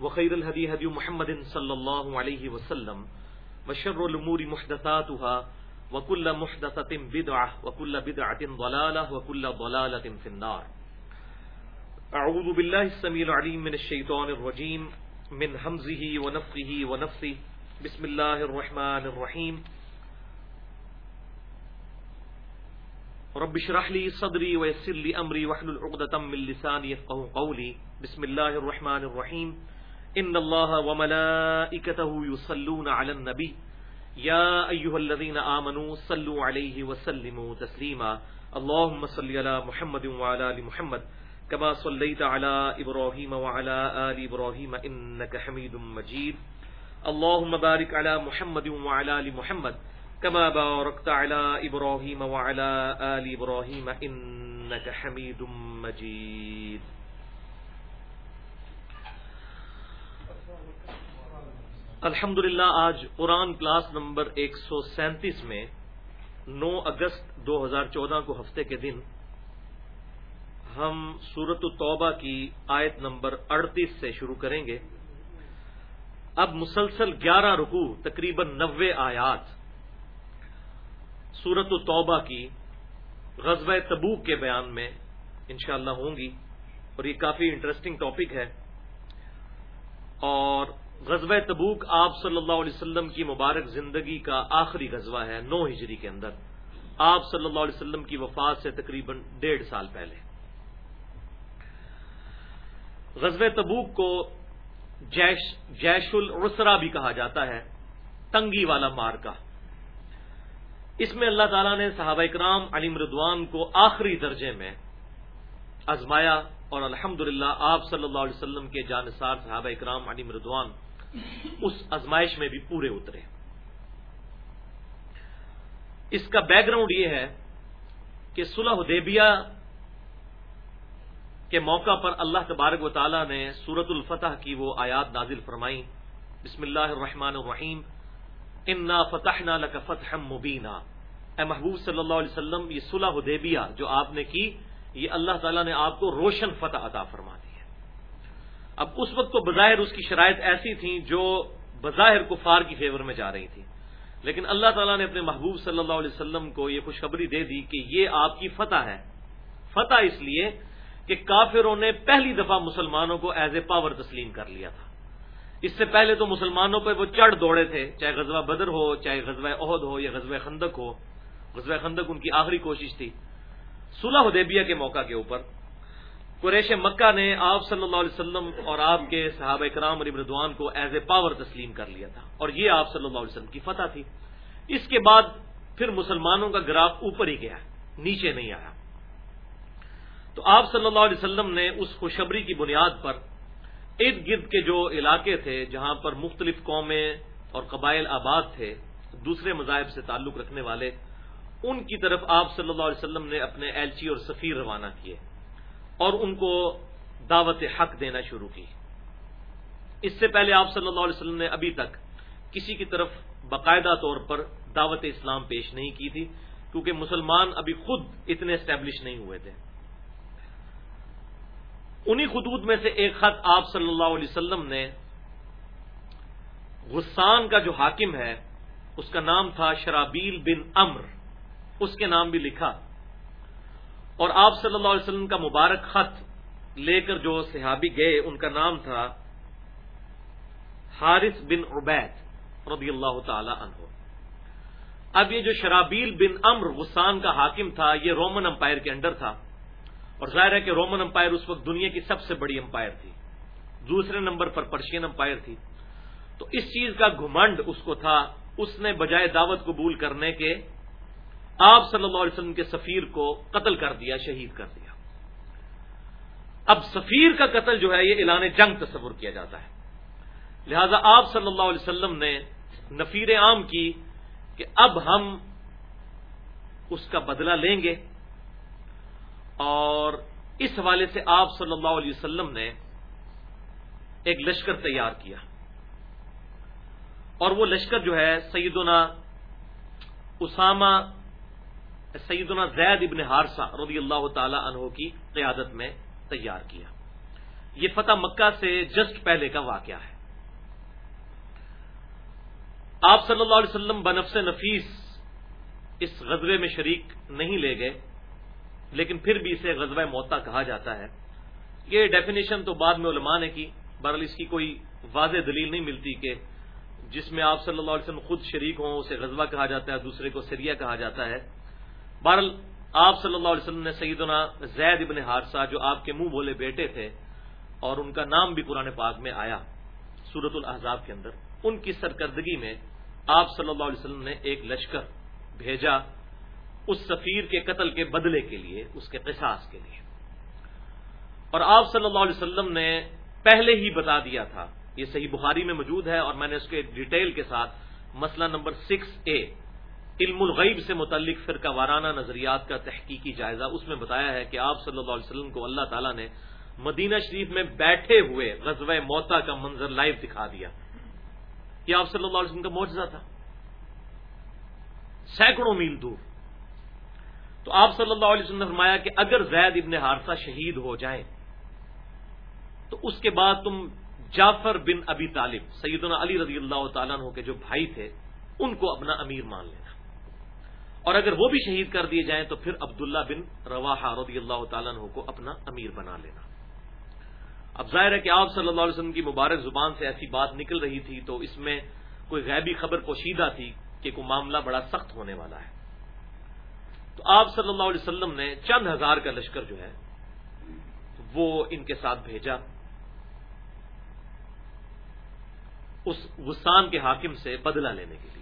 وخير الهدي هدي محمد صلى الله عليه وسلم وشر الأمور محدثاتها وكل محدثة بدعة وكل بدعة ضلالة وكل ضلالة في النار. أعوذ بالله السميع العليم من الشيطان الرجيم، من همزه ونفخه ونفثه بسم الله الرحمن الرحيم. رب اشرح لي صدري ويسر لي امري واحلل عقدة من لساني يفقهوا قولي. بسم الله الرحمن الرحيم. ان الله وملائكته يصلون على النبي. يا ايها الذين امنوا صلوا عليه وسلموا تسليما. اللهم صل على محمد وعلى ال محمد كما صليت على ابراهيم وعلى ال ابراهيم انك حميد مجيد. اللهم بارك على محمد وعلى ال محمد كما باركت على ابراهيم وعلى ال ابراهيم انك حميد مجيد. الحمد آج قرآن کلاس نمبر ایک سو سینتیس میں نو اگست دو ہزار چودہ کو ہفتے کے دن ہم سورت التوبہ کی آیت نمبر اڑتیس سے شروع کریں گے۔ اب مسلسل گیارہ رکو تقریباً نوے آیات سورت التوبہ کی غزوہ تبوک کے بیان میں انشاءاللہ ہوں گی اور یہ کافی انٹرسٹنگ ٹاپک ہے۔ اور غزوہ تبوک آپ صلی اللہ علیہ وسلم کی مبارک زندگی کا آخری غزوہ ہے نو ہجری کے اندر۔ آپ صلی اللہ علیہ وسلم کی وفات سے تقریباً ڈیڑھ سال پہلے۔ غزوہ تبوک کو جیش جیش الرسرا بھی کہا جاتا ہے، تنگی والا مارکا اس میں اللہ تعالیٰ نے صحابہ اکرام علی مردوان کو آخری درجے میں آزمایا اور الحمد آپ صلی اللہ علیہ وسلم کے جانصار صحابہ اکرام علی مردوان اس ازمائش میں بھی پورے اترے۔ اس کا بیک گراؤنڈ یہ ہے کہ صلح حدیبیہ کے موقع پر اللہ تبارک و تعالی نے سورت الفتح کی وہ آیات نازل فرمائی بسم اللہ الرحمن الرحیم۔ انا فتح نہ فتح مبینہ اے محبوب صلی اللہ علیہ وسلم، یہ صلح حدیبیہ جو آپ نے کی، یہ اللہ تعالیٰ نے آپ کو روشن فتح عطا فرما دی اب اس وقت تو بظاہر اس کی شرائط ایسی تھیں جو بظاہر کفار کی فیور میں جا رہی تھی۔ لیکن اللہ تعالیٰ نے اپنے محبوب صلی اللہ علیہ وسلم کو یہ خوشخبری دے دی کہ یہ آپ کی فتح ہے۔ فتح اس لیے کہ کافروں نے پہلی دفعہ مسلمانوں کو ایز اے پاور تسلیم کر لیا تھا۔ اس سے پہلے تو مسلمانوں پہ وہ چڑھ دوڑے تھے، چاہے غزوہ بدر ہو، چاہے غزوہ عہد ہو یا غزوہ خندق ہو۔ غزوہ خندق ان کی آخری کوشش تھی۔ صلح حدیبیہ کے موقع کے اوپر قریش مکہ نے آپ صلی اللہ علیہ وسلم اور آپ کے صحابہ کرام علی مردوان کو ایز اے پاور تسلیم کر لیا تھا اور یہ آپ صلی اللہ علیہ وسلم کی فتح تھی۔ اس کے بعد پھر مسلمانوں کا گراف اوپر ہی گیا، نیچے نہیں آیا۔ تو آپ صلی اللہ علیہ وسلم نے اس خوشبری کی بنیاد پر ارد گرد کے جو علاقے تھے جہاں پر مختلف قومیں اور قبائل آباد تھے، دوسرے مذاہب سے تعلق رکھنے والے، ان کی طرف آپ صلی اللہ علیہ وسلم نے اپنے ایلچی اور سفیر روانہ کیے۔ اور ان کو دعوت حق دینا شروع کی۔ اس سے پہلے آپ صلی اللہ علیہ وسلم نے ابھی تک کسی کی طرف باقاعدہ طور پر دعوت اسلام پیش نہیں کی تھی، کیونکہ مسلمان ابھی خود اتنے اسٹیبلش نہیں ہوئے تھے۔ انہی خطوط میں سے ایک خط آپ صلی اللہ علیہ وسلم نے غسان کا جو حاکم ہے، اس کا نام تھا شرابیل بن امر۔ اس کے نام بھی لکھا۔ اور آپ صلی اللہ علیہ وسلم کا مبارک خط لے کر جو صحابی گئے، ان کا نام تھا حارث بن عبید رضی اللہ تعالی عنہ۔ اب یہ جو شرابیل بن امر غسان کا حاکم تھا، یہ رومن امپائر کے انڈر تھا۔ اور ظاہر ہے کہ رومن امپائر اس وقت دنیا کی سب سے بڑی امپائر تھی۔ دوسرے نمبر پر پرشین امپائر تھی۔ تو اس چیز کا گھمنڈ اس کو تھا، اس نے بجائے دعوت قبول کرنے کے آپ صلی اللہ علیہ وسلم کے سفیر کو قتل کر دیا، شہید کر دیا۔ اب سفیر کا قتل جو ہے، یہ اعلان جنگ تصور کیا جاتا ہے۔ لہذا آپ صلی اللہ علیہ وسلم نے نفیر عام کی کہ اب ہم اس کا بدلہ لیں گے۔ اور اس حوالے سے آپ صلی اللہ علیہ وسلم نے ایک لشکر تیار کیا۔ اور وہ لشکر جو ہے، سیدنا اسامہ سیدنا زید ابن ہارسا رضی اللہ تعالی عنہ کی قیادت میں تیار کیا۔ یہ فتح مکہ سے جسٹ پہلے کا واقعہ ہے۔ آپ صلی اللہ علیہ وسلم بنفس نفیس اس غزبے میں شریک نہیں لے گئے، لیکن پھر بھی اسے غزوہ موتا کہا جاتا ہے۔ یہ ڈیفینیشن تو بعد میں علماء نے کی، بہرحال اس کی کوئی واضح دلیل نہیں ملتی کہ جس میں آپ صلی اللہ علیہ وسلم خود شریک ہوں، اسے غزوہ کہا جاتا ہے، دوسرے کو سریا کہا جاتا ہے۔ بہرحال آپ صلی اللہ علیہ وسلم نے سیدنا زید ابن حادثہ جو آپ کے منہ بولے بیٹے تھے اور ان کا نام بھی پرانے پاک میں آیا سورت الحضاب کے اندر، ان کی سرکردگی میں آپ صلی اللہ علیہ وسلم نے ایک لشکر بھیجا اس سفیر کے قتل کے بدلے کے لیے، اس کے قصاص کے لیے۔ اور آپ صلی اللہ علیہ وسلم نے پہلے ہی بتا دیا تھا، یہ صحیح بخاری میں موجود ہے اور میں نے اس کے ڈیٹیل کے ساتھ مسئلہ نمبر سکس اے علم الغیب سے متعلق فرقہ وارانہ نظریات کا تحقیقی جائزہ اس میں بتایا ہے کہ آپ صلی اللہ علیہ وسلم کو اللہ تعالیٰ نے مدینہ شریف میں بیٹھے ہوئے غزوہ موتا کا منظر لائیو دکھا دیا۔ یہ آپ صلی اللہ علیہ وسلم کا معجزہ تھا۔ سینکڑوں میل دور۔ تو آپ صلی اللہ علیہ وسلم نے فرمایا کہ اگر زید ابن حارثہ شہید ہو جائیں، تو اس کے بعد تم جعفر بن ابی طالب، سیدنا علی رضی اللہ تعالیٰ کے جو بھائی تھے، ان کو اپنا امیر مان لینا اور اگر وہ بھی شہید کر دیے جائیں تو پھر عبداللہ بن روا رضی اللہ تعالیٰ کو اپنا امیر بنا لینا۔ اب ظاہر ہے کہ آپ صلی اللہ علیہ وسلم کی مبارک زبان سے ایسی بات نکل رہی تھی تو اس میں کوئی غیبی خبر پوشیدہ تھی کہ کوئی معاملہ بڑا سخت ہونے والا ہے۔ تو آپ صلی اللہ علیہ وسلم نے چند ہزار کا لشکر جو ہے، وہ ان کے ساتھ بھیجا۔ اس وسان کے حاکم سے بدلہ لینے کے لیے۔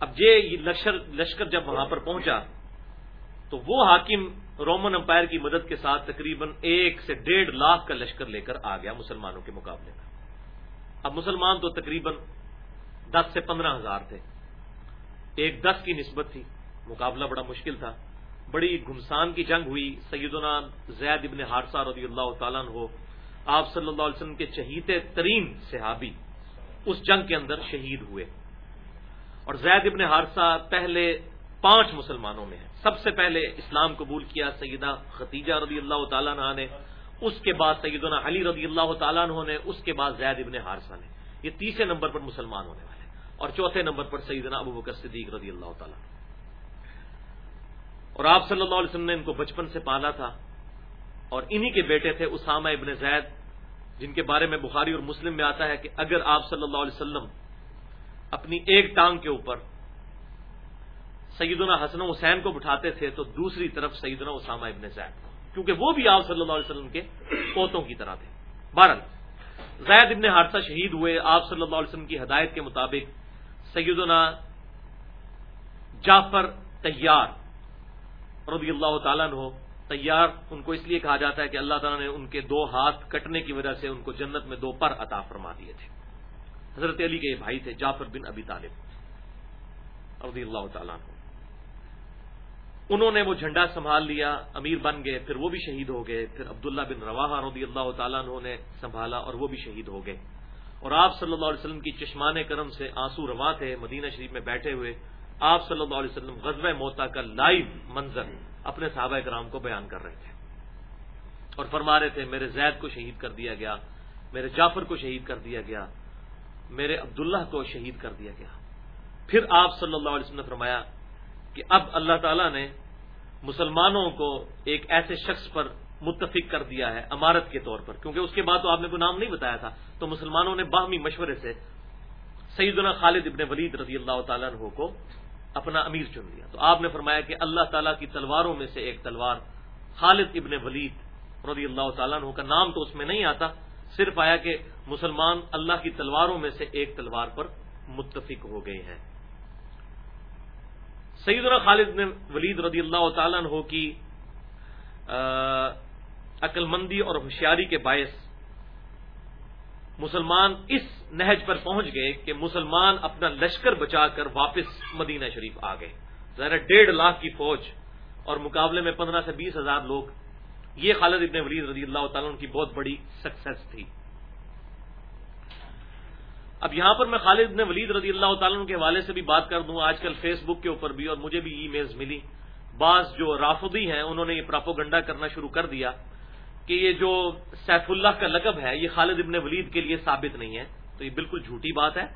اب یہ لشکر لشکر جب وہاں پر پہنچا تو وہ حاکم رومن امپائر کی مدد کے ساتھ تقریباً ایک سے ڈیڑھ لاکھ کا لشکر لے کر آ گیا مسلمانوں کے مقابلے میں۔ اب مسلمان تو تقریباً دس سے پندرہ ہزار تھے۔ ایک دس کی نسبت تھی۔ مقابلہ بڑا مشکل تھا۔ بڑی گھمسان کی جنگ ہوئی۔ سیدنا زید ابن حادثہ رضی اللہ تعالیٰ ہو آپ صلی اللہ علیہ وسلم کے چہیتے ترین صحابی اس جنگ کے اندر شہید ہوئے۔ اور زید ابن حادثہ پہلے پانچ مسلمانوں میں ہے سب سے پہلے اسلام قبول کیا سیدہ ختیجہ رضی اللہ تعالیٰ عنہ نے، اس کے بعد سیدنا علی رضی اللہ تعالیٰ عنہ نے، اس کے بعد زید ابن حارثہ نے۔ یہ تیسرے نمبر پر مسلمان ہونے والے اور چوتھے نمبر پر سیدنا ابو بکر صدیق رضی اللہ تعالیٰ اور آپ صلی اللہ علیہ وسلم نے ان کو بچپن سے پالا تھا۔ اور انہی کے بیٹے تھے اسامہ ابن زید، جن کے بارے میں بخاری اور مسلم میں آتا ہے کہ اگر آپ صلی اللہ علیہ وسلم اپنی ایک ٹانگ کے اوپر سیدنا حسن حسین کو بٹھاتے تھے تو دوسری طرف سیدنا اسامہ ابن زید کو، کیونکہ وہ بھی آپ صلی اللہ علیہ وسلم کے پوتوں کی طرح تھے۔ بہرحال، زید ابن حادثہ شہید ہوئے، آپ صلی اللہ علیہ وسلم کی ہدایت کے مطابق سیدنا جعفر تیار رضی اللہ تعالیٰ نے تیار ان کو اس لیے کہا جاتا ہے کہ اللہ تعالیٰ نے ان کے دو ہاتھ کٹنے کی وجہ سے ان کو جنت میں دو پر عطا فرما دیے تھے۔ حضرت علی کے بھائی تھے، جعفر بن ابی طالب رضی اللہ تعالیٰ عنہ۔ انہوں نے وہ جھنڈا سنبھال لیا، امیر بن گئے، پھر وہ بھی شہید ہو گئے، پھر عبداللہ بن روا رضی اللہ تعالیٰ عنہ نے سنبھالا اور وہ بھی شہید ہو گئے۔ اور آپ صلی اللہ علیہ وسلم کی چشمان کرم سے آنسو روا تھے، مدینہ شریف میں بیٹھے ہوئے۔ آپ صلی اللہ علیہ وسلم غزب موتا کا لائیو منظر اپنے صحابہ کرام کو بیان کر رہے تھے۔ اور فرما رہے تھے، میرے زید کو شہید کر دیا گیا، میرے جعفر کو شہید کر دیا گیا میرے عبداللہ کو شہید کر دیا گیا۔ پھر آپ صلی اللہ علیہ وسلم نے فرمایا کہ اب اللہ تعالیٰ نے مسلمانوں کو ایک ایسے شخص پر متفق کر دیا ہے امارت کے طور پر۔ کیونکہ اس کے بعد تو آپ نے کوئی نام نہیں بتایا تھا۔ تو مسلمانوں نے باہمی مشورے سے سیدنا خالد ابن ولید رضی اللہ تعالیٰ عنہ کو اپنا امیر چن لیا۔ تو آپ نے فرمایا کہ اللہ تعالیٰ کی تلواروں میں سے ایک تلوار خالد ابن ولید رضی اللہ تعالیٰ عنہ کا نام تو اس میں نہیں آتا، صرف آیا کہ مسلمان اللہ کی تلواروں میں سے ایک تلوار پر متفق ہو گئے ہیں۔ سیدنا خالد نے ولید رضی اللہ تعالیٰ عنہ کی عقل مندی اور ہوشیاری کے باعث مسلمان اس نہج پر پہنچ گئے کہ مسلمان اپنا لشکر بچا کر واپس مدینہ شریف آ گئے۔ ذرا ڈیڑھ لاکھ کی فوج اور مقابلے میں پندرہ سے بیس ہزار لوگ۔ یہ خالد ابن ولید رضی اللہ تعالیٰ کی بہت بڑی سکسیس تھی۔ اب یہاں پر میں خالد ابن ولید رضی اللہ تعالیٰ کے حوالے سے بھی بات کر دوں، آج کل فیس بک کے اوپر بھی اور مجھے بھی ای میلز ملی۔ بعض جو رافدی ہیں، انہوں نے یہ پراپوگنڈا کرنا شروع کر دیا کہ یہ جو سیف اللہ کا لقب ہے، یہ خالد ابن ولید کے لیے ثابت نہیں ہے۔ تو یہ بالکل جھوٹی بات ہے۔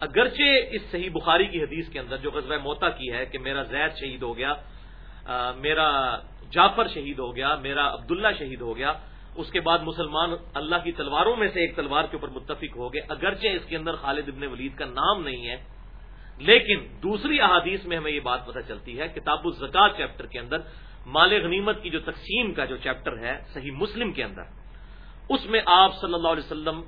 اگرچہ اس صحیح بخاری کی حدیث کے اندر جو غزوہ موتا کی ہے کہ میرا زید شہید ہو گیا میرا جعفر شہید ہو گیا، میرا عبداللہ شہید ہو گیا اس کے بعد مسلمان اللہ کی تلواروں میں سے ایک تلوار کے اوپر متفق ہو گئے، اگرچہ اس کے اندر خالد ابن ولید کا نام نہیں ہے، لیکن دوسری احادیث میں ہمیں یہ بات پتہ چلتی ہے، کتاب الزکات چیپٹر کے اندر، مال غنیمت کی جو تقسیم کا جو چیپٹر ہے، صحیح مسلم کے اندر، اس میں آپ صلی اللہ علیہ وسلم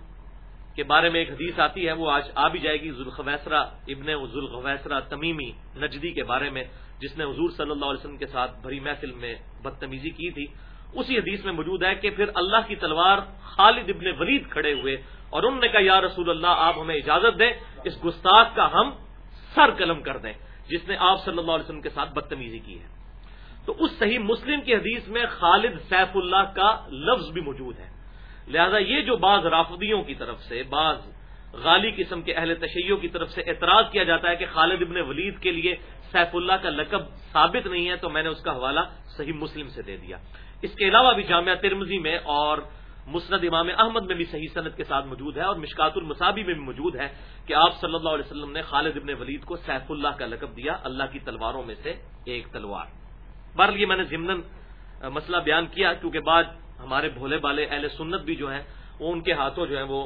کے بارے میں ایک حدیث آتی ہے، وہ آج آ بھی جائے گی ذوالخویسرا ابن ذوالخویسرا تمیمی نجدی کے بارے میں، جس نے حضور صلی اللہ علیہ وسلم کے ساتھ بھری محفل میں بدتمیزی کی تھی۔ اسی حدیث میں موجود ہے کہ پھر اللہ کی تلوار خالد ابن ولید کھڑے ہوئے اور انہوں نے کہا، یا رسول اللہ، آپ ہمیں اجازت دیں، اس گستاخ کا ہم سر قلم کر دیں، جس نے آپ صلی اللہ علیہ وسلم کے ساتھ بدتمیزی کی ہے۔ تو اس صحیح مسلم کی حدیث میں خالد سیف اللہ کا لفظ بھی موجود ہے۔ لہذا یہ جو بعض رافدیوں کی طرف سے، بعض غالی قسم کے اہل تشیعوں کی طرف سے اعتراض کیا جاتا ہے کہ خالد ابن ولید کے لیے سیف اللہ کا لقب ثابت نہیں ہے، تو میں نے اس کا حوالہ صحیح مسلم سے دے دیا۔ اس کے علاوہ بھی جامعہ ترمزی میں اور مسند امام احمد میں بھی صحیح صنعت کے ساتھ موجود ہے اور مشکات المصابی میں بھی موجود ہے کہ آپ صلی اللہ علیہ وسلم نے خالد ابن ولید کو سیف اللہ کا لقب دیا اللہ کی تلواروں میں سے ایک تلوار۔ بہرحال یہ میں نے ضمن مسئلہ بیان کیا کیونکہ بعد ہمارے بھولے بالے اہل سنت بھی جو ہیں، وہ ان کے ہاتھوں جو ہیں وہ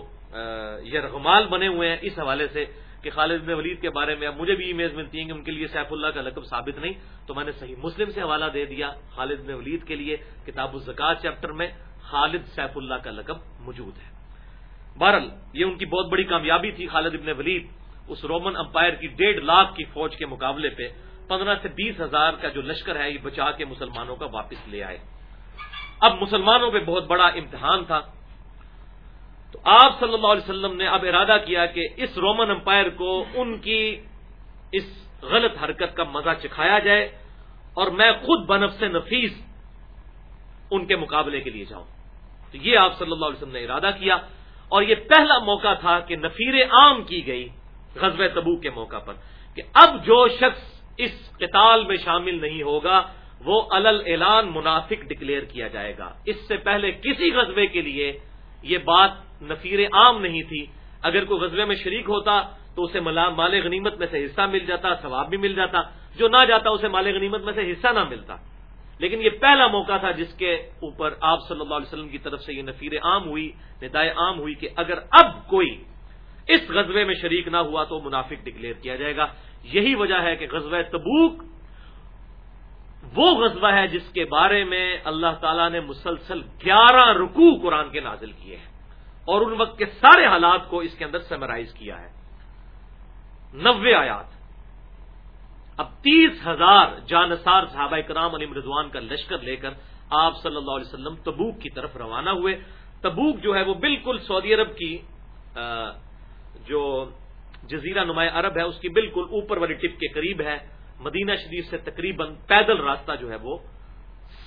یرغمال بنے ہوئے ہیں۔ اس حوالے سے کہ خالد بن ولید کے بارے میں اب مجھے بھی ای میز ملتی ہیں کہ ان کے لیے سیف اللہ کا لقب ثابت نہیں، تو میں نے صحیح مسلم سے حوالہ دے دیا خالد بن ولید کے لیے کتاب الزکات چیپٹر میں خالد سیف اللہ کا لقب موجود ہے۔ بہرحال، یہ ان کی بہت بڑی کامیابی تھی خالد ابن ولید۔ اس رومن امپائر کی ڈیڑھ لاکھ کی فوج کے مقابلے پہ پندرہ سے بیس ہزار کا جو لشکر ہے، یہ بچا کے مسلمانوں کا واپس لے آئے۔ اب مسلمانوں پہ بہت بڑا امتحان تھا۔ تو آپ صلی اللہ علیہ وسلم نے اب ارادہ کیا کہ اس رومن امپائر کو ان کی اس غلط حرکت کا مزہ چکھایا جائے اور میں خود بنف سے نفیس ان کے مقابلے کے لیے جاؤں۔ تو یہ آپ صلی اللہ علیہ وسلم نے ارادہ کیا اور یہ پہلا موقع تھا کہ نفیر عام کی گئی غزب تبو کے موقع پر کہ اب جو شخص اس قتال میں شامل نہیں ہوگا، وہ الل اعلان منافق ڈکلیئر کیا جائے گا۔ اس سے پہلے کسی غزبے کے لیے یہ بات نفیر عام نہیں تھی۔ اگر کوئی غزبے میں شریک ہوتا تو اسے مال غنیمت میں سے حصہ مل جاتا، ثواب بھی مل جاتا۔ جو نہ جاتا اسے مال غنیمت میں سے حصہ نہ ملتا۔ لیکن یہ پہلا موقع تھا جس کے اوپر آپ صلی اللہ علیہ وسلم کی طرف سے یہ نفیر عام ہوئی ندائے عام ہوئی کہ اگر اب کوئی اس غزبے میں شریک نہ ہوا تو منافق ڈکلیئر کیا جائے گا۔ یہی وجہ ہے کہ غزوہ تبوک وہ غزوہ ہے جس کے بارے میں اللہ تعالیٰ نے مسلسل گیارہ رکوع قرآن کے نازل کیے ہیں اور ان وقت کے سارے حالات کو اس کے اندر سیمرائز کیا ہے۔ نوے آیات۔ اب تیس ہزار جانسار صحابہ کرام علی رضوان کا لشکر لے کر آپ صلی اللہ علیہ وسلم تبوک کی طرف روانہ ہوئے۔ تبوک جو ہے وہ بالکل سعودی عرب کی جو جزیرہ نمایاں عرب ہے، اس کی بالکل اوپر والی ٹپ کے قریب ہے۔ مدینہ شریف سے تقریباً پیدل راستہ جو ہے وہ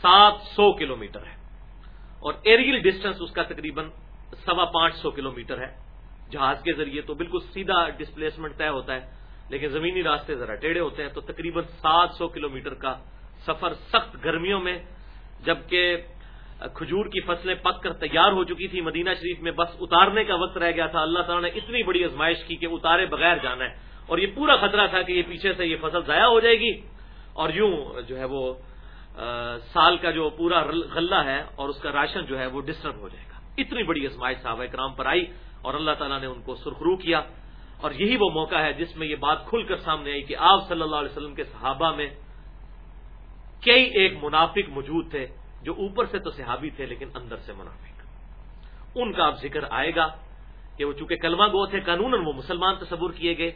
سات سو کلو میٹر ہے۔ اور ایریل ڈسٹینس اس کا تقریباً سوا پانچ سو کلو میٹر ہے۔ جہاز کے ذریعے تو بالکل سیدھا ڈسپلیسمنٹ طے ہوتا ہے، لیکن زمینی راستے ذرا ٹیڑھے ہوتے ہیں تو تقریباً سات سو کلو میٹر کا سفر سخت گرمیوں میں، جبکہ کھجور کی فصلیں پک کر تیار ہو چکی تھی مدینہ شریف میں۔ بس اتارنے کا وقت رہ گیا تھا۔ اللہ تعالیٰ نے اتنی بڑی ازمائش کی کہ اتارے بغیر جانا ہے۔ اور یہ پورا خطرہ تھا کہ یہ پیچھے سے یہ فصل ضائع ہو جائے گی اور یوں جو ہے وہ سال کا جو پورا غلہ ہے اور اس کا راشن جو ہے وہ ڈسٹرب ہو جائے گا۔ اتنی بڑی ازمائش صحابہ کرام پر آئی اور اللہ تعالیٰ نے ان کو سرخرو کیا اور یہی وہ موقع ہے جس میں یہ بات کھل کر سامنے آئی کہ آپ صلی اللہ علیہ وسلم کے صحابہ میں کئی ایک منافق موجود تھے جو اوپر سے تو صحابی تھے لیکن اندر سے منافق۔ ان کا اب ذکر آئے گا کہ وہ چونکہ کلمہ گو تھے قانون وہ مسلمان تصور کیے گئے۔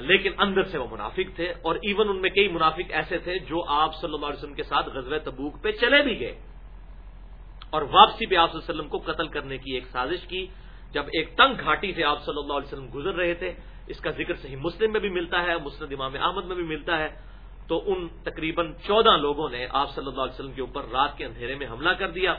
لیکن اندر سے وہ منافق تھے اور ایون ان میں کئی منافق ایسے تھے جو آپ صلی اللہ علیہ وسلم کے ساتھ غزوہ تبوک پہ چلے بھی گئے اور واپسی پہ آپ وسلم کو قتل کرنے کی ایک سازش کی جب ایک تنگ گھاٹی سے آپ صلی اللہ علیہ وسلم گزر رہے تھے، اس کا ذکر صحیح مسلم میں بھی ملتا ہے مسلم امام احمد میں بھی ملتا ہے، تو ان تقریباً چودہ لوگوں نے آپ صلی اللہ علیہ وسلم کے اوپر رات کے اندھیرے میں حملہ کر دیا۔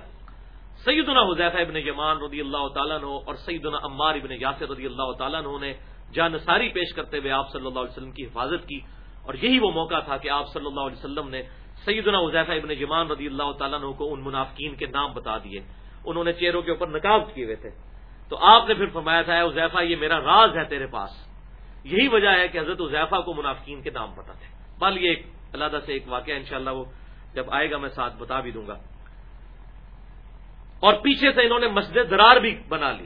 سیدنا حذیفہ ابن یمان رضی اللہ تعالیٰ عنہ اور سیدنا عمار ابن یاسر رضی اللہ تعالیٰ عنہ نے جانساری پیش کرتے ہوئے آپ صلی اللہ علیہ وسلم کی حفاظت کی اور یہی وہ موقع تھا کہ آپ صلی اللہ علیہ وسلم نے سیدنا حذیفہ ابن یمان رضی اللہ تعالیٰ عنہ کو ان منافقین کے نام بتا دیے۔ انہوں نے چہروں کے اوپر نقاب کیے ہوئے تھے۔ تو آپ نے پھر فرمایا تھا حذیفہ یہ میرا راز ہے تیرے پاس۔ یہی وجہ ہے کہ حضرت حذیفہ کو منافقین کے نام پتا تھے۔ بل یہ ایک علیحدہ سے ایک واقعہ انشاءاللہ وہ جب آئے گا میں ساتھ بتا بھی دوں گا۔ اور پیچھے سے انہوں نے مسجد درار بھی بنا لی۔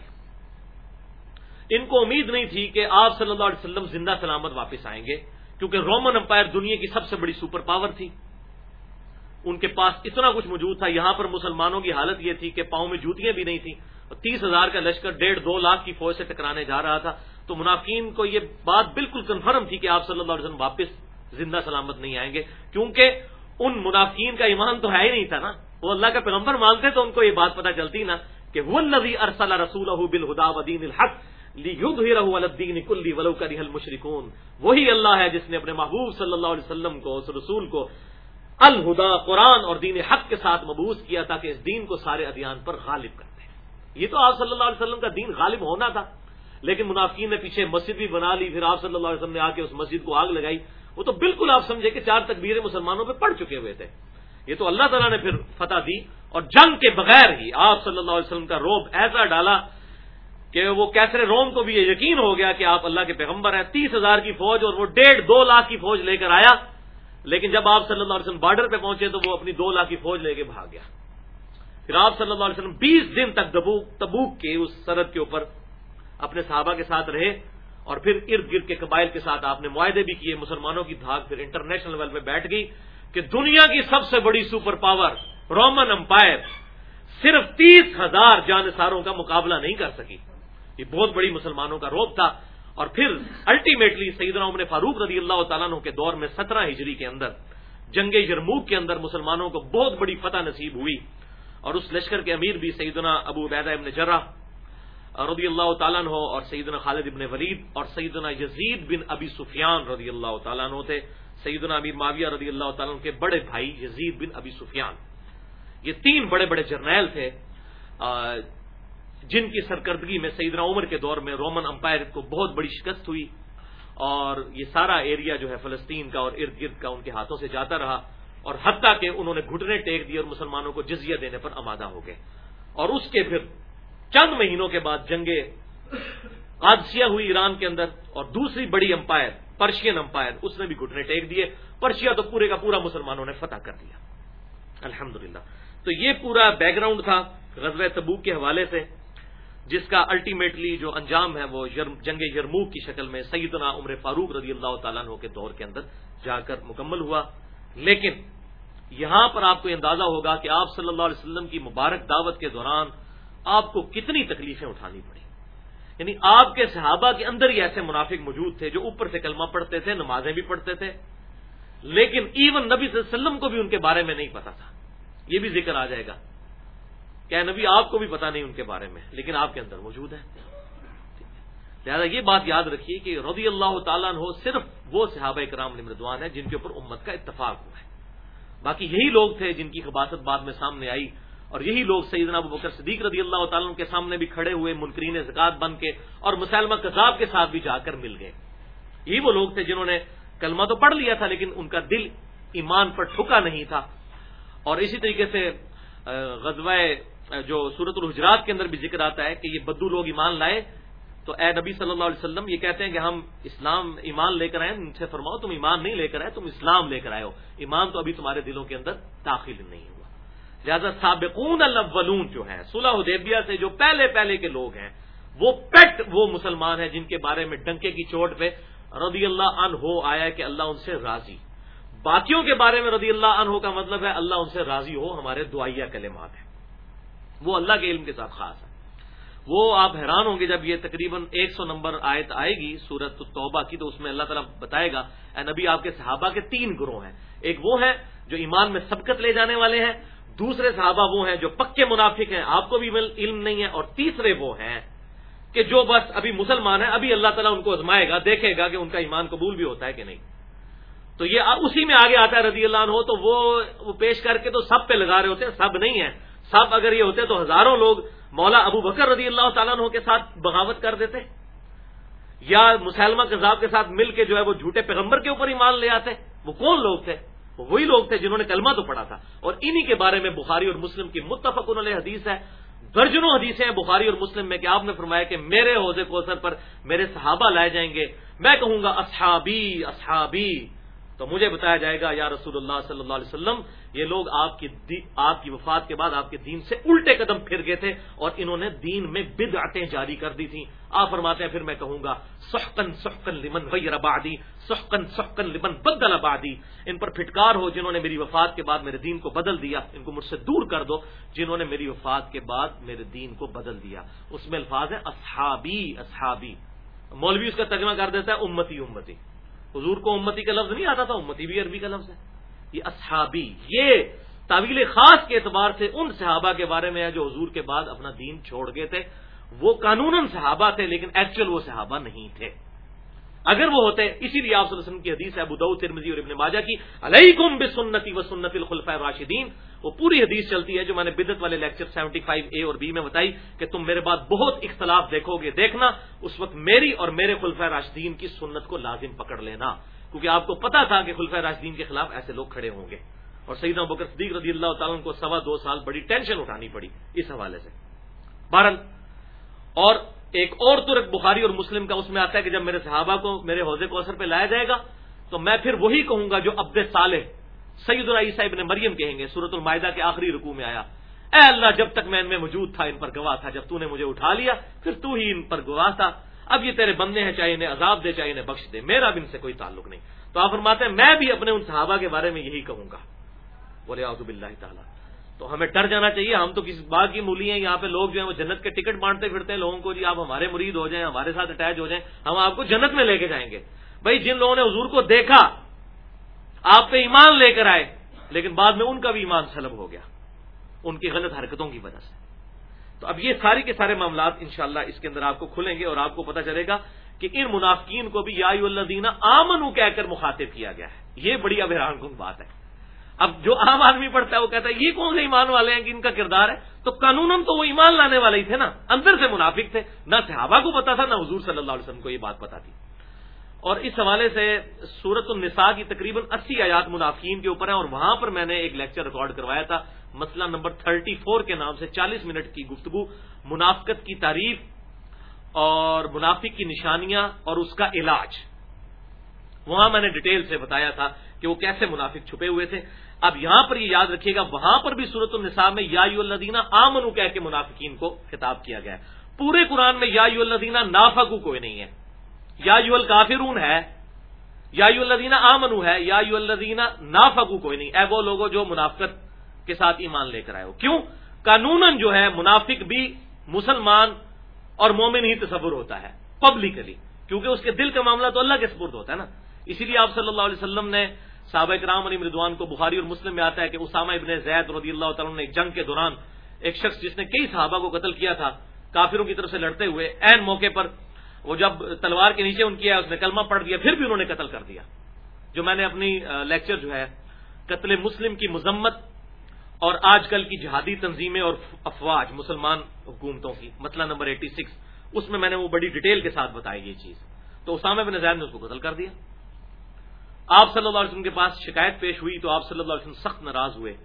ان کو امید نہیں تھی کہ آپ صلی اللہ علیہ وسلم زندہ سلامت واپس آئیں گے، کیونکہ رومن امپائر دنیا کی سب سے بڑی سپر پاور تھی۔ ان کے پاس اتنا کچھ موجود تھا، یہاں پر مسلمانوں کی حالت یہ تھی کہ پاؤں میں جوتیاں بھی نہیں تھیں۔ اور تیس ہزار کا لشکر ڈیڑھ دو لاکھ کی فوج سے ٹکرانے جا رہا تھا۔ تو منافقین کو یہ بات بالکل کنفرم تھی کہ آپ صلی اللہ علیہ وسلم واپس زندہ سلامت نہیں آئیں گے، کیونکہ ان منافقین کا ایمان تو ہے ہی نہیں تھا نا۔ وہ اللہ کا پیغمبر مانتے تو ان کو یہ بات پتہ چلتی نا کہ وہ نبی ارسلہ رسول بالہدا ودین الحق۔ الدین کلی ولو کریہ المشرکون وہی اللہ ہے جس نے اپنے محبوب صلی اللہ علیہ وسلم کو، اس رسول کو الہدا، قرآن اور دین حق کے ساتھ مبوس کیا تھا کہ اس دین کو سارے ادیان پر غالب کرتے ہیں یہ تو آپ صلی اللہ علیہ وسلم کا دین غالب ہونا تھا، لیکن منافقین نے پیچھے مسجد بھی بنا لی، پھر آپ صلی اللہ علیہ وسلم نے آ کے اس مسجد کو آگ لگائی۔ وہ تو بالکل آپ سمجھے کہ چار تکبیریں مسلمانوں پہ پڑ چکے ہوئے تھے۔ یہ تو اللہ تعالیٰ نے پھر فتح دی اور جنگ کے بغیر ہی آپ صلی اللہ علیہ وسلم کا روب ایسا ڈالا کہ وہ کیسرے روم کو بھی یہ یقین ہو گیا کہ آپ اللہ کے پیغمبر ہیں، تیس ہزار کی فوج اور وہ ڈیڑھ دو لاکھ کی فوج لے کر آیا۔ لیکن جب آپ صلی اللہ علیہ وسلم بارڈر پہ پہنچے تو وہ اپنی دو لاکھ کی فوج لے کے بھاگ گیا۔ پھر آپ صلی اللہ علیہ وسلم بیس دن تک تبوک کے اس سرحد کے اوپر اپنے صحابہ کے ساتھ رہے اور پھر ارد گرد کے قبائل کے ساتھ آپ نے معاہدے بھی کیے، مسلمانوں کی دھاگ پھر انٹرنیشنل لیول پہ بیٹھ گئی کہ دنیا کی سب سے بڑی سپر پاور رومن امپائر صرف تیس ہزار جانساروں کا مقابلہ نہیں کر سکی۔ یہ بہت بڑی مسلمانوں کا روپ تھا اور پھر الٹیمیٹلی سیدنا عمر فاروق رضی اللہ تعالیٰ کے دور میں سترہ ہجری کے اندر جنگ یرموک کے اندر مسلمانوں کو بہت بڑی فتح نصیب ہوئی اور اس لشکر کے امیر بھی سیدنا ابو عبیدہ ابن جرہ رضی اللہ تعالیٰ عنہ اور سیدنا خالد ابن ولید اور سیدنا یزید بن ابی سفیان رضی اللہ تعالیٰ عنہ تھے۔ سیدنا امیر معاویہ رضی اللہ تعالیٰ عنہ کے بڑے بھائی یزید بن ابی سفیان۔ یہ تین بڑے بڑے جرنیل تھے۔ جن کی سرکردگی میں سیدنا عمر کے دور میں رومن امپائر کو بہت بڑی شکست ہوئی اور یہ سارا ایریا جو ہے فلسطین کا اور ارد گرد کا ان کے ہاتھوں سے جاتا رہا اور حتیٰ کہ انہوں نے گھٹنے ٹیک دیے اور مسلمانوں کو جزیہ دینے پر آمادہ ہو گئے۔ اور اس کے پھر چند مہینوں کے بعد جنگیں قادسیہ ہوئی ایران کے اندر اور دوسری بڑی امپائر، پرشین امپائر، اس نے بھی گھٹنے ٹیک دیے۔ پرشیا تو پورے کا پورا مسلمانوں نے فتح کر دیا۔ الحمد تو یہ پورا بیک گراؤنڈ تھا غزوہ تبوک کے حوالے سے۔ جس کا الٹیمیٹلی جو انجام ہے وہ جنگ یرموک کی شکل میں سیدنا عمر فاروق رضی اللہ تعالیٰ عنہ کے دور کے اندر جا کر مکمل ہوا۔ لیکن یہاں پر آپ کو اندازہ ہوگا کہ آپ صلی اللہ علیہ وسلم کی مبارک دعوت کے دوران آپ کو کتنی تکلیفیں اٹھانی پڑی یعنی آپ کے صحابہ کے اندر ہی ایسے منافق موجود تھے جو اوپر سے کلمہ پڑھتے تھے، نمازیں بھی پڑھتے تھے۔ لیکن ایون نبی صلی اللہ علیہ وسلم کو بھی ان کے بارے میں نہیں پتا تھا۔ یہ بھی ذکر آ جائے گا۔ کیا نبی، آپ کو بھی پتا نہیں ان کے بارے میں، لیکن آپ کے اندر موجود ہے لہٰذا یہ بات یاد رکھیے کہ رضی اللہ تعالیٰ ہو صرف وہ صحابہ کرام نمردوان ہے جن کے اوپر امت کا اتفاق ہوا ہے۔ باقی یہی لوگ تھے جن کی خباست بعد میں سامنے آئی، اور یہی لوگ سیدنا ابو بکر صدیق رضی اللہ تعالیٰ کے سامنے بھی کھڑے ہوئے، منکرین زکات بن کے اور مسلمہ کذاب کے ساتھ بھی جا کر مل گئے۔ یہی وہ لوگ تھے جنہوں نے کلمہ تو پڑھ لیا تھا، لیکن ان کا دل ایمان پر ٹھکا نہیں تھا۔ اور اسی طریقے سے غزوہ جو سورت الحجرات کے اندر بھی ذکر آتا ہے کہ یہ بدو لوگ ایمان لائے، تو اے نبی صلی اللہ علیہ وسلم یہ کہتے ہیں کہ ہم اسلام ایمان لے کر آئے ان سے فرماؤ تم ایمان نہیں لے کر آئے، تم اسلام لے کر آئے ہو۔ ایمان تو ابھی تمہارے دلوں کے اندر داخل نہیں ہو لہٰذا سابقون الاولون جو ہے صلح حدیبیہ سے جو پہلے پہلے کے لوگ ہیں، وہ پیٹ وہ مسلمان ہیں جن کے بارے میں ڈنکے کی چوٹ پہ رضی اللہ عنہ ہو آیا کہ اللہ ان سے راضی۔ باقیوں کے بارے میں رضی اللہ عنہ کا مطلب ہے اللہ ان سے راضی ہو، ہمارے دعائیا کلمات ہیں۔ وہ اللہ کے علم کے ساتھ خاص ہے۔ وہ آپ حیران ہوں گے جب یہ تقریباً ایک سو نمبر آیت آئے گی سورت توبہ کی، تو اس میں اللہ تعالیٰ بتائے گا، اے نبی، آپ کے صحابہ کے تین گروہ ہیں۔ ایک وہ ہے جو ایمان میں سبقت لے جانے والے ہیں، دوسرے صحابہ وہ ہیں جو پکے منافق ہیں، آپ کو بھی علم نہیں ہے، اور تیسرے وہ ہیں کہ جو بس ابھی مسلمان ہیں، ابھی اللہ تعالیٰ ان کو ازمائے گا، دیکھے گا کہ ان کا ایمان قبول بھی ہوتا ہے کہ نہیں۔ تو یہ اسی میں آگے آتا ہے رضی اللہ عنہ، تو وہ پیش کر کے تو سب پہ لگا رہے ہوتے ہیں، سب نہیں ہیں۔ سب اگر یہ ہوتے تو ہزاروں لوگ مولا ابو بکر رضی اللہ تعالیٰ عنہ کے ساتھ بغاوت کر دیتے، یا مسلمہ کذاب کے ساتھ مل کے جو ہے وہ جھوٹے پیغمبر کے اوپر ایمان لے آتے، وہ کون لوگ تھے؟ وہ وہی لوگ تھے جنہوں نے کلمہ تو پڑھا تھا۔ اور انہی کے بارے میں بخاری اور مسلم کی متفق انہوں حدیث ہے، درجنوں حدیثیں ہیں بخاری اور مسلم میں کہ آپ نے فرمایا کہ میرے عہدے کوثر پر میرے صحابہ لائے جائیں گے۔ میں کہوں گا اصحابی اصحابی۔ تو مجھے بتایا جائے گا، یا رسول اللہ صلی اللہ علیہ وسلم یہ لوگ آپ کی آپ کی وفات کے بعد آپ کے دین سے الٹے قدم پھر گئے تھے اور انہوں نے دین میں بدعتیں جاری کر دی تھیں۔ آپ فرماتے ہیں، پھر میں کہوں گا سحقن سحقن لمن غیر آبادی سحقن سحقن لمن بدل آبادی ان پر پھٹکار ہو، جنہوں نے میری وفات کے بعد میرے دین کو بدل دیا، ان کو مجھ سے دور کر دو، جنہوں نے میری وفات کے بعد میرے دین کو بدل دیا۔ اس میں الفاظ ہیں، اصحابی اصحابی۔ مولوی اس کا ترجمہ کر دیتا ہے، امتی امتی۔ حضور کو امتی کا لفظ نہیں آتا تھا، امتی بھی عربی کا لفظ ہے۔ یہ اصحابی، یہ طویل خاص کے اعتبار سے ان صحابہ کے بارے میں ہے جو حضور کے بعد اپنا دین چھوڑ گئے تھے۔ وہ قانون صحابہ تھے لیکن ایکچوئل وہ صحابہ نہیں تھے۔ اگر وہ ہوتے، اسی لیے آپ صلی اللہ علیہ وسلم کی حدیث ہے، ابو ترمزی اور ابن ماجہ کی، علیکم بسنتی و سنت الخلفاء راشدین وہ پوری حدیث چلتی ہے جو میں نے بدت والے لیکچر سیونٹی فائیو اے اور بی میں بتائی کہ تم میرے بعد بہت اختلاف دیکھو گے، دیکھنا، اس وقت میری اور میرے خلفۂ راشدین کی سنت کو لازم پکڑ لینا۔ کیونکہ آپ کو پتا تھا کہ خلفۂ راشدین کے خلاف ایسے لوگ کھڑے ہوں گے۔ اور سیدنا بکر صدیق رضی اللہ تعالیٰ کو سوا دو سال بڑی ٹینشن اٹھانی پڑی اس حوالے سے۔ بہرحال، اور ایک اور ترک بخاری اور مسلم کا اس میں آتا ہے کہ جب میرے صحابہ کو، میرے حوضے کو اثر پہ لایا جائے گا، تو میں پھر وہی کہوں گا جو عبد صالح سعید صاحب نے مریم کہیں گے سورت المائدہ کے آخری رکوع میں آیا۔ اے اللہ، جب تک میں ان میں موجود تھا، ان پر گواہ تھا، جب تو نے مجھے اٹھا لیا، پھر تو ہی ان پر گواہ تھا۔ اب یہ تیرے بندے ہیں، چاہے انہیں عذاب دے، چاہے انہیں بخش دے، میرا بھی ان سے کوئی تعلق نہیں۔ تو آپ فرماتے ہیں، میں بھی اپنے ان صحابہ کے بارے میں یہی کہوں گا۔ بولے آزب اللہ تعالیٰ۔ تو ہمیں ڈر جانا چاہیے، ہم تو کسی بات کی مولی ہیں، یہاں پہ لوگ جو ہیں وہ جنت کے ٹکٹ بانٹتے پھرتے ہیں، لوگوں کو جی آپ ہمارے مرید ہو جائیں، ہمارے ساتھ اٹیچ ہو جائیں، ہم آپ کو جنت میں لے کے جائیں گے۔ بھائی، جن لوگوں نے حضور کو دیکھا، آپ پہ ایمان لے کر آئے، لیکن بعد میں ان کا بھی ایمان سلب ہو گیا۔ ان کی غلط حرکتوں کی وجہ سے۔ تو اب یہ سارے کے سارے معاملات انشاءاللہ اس کے اندر آپ کو کھلیں گے اور آپ کو پتا چلے گا کہ ان منافقین کو بھی یا اللہ دینا آمن کہہ کر مخاطب کیا گیا ہے۔ یہ بڑی اب حیران کن بات ہے۔ اب جو عام آدمی پڑھتا ہے وہ کہتا ہے، یہ کون سے ایمان والے ہیں کہ ان کا کردار ہے؟ تو قانون تو وہ ایمان لانے والے ہی تھے نا۔ اندر سے منافق تھے۔ نہ صحابہ کو پتا تھا، نہ حضور صلی اللہ علیہ وسلم کو یہ بات پتا تھی۔ اور اس حوالے سے سورت النساء کی تقریباً اسی آیات منافقین کے اوپر ہیں اور وہاں پر میں نے ایک لیکچر ریکارڈ کروایا تھا۔ مسئلہ نمبر تھرٹی فور کے نام سے چالیس منٹ کی گفتگو، منافقت کی تعریف اور منافق کی نشانیاں اور اس کا علاج۔ وہاں میں نے ڈیٹیل سے بتایا تھا کہ وہ کیسے منافق چھپے ہوئے تھے۔ اب یہاں پر یہ یاد رکھیے گا، وہاں پر بھی صورت النساء میں یا الدینہ آمنو کہہ کے منافقین کو خطاب کیا گیا پورے قرآن میں یا الدینہ نافقو کوئی نہیں ہے۔ یا یو الکافرون ہے، یا یو الدینہ آمنو ہے، یا یو الدینہ نافقو کوئی نہیں۔ اے وہ لوگوں جو منافقت کے ساتھ ایمان لے کر آئے ہو۔ کیوں؟ قانون جو ہے، منافق بھی مسلمان اور مومن ہی تصور ہوتا ہے پبلکلی کیونکہ اس کے دل کا معاملہ تو اللہ کے سپرد ہوتا ہے نا۔ اسی لیے آپ صلی اللہ علیہ وسلم نے صحابہ کرام علی مردوان کو بخاری اور مسلم میں آتا ہے کہ اسامہ ابن زید رضی اللہ تعالیٰ نے جنگ کے دوران ایک شخص جس نے کئی صحابہ کو قتل کیا تھا، کافروں کی طرف سے لڑتے ہوئے این موقع پر وہ جب تلوار کے نیچے ان کیا اس نے کلمہ پڑھ دیا، پھر بھی انہوں نے قتل کر دیا۔ جو میں نے اپنی لیکچر جو ہے، قتل مسلم کی مذمت اور آج کل کی جہادی تنظیمیں اور افواج مسلمان حکومتوں کی مسئلہ نمبر ایٹی سکس اس میں میں نے وہ بڑی ڈیٹیل کے ساتھ بتائی یہ چیز۔ تو اسامہ بن زید نے اس کو قتل کر دیا۔ آپ صلی اللہ علیہ وسلم کے پاس شکایت پیش ہوئی تو آپ صلی اللہ علیہ وسلم سخت ناراض ہوئے۔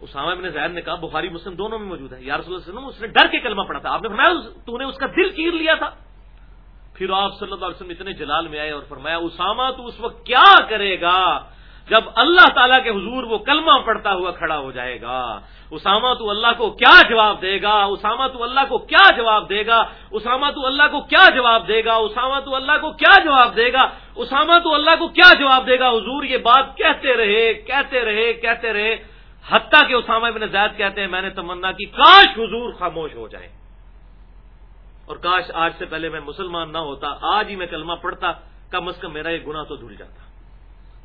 اسامہ بن زید نے کہا، بخاری، مسلم دونوں میں موجود ہے۔ یا رسول اللہ وسلم، اس نے ڈر کے کلمہ پڑا تھا۔ آپ نے فرمایا، تو نے اس کا دل چیر لیا تھا۔ پھر آپ صلی اللہ علیہ وسلم اتنے جلال میں آئے اور فرمایا، اسامہ تو اس وقت کیا کرے گا؟ جب اللہ تعالیٰ کے حضور وہ کلمہ پڑتا ہوا کھڑا ہو جائے گا، اسامہ تو اللہ کو کیا جواب دے گا؟ اسامہ تو اللہ کو کیا جواب دے گا؟ اسامہ تو اللہ کو کیا جواب دے گا؟ اسامہ تو اللہ کو کیا جواب دے گا؟ اسامہ تو اللہ کو کیا جواب دے گا؟ حضور یہ بات کہتے رہے کہتے رہے کہتے رہے، حتیٰ کہ اسامہ ابن زید کہتے ہیں، میں نے تمنا کی، کاش حضور خاموش ہو جائے اور کاش آج سے پہلے میں مسلمان نہ ہوتا، آج ہی میں کلمہ پڑھتا، کم از کم میرا یہ گنا تو دھل جاتا۔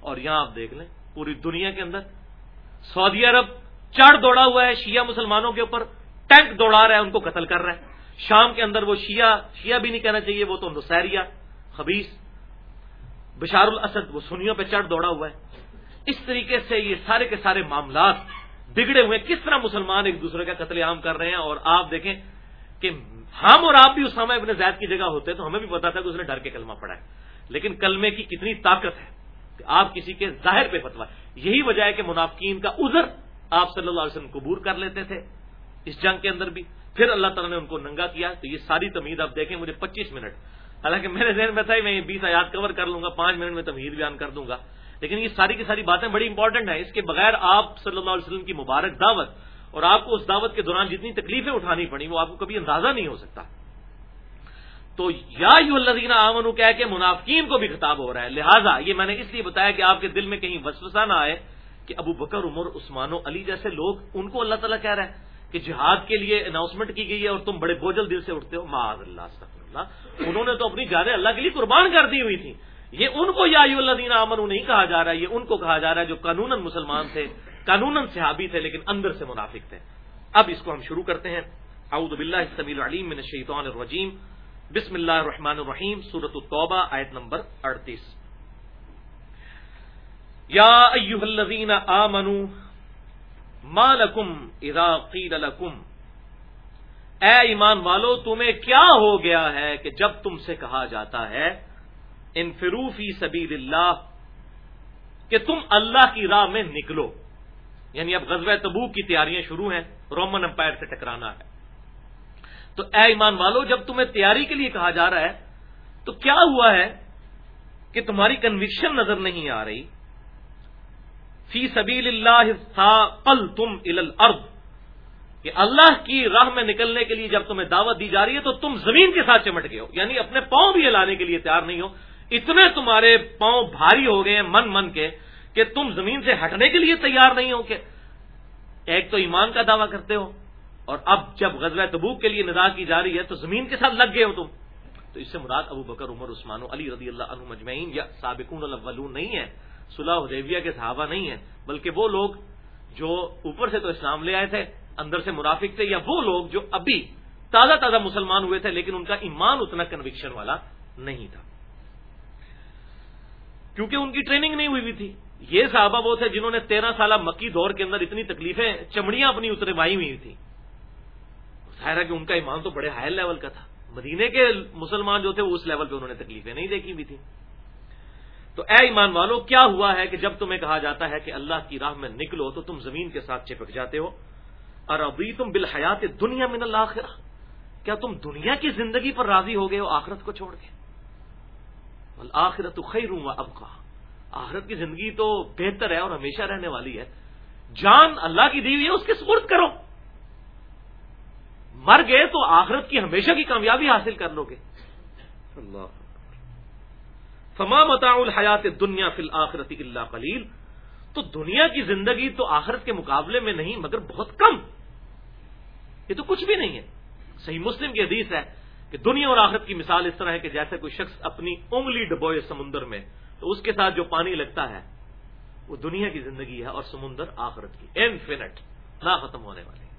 اور یہاں آپ دیکھ لیں، پوری دنیا کے اندر سعودی عرب چڑھ دوڑا ہوا ہے، شیعہ مسلمانوں کے اوپر ٹینک دوڑا رہا ہے، ان کو قتل کر رہا ہے۔ شام کے اندر وہ شیعہ شیعہ بھی نہیں کہنا چاہیے، وہ تو نسیریا خبیص بشار الاسد، وہ سنیوں پہ چڑھ دوڑا ہوا ہے۔ اس طریقے سے یہ سارے کے سارے معاملات بگڑے ہوئے کس طرح مسلمان ایک دوسرے کا قتل عام کر رہے ہیں؟ اور آپ دیکھیں کہ ہم اور آپ بھی اس سمے اپنے زید کی جگہ ہوتے تو ہمیں بھی پتا تھا کہ اس نے ڈر کے کلمہ پڑا ہے۔ لیکن کلمے کی کتنی طاقت ہے۔ آپ کسی کے ظاہر پہ فتوا یہی وجہ ہے کہ منافقین کا عذر آپ صلی اللہ علیہ وسلم قبور کر لیتے تھے، اس جنگ کے اندر بھی۔ پھر اللہ تعالیٰ نے ان کو ننگا کیا۔ تو یہ ساری تمید آپ دیکھیں، مجھے پچیس منٹ۔ حالانکہ میرے ذہن میں تھا میں یہ بیس آیات کور کر لوں گا، پانچ منٹ میں تمہید بیان کر دوں گا۔ لیکن یہ ساری کی ساری باتیں بڑی امپورٹنٹ ہیں۔ اس کے بغیر آپ صلی اللہ علیہ وسلم کی مبارک دعوت اور آپ کو اس دعوت کے دوران جتنی تکلیفیں اٹھانی پڑی وہ آپ کو کبھی اندازہ نہیں ہو سکتا۔ تو یا یو اللہ آمن کہہ کے منافقین کو بھی خطاب ہو رہا ہے۔ لہٰذا یہ میں نے اس لیے بتایا کہ آپ کے دل میں کہیں وسوسہ نہ آئے کہ ابو بکر، عمر، عثمان و علی جیسے لوگ، ان کو اللہ تعالیٰ کہہ رہا ہے کہ جہاد کے لیے اناؤنسمنٹ کی گئی ہے اور تم بڑے بوجھل دل سے اٹھتے ہو۔ معاذ اللہ اللہ۔ انہوں نے تو اپنی جانیں اللہ کے لیے قربان کر دی ہوئی تھی یہ ان کو یا اللہ دینا امن نہیں کہا جا رہا ہے یہ ان کو کہا جا رہا ہے جو قانون مسلمان تھے قانون صحابی تھے، لیکن اندر سے منافق تھے۔ اب اس کو ہم شروع کرتے ہیں۔ اعوذ باللہ السمیع العلیم من الشیطان الرجیم۔ بسم اللہ الرحمن الرحیم سورت التوبہ، آیت نمبر اڑتیس۔ یا ایوہ الذین آمنوا، ما لکم اذا قیل لکم۔ اے ایمان والو، تمہیں کیا ہو گیا ہے کہ جب تم سے کہا جاتا ہے ان فروفی سبیل اللہ، کہ تم اللہ کی راہ میں نکلو۔ یعنی اب غزوہ تبو کی تیاریاں شروع ہیں، رومن امپائر سے ٹکرانا ہے۔ تو اے ایمان والو، جب تمہیں تیاری کے لیے کہا جا رہا ہے، تو کیا ہوا ہے کہ تمہاری کنوکشن نظر نہیں آ رہی؟ فی سبیل اللہ پل تم الارض، کہ اللہ کی راہ میں نکلنے کے لیے جب تمہیں دعوت دی جا رہی ہے، تو تم زمین کے ساتھ چمٹ گئے ہو یعنی اپنے پاؤں بھی ہلانے کے لیے تیار نہیں ہو۔ اتنے تمہارے پاؤں بھاری ہو گئے ہیں، من من کے، کہ تم زمین سے ہٹنے کے لیے تیار نہیں ہو کہ ایک تو ایمان کا دعویٰ کرتے ہو اور اب جب غزوہ تبوک کے لیے ندا کی جا رہی ہے تو زمین کے ساتھ لگ گئے ہو تم۔ تو اس سے مراد ابو بکر، عمر، عثمان، علی رضی اللہ عنہ مجمعین یا سابقون الاولون نہیں ہے صلاح حدیبیہ کے صحابہ نہیں ہیں، بلکہ وہ لوگ جو اوپر سے تو اسلام لے آئے تھے، اندر سے مرافق تھے، یا وہ لوگ جو ابھی تازہ تازہ مسلمان ہوئے تھے، لیکن ان کا ایمان اتنا کنوکشن والا نہیں تھا۔ کیونکہ ان کی ٹریننگ نہیں ہوئی ہوئی تھی۔ یہ صحابہ وہ تھے جنہوں نے تیرہ سالہ مکی دور کے اندر اتنی تکلیفیں، چمڑیاں اپنی اتروائی ہوئی تھی ظاہر ہے کہ ان کا ایمان تو بڑے ہائی لیول کا تھا۔ مدینے کے مسلمان جو تھے وہ اس لیول پہ انہوں نے تکلیفیں نہیں دیکھی ہوئی تھی تو اے ایمان والو، کیا ہوا ہے کہ جب تمہیں کہا جاتا ہے کہ اللہ کی راہ میں نکلو تو تم زمین کے ساتھ چپک جاتے ہو؟ اور ابھی تم بالحیات دنیا من اللہ کیا تم دنیا کی زندگی پر راضی ہو گئے ہو آخرت کو چھوڑ کے؟ آخرت خیر ہوں اب کہا آخرت کی زندگی تو بہتر ہے اور ہمیشہ رہنے والی ہے۔ جان اللہ کی دی ہوئی ہے، اس کے سپرد کرو۔ مر گئے تو آخرت کی ہمیشہ کی کامیابی حاصل کر لو گے۔ اللہ۔ فما متا الحیات دنیا فی الآخرت اللہ خلیل تو دنیا کی زندگی تو آخرت کے مقابلے میں نہیں، مگر بہت کم۔ یہ تو کچھ بھی نہیں ہے۔ صحیح مسلم کی حدیث ہے کہ دنیا اور آخرت کی مثال اس طرح ہے کہ جیسے کوئی شخص اپنی انگلی ڈبوئے سمندر میں، تو اس کے ساتھ جو پانی لگتا ہے، وہ دنیا کی زندگی ہے اور سمندر آخرت کی۔ انفینٹ۔ نہ ختم ہونے والی۔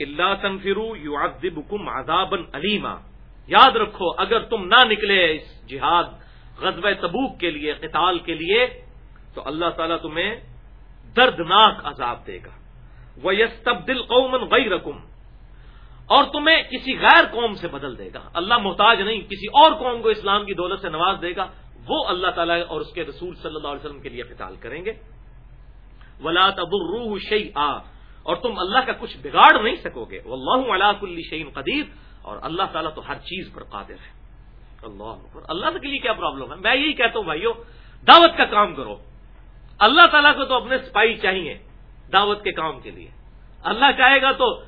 اللہ تنفرو یو ادب حکم آزابن علیما یاد رکھو، اگر تم نہ نکلے اس جہاد غزب تبوک کے لیے، قتال کے لیے، تو اللہ تعالیٰ تمہیں دردناک عذاب دے گا۔ وہ یس تبدیل قومن غی رقم اور تمہیں کسی غیر قوم سے بدل دے گا۔ اللہ محتاج نہیں، کسی اور قوم کو اسلام کی دولت سے نواز دے گا۔ وہ اللہ تعالیٰ اور اس کے رسول صلی اللہ علیہ وسلم کے لیے قتال کریں گے۔ ولا تب روح شعی آ اور تم اللہ کا کچھ بگاڑ نہیں سکو گے اللہ علاق شعین قدیر۔ اور اللہ تعالیٰ تو ہر چیز پر قادر ہے۔ اللہ اللہ کے لیے کیا پرابلم ہے؟ میں یہی کہتا ہوں بھائیو، دعوت کا کام کرو۔ اللہ تعالیٰ کو تو اپنے سپاہی چاہیے دعوت کے کام کے لیے۔ اللہ چاہے گا تو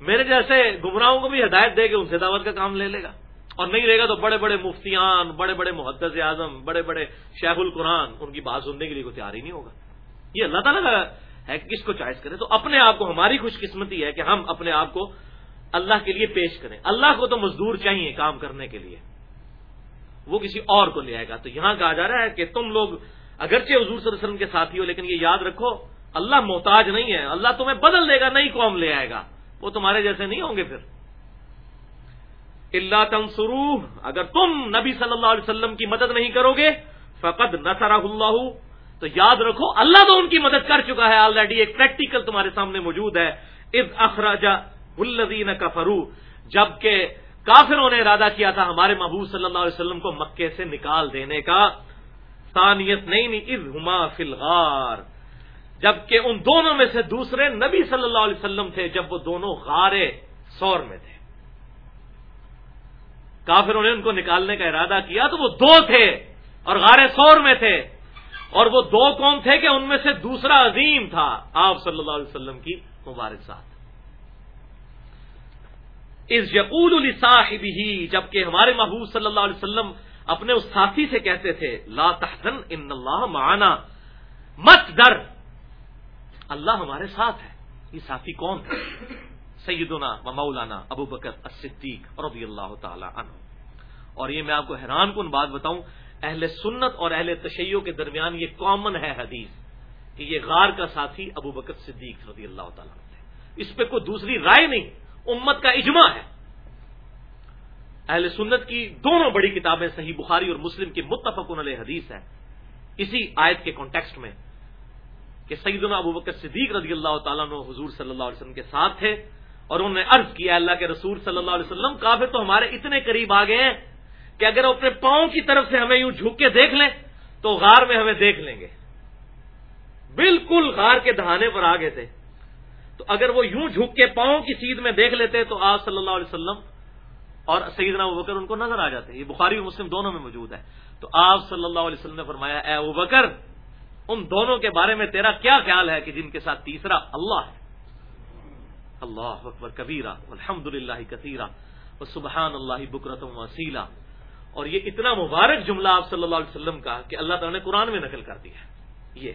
میرے جیسے گمراہوں کو بھی ہدایت دے کے ان سے دعوت کا کام لے لے گا۔ اور نہیں رہے گا تو بڑے بڑے مفتیان، بڑے بڑے محدث اعظم، بڑے بڑے شیخ القرآن، ان کی بات سننے کے لیے کوئی تیار ہی نہیں ہوگا۔ یہ اللہ تعالیٰ کا ہے کہ کس کو چوائس کرے تو اپنے آپ کو ہماری خوش قسمتی ہے کہ ہم اپنے آپ کو اللہ کے لیے پیش کریں۔ اللہ کو تو مزدور چاہیے کام کرنے کے لیے۔ وہ کسی اور کو لے آئے گا۔ تو یہاں کہا جا رہا ہے کہ تم لوگ اگرچہ حضور صلی اللہ علیہ وسلم کے ساتھی ہو، لیکن یہ یاد رکھو، اللہ محتاج نہیں ہے۔ اللہ تمہیں بدل دے گا، نئی قوم لے آئے گا۔ وہ تمہارے جیسے نہیں ہوں گے پھر۔ اللہ تنسرو اگر تم نبی صلی اللہ علیہ وسلم کی مدد نہیں کرو گے فقط نسر اللہ تو یاد رکھو، اللہ تو ان کی مدد کر چکا ہے آلریڈی ایک پریکٹیکل تمہارے سامنے موجود ہے۔ از اخراجا الدین کا فرو جبکہ کافروں نے ارادہ کیا تھا ہمارے محبوب صلی اللہ علیہ وسلم کو مکے سے نکال دینے کا۔ ثانیت نہیں از ہما فلغار جبکہ ان دونوں میں سے دوسرے نبی صلی اللہ علیہ وسلم تھے، جب وہ دونوں غارے سور میں تھے۔ کافروں نے ان کو نکالنے کا ارادہ کیا تو وہ دو تھے اور غار سور میں تھے۔ اور وہ دو قوم تھے کہ ان میں سے دوسرا عظیم تھا آپ صلی اللہ علیہ وسلم کی مبارک ساتھ اس یقول الصاحب ہی جبکہ ہمارے محبوب صلی اللہ علیہ وسلم اپنے اس ساتھی سے کہتے تھے، لا تحزن، ان اللہ معنا۔ مت ڈر۔ اللہ ہمارے ساتھ ہے۔ یہ ساتھی کون تھے سیدنا و مولانا ابو بکر صدیق رضی اللہ تعالی عنہ۔ اور یہ میں آپ کو حیران کن بات بتاؤں اہل سنت اور اہل تشیعوں کے درمیان یہ کامن ہے حدیث کہ یہ غار کا ساتھی ابو بکر صدیق رضی اللہ تعالیٰ اس پہ کوئی دوسری رائے نہیں، امت کا اجماع ہے۔ اہل سنت کی دونوں بڑی کتابیں صحیح بخاری اور مسلم کی متفق علیہ حدیث ہے اسی آیت کے کانٹیکسٹ میں کہ سیدنا ابو بکر صدیق رضی اللہ تعالیٰ نے حضور صلی اللہ علیہ وسلم کے ساتھ تھے اور انہوں نے عرض کیا اللہ کے رسول صلی اللہ علیہ وسلم، کافر تو ہمارے اتنے قریب آ گئے ہیں کہ اگر اپنے پاؤں کی طرف سے ہمیں یوں جھک کے دیکھ لیں، تو غار میں ہمیں دیکھ لیں گے۔ بالکل غار کے دہانے پر آ گئے تھے۔ تو اگر وہ یوں جھک کے پاؤں کی سیدھ میں دیکھ لیتے تو آپ صلی اللہ علیہ وسلم اور سیدنا بکر ان کو نظر آ جاتے۔ یہ بخاری و مسلم دونوں میں موجود ہے۔ تو آپ صلی اللہ علیہ وسلم نے فرمایا، اے ابو بکر، ان دونوں کے بارے میں تیرا کیا خیال ہے کہ جن کے ساتھ تیسرا اللہ ہے؟ اللہ اکبر، کبیرہ الحمد للہ کثیرہ سبحان اللہ بکرتم وسیلہ اور یہ اتنا مبارک جملہ آپ صلی اللہ علیہ وسلم کا کہ اللہ تعالیٰ نے قرآن میں نقل کر دیا یہ۔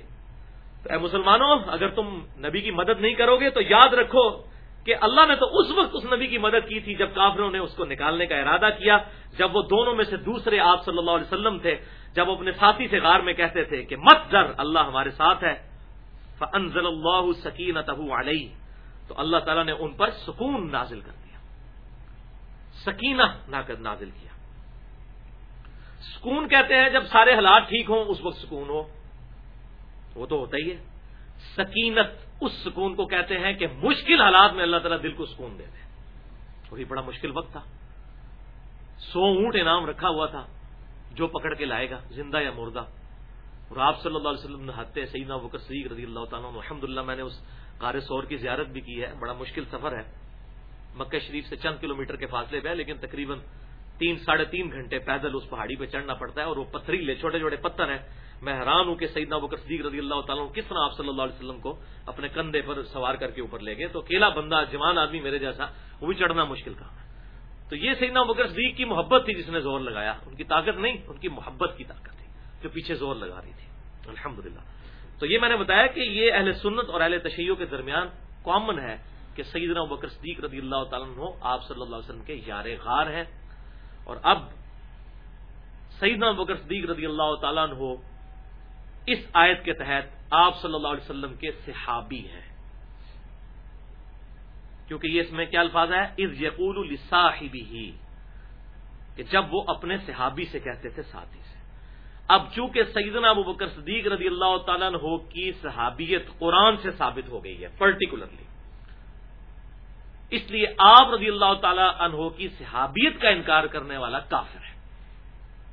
تو اے مسلمانوں، اگر تم نبی کی مدد نہیں کرو گے تو یاد رکھو کہ اللہ نے تو اس وقت اس نبی کی مدد کی تھی جب کافروں نے اس کو نکالنے کا ارادہ کیا، جب وہ دونوں میں سے دوسرے آپ صلی اللہ علیہ وسلم تھے، جب وہ اپنے ساتھی سے غار میں کہتے تھے کہ مت ڈر، اللہ ہمارے ساتھ ہے۔ فنزل اللہ سکین علیہ تو اللہ تعالیٰ نے ان پر سکون نازل کر دیا۔ سکینہ نازل کیا۔ سکون کہتے ہیں، جب سارے حالات ٹھیک ہوں، اس وقت سکون ہو۔ وہ تو ہوتا ہی ہے۔ سکینت اس سکون کو کہتے ہیں کہ مشکل حالات میں اللہ تعالیٰ دل کو سکون دے دے۔ وہی بڑا مشکل وقت تھا۔ سو اونٹ انعام رکھا ہوا تھا، جو پکڑ کے لائے گا، زندہ یا مردہ۔ اور آپ صلی اللہ علیہ وسلم نے سیدنا وکر صدیق رضی اللہ تعالیٰ الحمد للہ میں نے اس قار سور کی زیارت بھی کی ہے۔ بڑا مشکل سفر ہے۔ مکہ شریف سے چند کلومیٹر کے فاصلے پہ لیکن تقریباً تین ساڑھے تین گھنٹے پیدل اس پہاڑی پہ چڑھنا پڑتا ہے اور وہ پتھریلے چھوٹے چھوٹے پتھر ہیں۔ میں حیران ہوں کہ سیدنا بکر صدیق رضی اللہ تعالیٰ کس طرح آپ صلی اللہ علیہ وسلم کو اپنے کندھے پر سوار کر کے اوپر لے گئے۔ تو اکیلا بندہ، جوان آدمی میرے جیسا، وہ بھی چڑھنا مشکل کام ہے۔ تو یہ سیدنا بکر صدیق کی محبت تھی جس نے زور لگایا۔ ان کی طاقت نہیں، ان کی محبت کی طاقت تھی جو پیچھے زور لگا رہی تھی۔ الحمد تو یہ میں نے بتایا کہ یہ اہل سنت اور اہل تشیعوں کے درمیان کامن ہے کہ سیدنا بکر صدیق رضی اللہ تعالیٰ آپ صلی اللہ علیہ وسلم کے یار غار ہیں۔ اور اب سیدنا بکر صدیق رضی اللہ تعالیٰ عنہ اس آیت کے تحت آپ صلی اللہ علیہ وسلم کے صحابی ہیں۔ کیونکہ یہ اس میں کیا الفاظ ہے از یقول الصاحبی ہی کہ جب وہ اپنے صحابی سے کہتے تھے ساتھی سے۔ اب چونکہ سیدنا ابو بکر صدیق رضی اللہ تعالیٰ عنہ کی صحابیت قرآن سے ثابت ہو گئی ہے پرٹیکولرلی اس لیے آپ رضی اللہ تعالی عنہ کی صحابیت کا انکار کرنے والا کافر ہے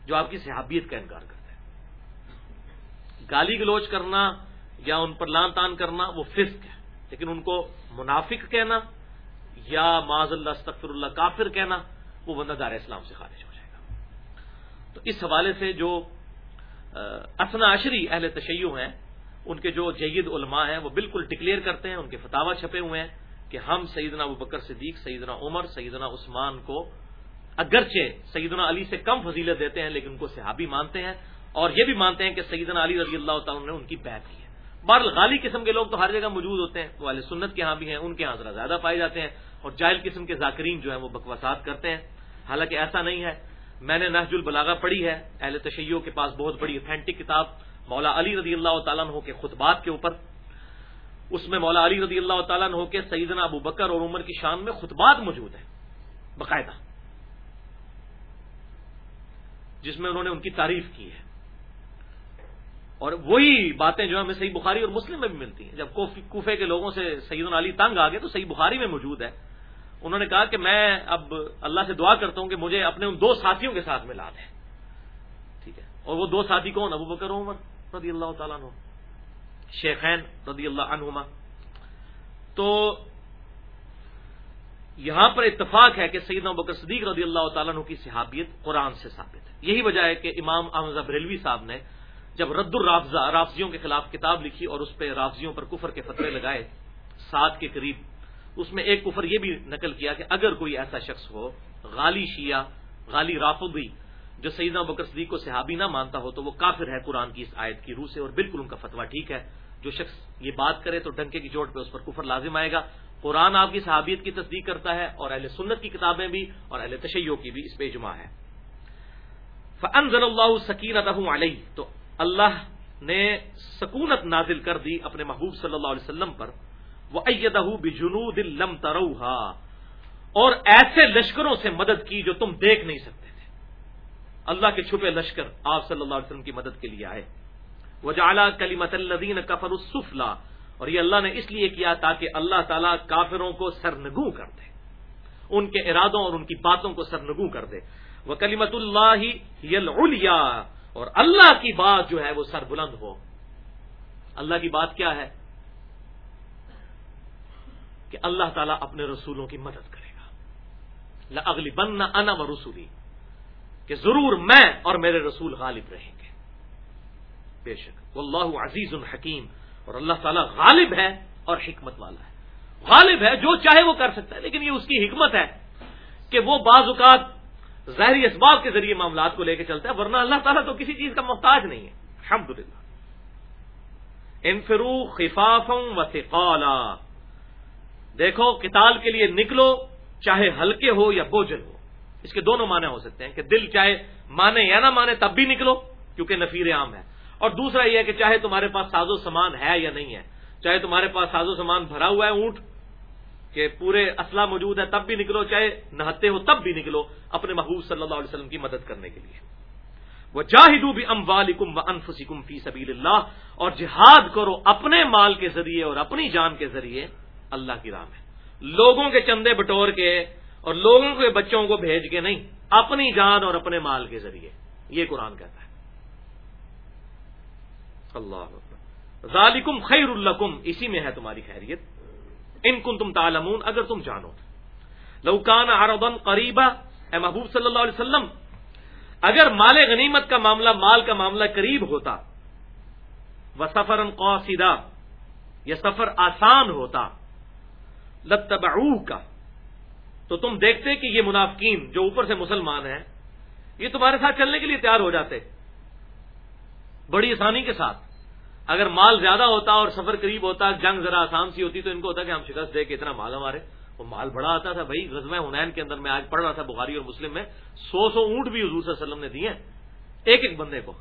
جو آپ کی صحابیت کا انکار کرتے ہیں گالی گلوچ کرنا یا ان پر لان تان کرنا وہ فسق ہے، لیکن ان کو منافق کہنا یا معذ اللہ، استغفر اللہ، کافر کہنا وہ بندہ دار اسلام سے خارج ہو جائے گا۔ تو اس حوالے سے جو اسنا عشری اہل تشیع ہیں، ان کے جو جید علماء ہیں وہ بالکل ڈکلیئر کرتے ہیں، ان کے فتوا چھپے ہوئے ہیں۔ کہ ہم سیدنا ابو بکر صدیق، سیدنا عمر، سیدنا عثمان کو اگرچہ سیدنا علی سے کم فضیلت دیتے ہیں، لیکن ان کو صحابی مانتے ہیں، اور یہ بھی مانتے ہیں کہ سیدنا علی رضی اللہ تعالیٰ نے ان کی بیعت کی ہے۔ بہر غالی قسم کے لوگ تو ہر جگہ موجود ہوتے ہیں، وہ علیہ سنت کے ہاں بھی ہیں، ان کے ہاں ذرا زیادہ پائے جاتے ہیں، اور جائل قسم کے ذاکرین جو ہیں وہ بکواسات کرتے ہیں۔ حالانکہ ایسا نہیں ہے، میں نے نحج البلاغا پڑھی ہے، اہل تشیعوں کے پاس بہت بڑی اتھینٹک کتاب مولا علی رضی اللہ تعالیٰ عنہ کے خطبات کے اوپر اس میں مولا علی رضی اللہ تعالیٰ عنہ کے سیدنا ابو بکر اور عمر کی شان میں خطبات موجود ہیں، باقاعدہ۔ جس میں انہوں نے ان کی تعریف کی ہے۔ اور وہی باتیں جو ہمیں صحیح بخاری اور مسلم میں بھی ملتی ہیں۔ جب کوفے کے لوگوں سے سعید علی تنگ آ گئے تو صحیح بخاری میں موجود ہے۔ انہوں نے کہا کہ میں اب اللہ سے دعا کرتا ہوں کہ مجھے اپنے ان دو ساتھیوں کے ساتھ ملا دیں۔ ٹھیک ہے۔ اور وہ دو ساتھی کون؟ ابو بکر عمر رضی اللہ تعالیٰ عنہ۔ شیخین رضی اللہ عنہما۔ تو یہاں پر اتفاق ہے کہ سیدنا بکر صدیق رضی اللہ تعالیٰ عنہ کی صحابیت قرآن سے ثابت ہے۔ یہی وجہ ہے کہ امام احمد بریلوی صاحب نے جب رد الرافضہ رافضیوں کے خلاف کتاب لکھی اور اس پہ رافضیوں پر کفر کے فتوے لگائے سات کے قریب، اس میں ایک کفر یہ بھی نقل کیا کہ اگر کوئی ایسا شخص ہو، غالی شیعہ، غالی رافضی، جو سیدنا بکر صدیق کو صحابی نہ مانتا ہو، تو وہ کافر ہے قرآن کی اس آیت کی روح سے اور بالکل ان کا فتویٰ ٹھیک ہے۔ جو شخص یہ بات کرے تو ڈنکے کی چوٹ پہ اس پر کفر لازم آئے گا۔ قرآن آپ کی صحابیت کی تصدیق کرتا ہے اور اہل سنت کی کتابیں بھی اور اہل تشیعوں کی بھی اس پہ اجماع ہے۔ فنزل اللہ سکینت علیہ تو اللہ نے سکونت نازل کر دی اپنے محبوب صلی اللہ علیہ وسلم پر۔ وہ ایدہ بجنود لم اور ایسے لشکروں سے مدد کی جو تم دیکھ نہیں سکتے تھے۔ اللہ کے چھپے لشکر آپ صلی اللہ علیہ وسلم کی مدد کے لیے آئے۔ وہ جالا کلیمت الدین کفر السفلا اور یہ اللہ نے اس لیے کیا تاکہ اللہ تعالیٰ کافروں کو سرنگو کر دے. ان کے ارادوں اور ان کی باتوں کو سرنگو کر دے. وہ کلیمت اللہ یل اور اللہ کی بات جو ہے وہ سر بلند ہو. اللہ کی بات کیا ہے؟ کہ اللہ تعالیٰ اپنے رسولوں کی مدد کرے گا. اگلی بننا انا و رسولی کہ ضرور میں اور میرے رسول غالب رہیں گے. بے شک۔ وہ اللہ عزیز الحکیم اور اللہ تعالیٰ غالب ہے اور حکمت والا ہے۔ غالب ہے جو چاہے وہ کر سکتا ہے، لیکن یہ اس کی حکمت ہے کہ وہ بعض اوقات ظاہری اسباب کے ذریعے معاملات کو لے کے چلتا ہے، ورنہ اللہ تعالیٰ تو کسی چیز کا محتاج نہیں ہے۔ الحمد للہ انفرو خفافم و فقالا دیکھو کتاب کے لیے نکلو، چاہے ہلکے ہو یا بوجھل ہو۔ اس کے دونوں معنی ہو سکتے ہیں کہ دل چاہے مانے یا نہ مانے تب بھی نکلو، کیونکہ نفیر عام ہے۔ اور دوسرا یہ ہے کہ چاہے تمہارے پاس ساز و سامان ہے یا نہیں ہے، چاہے تمہارے پاس ساز و سامان بھرا ہوا ہے اونٹ، کہ پورے اسلحہ موجود ہے تب بھی نکلو، چاہے نہتے ہو تب بھی نکلو اپنے محبوب صلی اللہ علیہ وسلم کی مدد کرنے کے لیے۔ وہ جاہدو بھی ام والم و انفسکم فی سبیل اللہ اور جہاد کرو اپنے مال کے ذریعے اور اپنی جان کے ذریعے، اللہ کی راہ میں۔ لوگوں کے چندے بٹور کے اور لوگوں کے بچوں کو بھیج کے نہیں، اپنی جان اور اپنے مال کے ذریعے۔ یہ قرآن کہتا ہے۔ اللہ ذالکم خیر الکم اسی میں ہے تمہاری خیریت۔ ان کن تم تالمون اگر تم جانو۔ لوکان عربن قریبا، اے محبوب صلی اللہ علیہ وسلم، اگر مال غنیمت کا معاملہ، مال کا معاملہ قریب ہوتا وہ سفر قاصدہ یہ سفر آسان ہوتا لتب کا تو تم دیکھتے کہ یہ منافقین، جو اوپر سے مسلمان ہیں، یہ تمہارے ساتھ چلنے کے لیے تیار ہو جاتے۔ بڑی آسانی کے ساتھ۔ اگر مال زیادہ ہوتا اور سفر قریب ہوتا، جنگ ذرا آسان سی ہوتی، تو ان کو ہوتا کہ ہم شکست دے کے اتنا مال ہمارے۔ وہ مال بڑا آتا تھا بھائی، غزوہ ہنین کے اندر میں آج پڑھ رہا تھا، بخاری اور مسلم میں، سو سو اونٹ بھی حضور صلی اللہ علیہ وسلم نے دیے ایک ایک بندے کو۔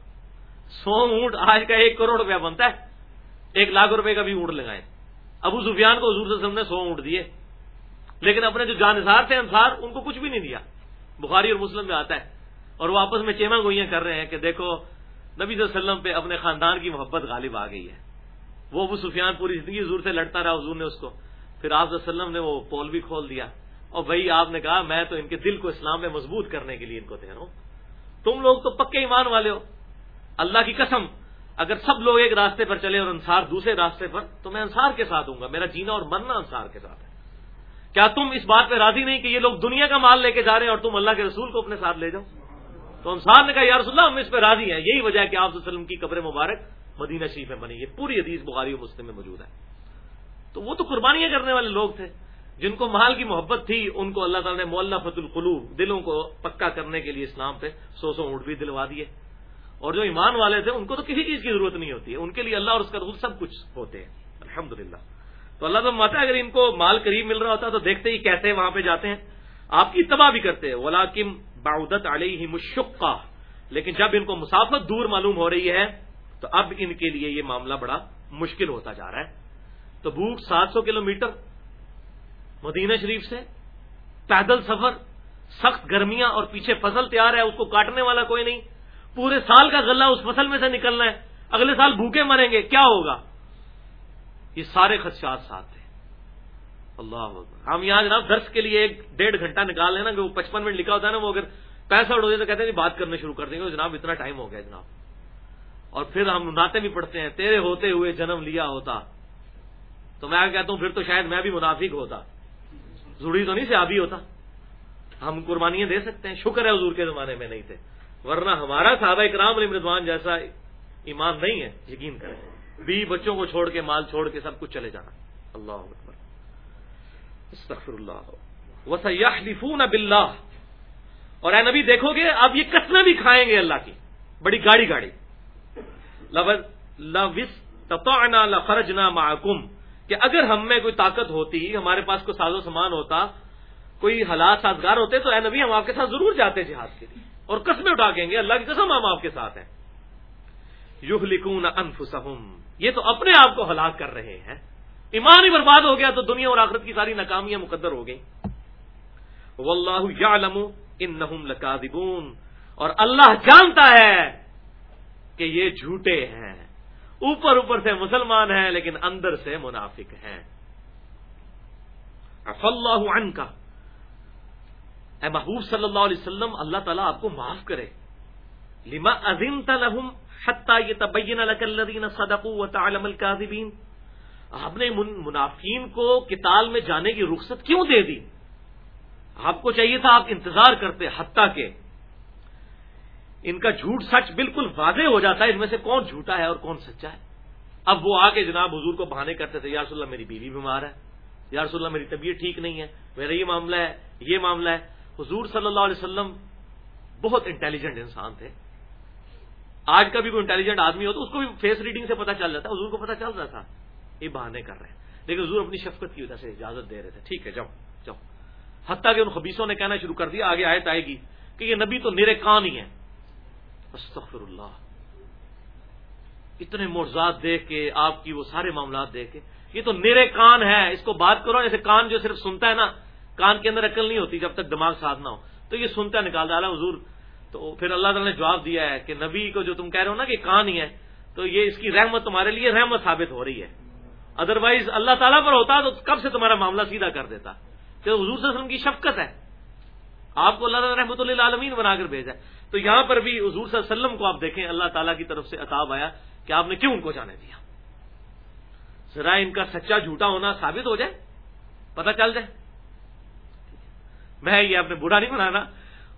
سو اونٹ آج کا ایک کروڑ روپیہ بنتا ہے۔ ایک لاکھ روپے کا بھی اونٹ لگائے ابو سفیان کو حضور صلی اللہ علیہ وسلم نے سو اونٹ دیے۔ لیکن اپنے جو جانسار تھے انسار ان کو کچھ بھی نہیں دیا۔ بخاری اور مسلم میں آتا ہے۔ اور وہ آپس میں چیما گوئیاں کر رہے ہیں کہ دیکھو نبی صلی اللہ علیہ وسلم پہ اپنے خاندان کی محبت غالب آ گئی ہے۔ وہ ابو سفیان پوری زندگی حضور سے لڑتا رہا، حضور نے اس کو۔ پھر آپ وسلم نے وہ پول بھی کھول دیا۔ اور بھائی، آپ نے کہا، میں تو ان کے دل کو اسلام میں مضبوط کرنے کے لیے ان کو دے رہا ہوں۔ تم لوگ تو پکے ایمان والے ہو۔ اللہ کی قسم، اگر سب لوگ ایک راستے پر چلے اور انصار دوسرے راستے پر، تو میں انصار کے ساتھ ہوں گا۔ میرا جینا اور مرنا انصار کے ساتھ ہے۔ کیا تم اس بات پہ راضی نہیں کہ یہ لوگ دنیا کا مال لے کے جا رہے ہیں اور تم اللہ کے رسول کو اپنے ساتھ لے جاؤ؟ تو انصار نے کہا، یا رسول اللہ، ہم اس پہ راضی ہیں. یہی وجہ ہے کہ آپ وسلم کی قبر مبارک مدینہ شریف میں بنی۔ یہ پوری حدیث بخاری و مسلم میں موجود ہے۔ تو وہ تو قربانیاں کرنے والے لوگ تھے۔ جن کو محال کی محبت تھی، ان کو اللہ تعالیٰ نے مولا فت القلوب، دلوں کو پکا کرنے کے لیے اسلام پہ سو سو اونٹ بھی دلوا دیے۔ اور جو ایمان والے تھے، ان کو تو کسی چیز کی ضرورت نہیں ہوتی۔ ہے ان کے لیے اللہ اور اس کا رول سب کچھ ہوتے ہیں۔ الحمد تو اللہ تو ماتا اگر ان کو مال قریب مل رہا ہوتا تو دیکھتے ہی کیسے وہاں پہ جاتے ہیں۔ آپ کی تباہ بھی کرتے ہیں۔ ولاکم باؤدت علیہ مشقہ لیکن جب ان کو مسافت دور معلوم ہو رہی ہے، تو اب ان کے لیے یہ معاملہ بڑا مشکل ہوتا جا رہا ہے۔ تو بھوک سات سو کلو میٹر مدینہ شریف سے، پیدل سفر، سخت گرمیاں اور پیچھے فصل تیار ہے، اس کو کاٹنے والا کوئی نہیں۔ پورے سال کا غلہ اس فصل میں سے نکلنا ہے۔ اگلے سال بھوکے مریں گے، کیا ہوگا؟ یہ سارے خدشات ساتھ تھے۔ اللہ ہم یہاں جناب درس کے لیے ایک ڈیڑھ گھنٹہ نکال لیں نا کہ وہ پچپن منٹ لکھا ہوتا ہے نا، وہ اگر پیسہ اڑ ہو جائے تو کہتے ہیں بات کرنا شروع کر دیں گے جناب اتنا ٹائم ہو گیا جناب۔ اور پھر ہم ناتے بھی پڑھتے ہیں، تیرے ہوتے ہوئے جنم لیا ہوتا۔ تو میں کہتا ہوں، پھر تو شاید میں بھی منافق ہوتا۔ ضروری تو نہیں سے ابھی ہوتا۔ ہم قربانیاں دے سکتے ہیں، شکر ہے حضور کے زمانے میں نہیں تھے۔ ورنہ ہمارا صحابہ اکرام علی مردوان جیسا ایمان نہیں ہے، یقین کریں۔ بی بچوں کو چھوڑ کے، مال چھوڑ کے سب کچھ چلے جانا۔ اللہ اکبر۔ استغفر اللہ. وسیحلفون باللہ اور اے نبی دیکھو گے، اب یہ قسمیں بھی کھائیں گے اللہ کی. بڑی گاڑی گاڑی. لفرجنا معکم کہ اگر ہم میں کوئی طاقت ہوتی، ہمارے پاس کوئی ساز و سامان ہوتا، کوئی حالات سازگار ہوتے، تو اے نبی ہم آپ کے ساتھ ضرور جاتے جہاد کے لیے. اور قسمیں اٹھا گیں گے، اللہ کی قسم ہم آپ کے ساتھ ہیں. یوہ لکھون یہ تو اپنے آپ کو ہلاک کر رہے ہیں. ایمان ہی برباد ہو گیا تو دنیا اور آخرت کی ساری ناکامیاں مقدر ہو گئی واللہ یعلم انہم لکاذبون۔ اور اللہ جانتا ہے کہ یہ جھوٹے ہیں۔ اوپر اوپر سے مسلمان ہیں لیکن اندر سے منافق ہیں۔ اف اللہ عنہ کا اے محبوب صلی اللہ علیہ وسلم، اللہ تعالیٰ آپ کو معاف کرے۔ لما عظیم تلحم حتہ یہ تبین الدین صدق و تعلم القاذبین آپ نے منافقین کو کتال میں جانے کی رخصت کیوں دے دی؟ آپ کو چاہیے تھا آپ انتظار کرتے، حتیٰ کہ ان کا جھوٹ سچ بالکل واضح ہو جاتا ہے، ان میں سے کون جھوٹا ہے اور کون سچا ہے؟ اب وہ آ کے جناب حضور کو بہانے کرتے تھے، یا رسول اللہ میری بیوی بیمار ہے، یا رسول اللہ میری طبیعت ٹھیک نہیں ہے، میرا یہ معاملہ ہے، یہ معاملہ ہے۔ حضور صلی اللہ علیہ وسلم بہت انٹیلیجنٹ انسان تھے۔ آج کا بھی کوئی انٹیلیجنٹ آدمی ہو تو اس کو بھی فیس ریڈنگ سے پتا چل جاتا ہے، حضور کو پتا چل رہا تھا۔ یہ بہانے کر رہے ہیں۔ لیکن حضور اپنی شفقت کی وجہ سے اجازت دے رہے تھے۔ ٹھیک ہے، جاؤ جاؤ۔ حتیٰ کہ ان خبیصوں نے کہنا شروع کر دیا، آگے آیت آئے گی کہ یہ نبی تو میرے کان ہی ہیں۔ استغفر اللہ اتنے مرزاد دیکھ کے، آپ کی وہ سارے معاملات دیکھ کے، یہ تو میرے کان ہے۔ اس کو بات کرو، جیسے کان جو صرف سنتا ہے نا، کان کے اندر عقل نہیں ہوتی جب تک دماغ ساتھ نہ ہو۔ تو یہ سنتا نکال ڈالا حضور۔ تو پھر اللہ تعالیٰ نے جواب دیا ہے کہ نبی کو جو تم کہہ رہے ہو نا کہ کان ہی ہے تو یہ اس کی رحمت تمہارے لیے رحمت ثابت ہو رہی ہے۔ ادروائز اللہ تعالیٰ پر ہوتا تو کب سے تمہارا معاملہ سیدھا کر دیتا؟ کہ حضور صلی اللہ علیہ وسلم کی شفقت ہے۔ آپ کو اللہ تعالیٰ رحمۃ اللہ عالمین بنا کر بھیجا تو یہاں پر بھی حضور صلی اللہ علیہ وسلم کو آپ دیکھیں، اللہ تعالیٰ کی طرف سے عطاب آیا کہ آپ نے کیوں ان کو جانے دیا؟ ذرا ان کا سچا جھوٹا ہونا ثابت ہو جائے، پتہ چل جائے۔ میں یہ اپنے بوڑھا نہیں بنانا،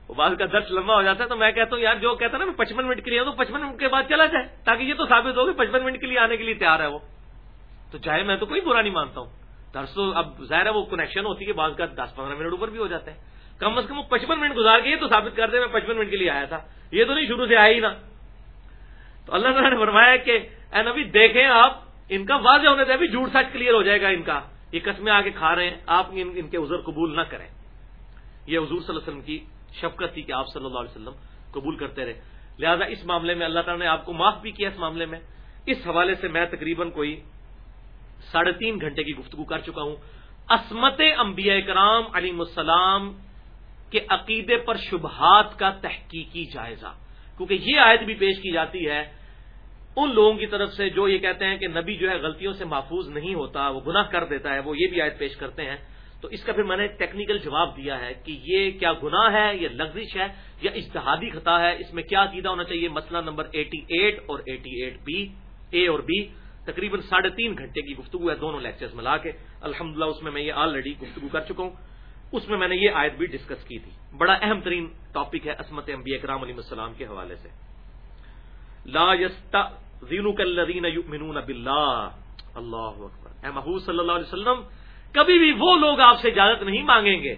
وہ بعض کا درد لمبا ہو جاتا ہے تو میں کہتا ہوں، یار جو کہتا ہے نا، میں پچپن منٹ کے لیے تو پچپن منٹ کے بعد چلا جائے، تاکہ یہ تو ثابت ہو کہ پچپن منٹ کے لیے آنے کے لیے تیار ہے وہ۔ تو چاہے میں تو کوئی برا نہیں مانتا ہوں۔ درس تو اب ظاہر ہے وہ کنیکشن ہوتی ہے بعض کا دس پندرہ منٹ اوپر بھی ہو جاتے ہیں۔ کم از کم وہ پچپن منٹ گزار کے یہ تو ثابت کر دے میں پچپن منٹ کے لیے آیا تھا۔ یہ تو نہیں شروع سے آیا ہی نا تو اللہ تعالیٰ نے فرمایا کہ اے نبی دیکھیں آپ، ان کا واضح ہونے سے ابھی جھوٹ سچ کلیئر ہو جائے گا ان کا۔ یہ قسمیں آ کے کھا رہے ہیں؟ آپ ان کے عذر قبول نہ کریں۔ یہ حضور صلی اللہ علیہ وسلم کی شفقت تھی کہ آپ صلی اللہ علیہ وسلم قبول کرتے رہے۔ لہذا اس معاملے میں اللہ تعالیٰ نے آپ کو معاف بھی کیا اس معاملے میں۔ اس حوالے سے میں تقریباً کوئی ساڑھے تین گھنٹے کی گفتگو کر چکا ہوں۔ عصمت انبیاء کرام علیم السلام کے عقیدے پر شبہات کا تحقیقی جائزہ۔ کیونکہ یہ آیت بھی پیش کی جاتی ہے، ان لوگوں کی طرف سے جو یہ کہتے ہیں کہ نبی جو ہے غلطیوں سے محفوظ نہیں ہوتا، وہ گناہ کر دیتا ہے، وہ یہ بھی آیت پیش کرتے ہیں۔ تو اس کا پھر میں نے ٹیکنیکل جواب دیا ہے کہ یہ کیا گناہ ہے، یہ لغزش ہے یا اجتہادی خطا ہے، اس میں کیا عقیدہ ہونا چاہیے؟ مسئلہ نمبر ایٹی ایٹ اور ایٹی ایٹ بی اے اور بی تقریباً ساڑھے تین گھنٹے کی گفتگو ہے، دونوں لیکچرز ملا کے۔ الحمد اس میں میں یہ آلریڈی گفتگو کر چکا ہوں۔ اس میں میں نے یہ آیت بھی ڈسکس کی تھی۔ بڑا اہم ترین ٹاپک ہے عصمت انبیاء کرام علیہ السلام کے حوالے سے۔ لا اللہ اکبر۔ اے محبوب صلی اللہ علیہ وسلم، کبھی بھی وہ لوگ آپ سے اجازت نہیں مانگیں گے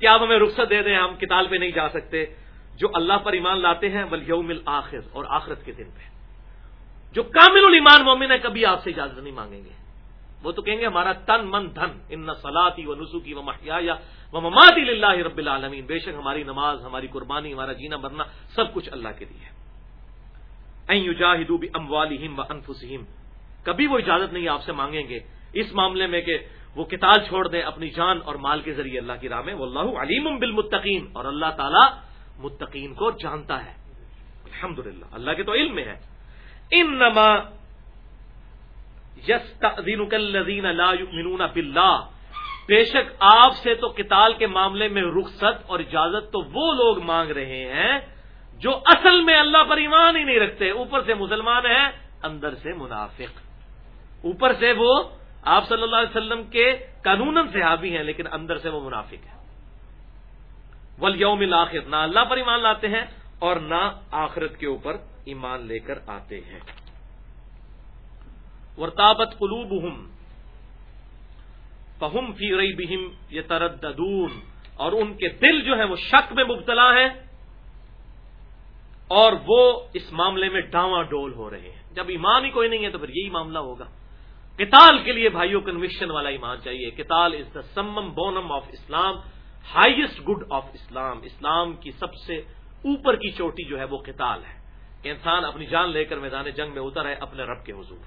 کہ آپ ہمیں رخصت دے دیں، ہم کتاب پہ نہیں جا سکتے۔ جو اللہ پر ایمان لاتے ہیں بل یوم آخر اور آخرت کے دن پہ۔ جو کامل الایمان مومن ہے کبھی آپ سے اجازت نہیں مانگیں گے۔ وہ تو کہیں گے، ہمارا تن من دھن، ان سلاتی و نسو کی و محیا و مماتی اللہ رب العالمین۔ بے شک ہماری نماز، ہماری قربانی، ہمارا جینا مرنا سب کچھ اللہ کے لیے یجاہدو ام و انفسم کبھی وہ اجازت نہیں آپ سے مانگیں گے اس معاملے میں کہ وہ کتاب چھوڑ دیں اپنی جان اور مال کے ذریعے اللہ کی راہ میں۔ وہ اللہ علیم بالمتقین۔ اور اللہ تعالیٰ متقین کو جانتا ہے۔ الحمد اللہ کے تو علم میں ہے۔ ان نما یس تین اللہ بے شک آپ سے تو کتال کے معاملے میں رخصت اور اجازت تو وہ لوگ مانگ رہے ہیں جو اصل میں اللہ پر ایمان ہی نہیں رکھتے۔ اوپر سے مسلمان ہیں، اندر سے منافق۔ اوپر سے وہ آپ صلی اللہ علیہ وسلم کے قانون صحابی ہیں، لیکن اندر سے وہ منافق ہے ول یوم الآخر نہ اللہ پر ایمان لاتے ہیں اور نہ آخرت کے اوپر ایمان لے کر آتے ہیں۔ ورتابت قلوب ہم فہم فی رئی بہم یہ اور ان کے دل جو ہے وہ شک میں مبتلا ہیں، اور وہ اس معاملے میں ڈاواں ڈول ہو رہے ہیں۔ جب ایمان ہی کوئی نہیں ہے تو پھر یہی معاملہ ہوگا۔ کتال کے لیے بھائیوں کنوکشن والا ایمان چاہیے۔ کتال is the summum bonum of Islam highest good of Islam اسلام کی سب سے اوپر کی چوٹی جو ہے وہ کتال ہے۔ کہ انسان اپنی جان لے کر میدان جنگ میں اتر ہے اپنے رب کے حضور،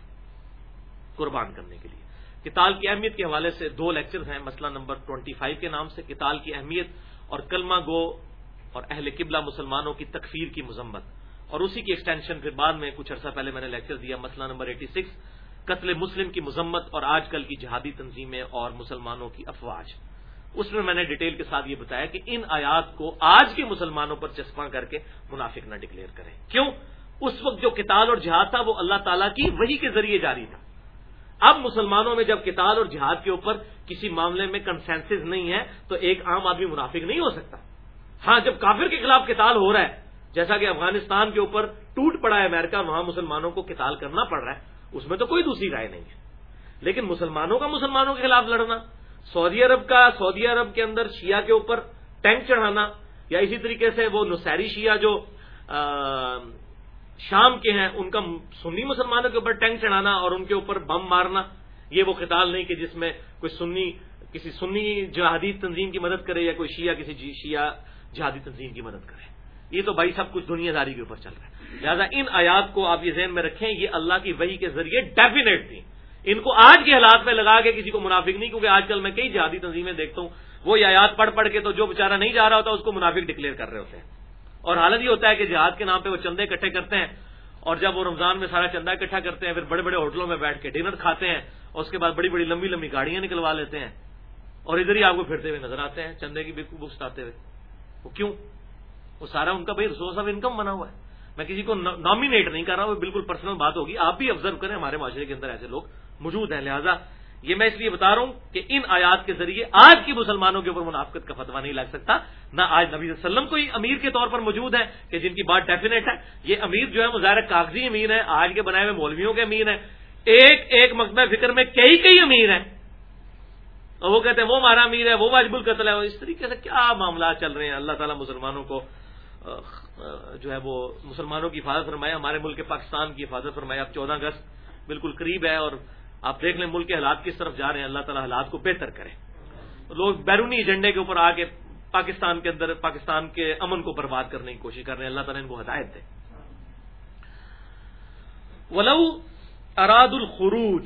قربان کرنے کے لیے۔ کتال کی اہمیت کے حوالے سے دو لیکچرز ہیں، مسئلہ نمبر ٹوئنٹی فائیو کے نام سے کتال کی اہمیت اور کلمہ گو اور اہل قبلہ مسلمانوں کی تکفیر کی مذمت۔ اور اسی کی ایکسٹینشن پھر بعد میں کچھ عرصہ پہلے میں نے لیکچر دیا، مسئلہ نمبر ایٹی سکس قتل مسلم کی مذمت اور آج کل کی جہادی تنظیمیں اور مسلمانوں کی افواج۔ اس میں میں نے ڈیٹیل کے ساتھ یہ بتایا کہ ان آیات کو آج کے مسلمانوں پر چسپاں کر کے منافق نہ ڈکلیئر کریں۔ کیوں؟ اس وقت جو کتاب اور جہاد تھا وہ اللہ تعالیٰ کی وہی کے ذریعے جاری تھا۔ اب مسلمانوں میں جب کتاب اور جہاد کے اوپر کسی معاملے میں کنسینس نہیں ہے، تو ایک عام آدمی منافق نہیں ہو سکتا۔ ہاں جب کافر کے خلاف کتاب ہو رہا ہے، جیسا کہ افغانستان کے اوپر ٹوٹ پڑا ہے امریکہ، وہاں مسلمانوں کو کتاب کرنا پڑ رہا ہے، اس میں تو کوئی دوسری رائے نہیں ہے۔ لیکن مسلمانوں کا مسلمانوں کے خلاف لڑنا سعودی عرب کا، سعودی عرب کے اندر شیعہ کے اوپر ٹینک چڑھانا یا اسی طریقے سے وہ نسیری شیعہ جو شام کے ہیں، ان کا سنی مسلمانوں کے اوپر ٹینک چڑھانا اور ان کے اوپر بم مارنا، یہ وہ خطال نہیں کہ جس میں کوئی سنی، کسی سنی جہادی تنظیم کی مدد کرے یا کوئی شیعہ، کسی جی- شیعہ جہادی تنظیم کی مدد کرے۔ یہ تو بھائی سب کچھ دنیا داری کے اوپر چل رہا ہے۔ لہٰذا ان آیات کو آپ یہ ذہن میں رکھیں، یہ اللہ کی وحی کے ذریعے ڈیفینیٹ تھی ان کو آج کے حالات میں لگا کے کسی کو منافق نہیں، کیونکہ آج کل میں کئی جہادی تنظیمیں دیکھتا ہوں۔ وہ آیات پڑھ پڑھ کے تو جو بےچارا نہیں جا رہا ہوتا، اس کو منافق ڈکلیئر کر رہے ہوتے ہیں۔ اور حالت یہ ہوتا ہے کہ جہاد کے نام پہ وہ چندے اکٹھے کرتے ہیں اور جب وہ رمضان میں سارا چندہ اکٹھا کرتے ہیں، پھر بڑے بڑے ہوٹلوں میں بیٹھ کے ڈنر کھاتے ہیں اور اس کے بعد بڑی بڑی لمبی لمبی گاڑیاں نکلوا لیتے ہیں۔ اور ادھر ہی آپ کو پھرتے ہوئے نظر آتے ہیں، چندے کی بکس آتے ہوئے۔ وہ کیوں؟ وہ سارا ان کا بھائی سورس آف انکم بنا ہوا ہے۔ میں کسی کو نامینیٹ نہیں کر رہا ہوں، بالکل پرسنل بات ہوگی۔ آپ بھی آبزرو کریں، ہمارے معاشرے کے اندر ایسے لوگ موجود ہیں۔ لہٰذا یہ میں اس لیے بتا رہا ہوں کہ ان آیات کے ذریعے آج کی مسلمانوں کے اوپر منافقت کا فتوا نہیں لگ سکتا۔ نہ آج نبی صلی اللہ علیہ وسلم کوئی امیر کے طور پر موجود ہے کہ جن کی بات ڈیفینیٹ ہے۔ یہ امیر جو ہے مظاہر کاغذی امیر ہے آج کے بنائے ہوئے مولویوں کے امیر ہیں۔ ایک ایک مقبہ فکر میں کئی کئی امیر ہیں۔ اور وہ کہتے ہیں، وہ ہمارا امیر ہے، وہ واجب القتل ہے۔ اس طریقے سے کیا معاملات چل رہے ہیں؟ اللہ تعالیٰ مسلمانوں کو جو ہے وہ مسلمانوں کی حفاظت فرمایا ہمارے ملک پاکستان کی حفاظت فرمایا اب چودہ اگست بالکل قریب ہے اور آپ دیکھ لیں ملک کے حالات کس طرف جا رہے ہیں۔ اللہ تعالیٰ حالات کو بہتر کرے۔ لوگ بیرونی ایجنڈے کے اوپر آ کے پاکستان کے اندر، پاکستان کے امن کو برباد کرنے کی کوشش کر رہے ہیں۔ اللہ تعالیٰ ان کو ہدایت دے۔ ولو اراد الخروج،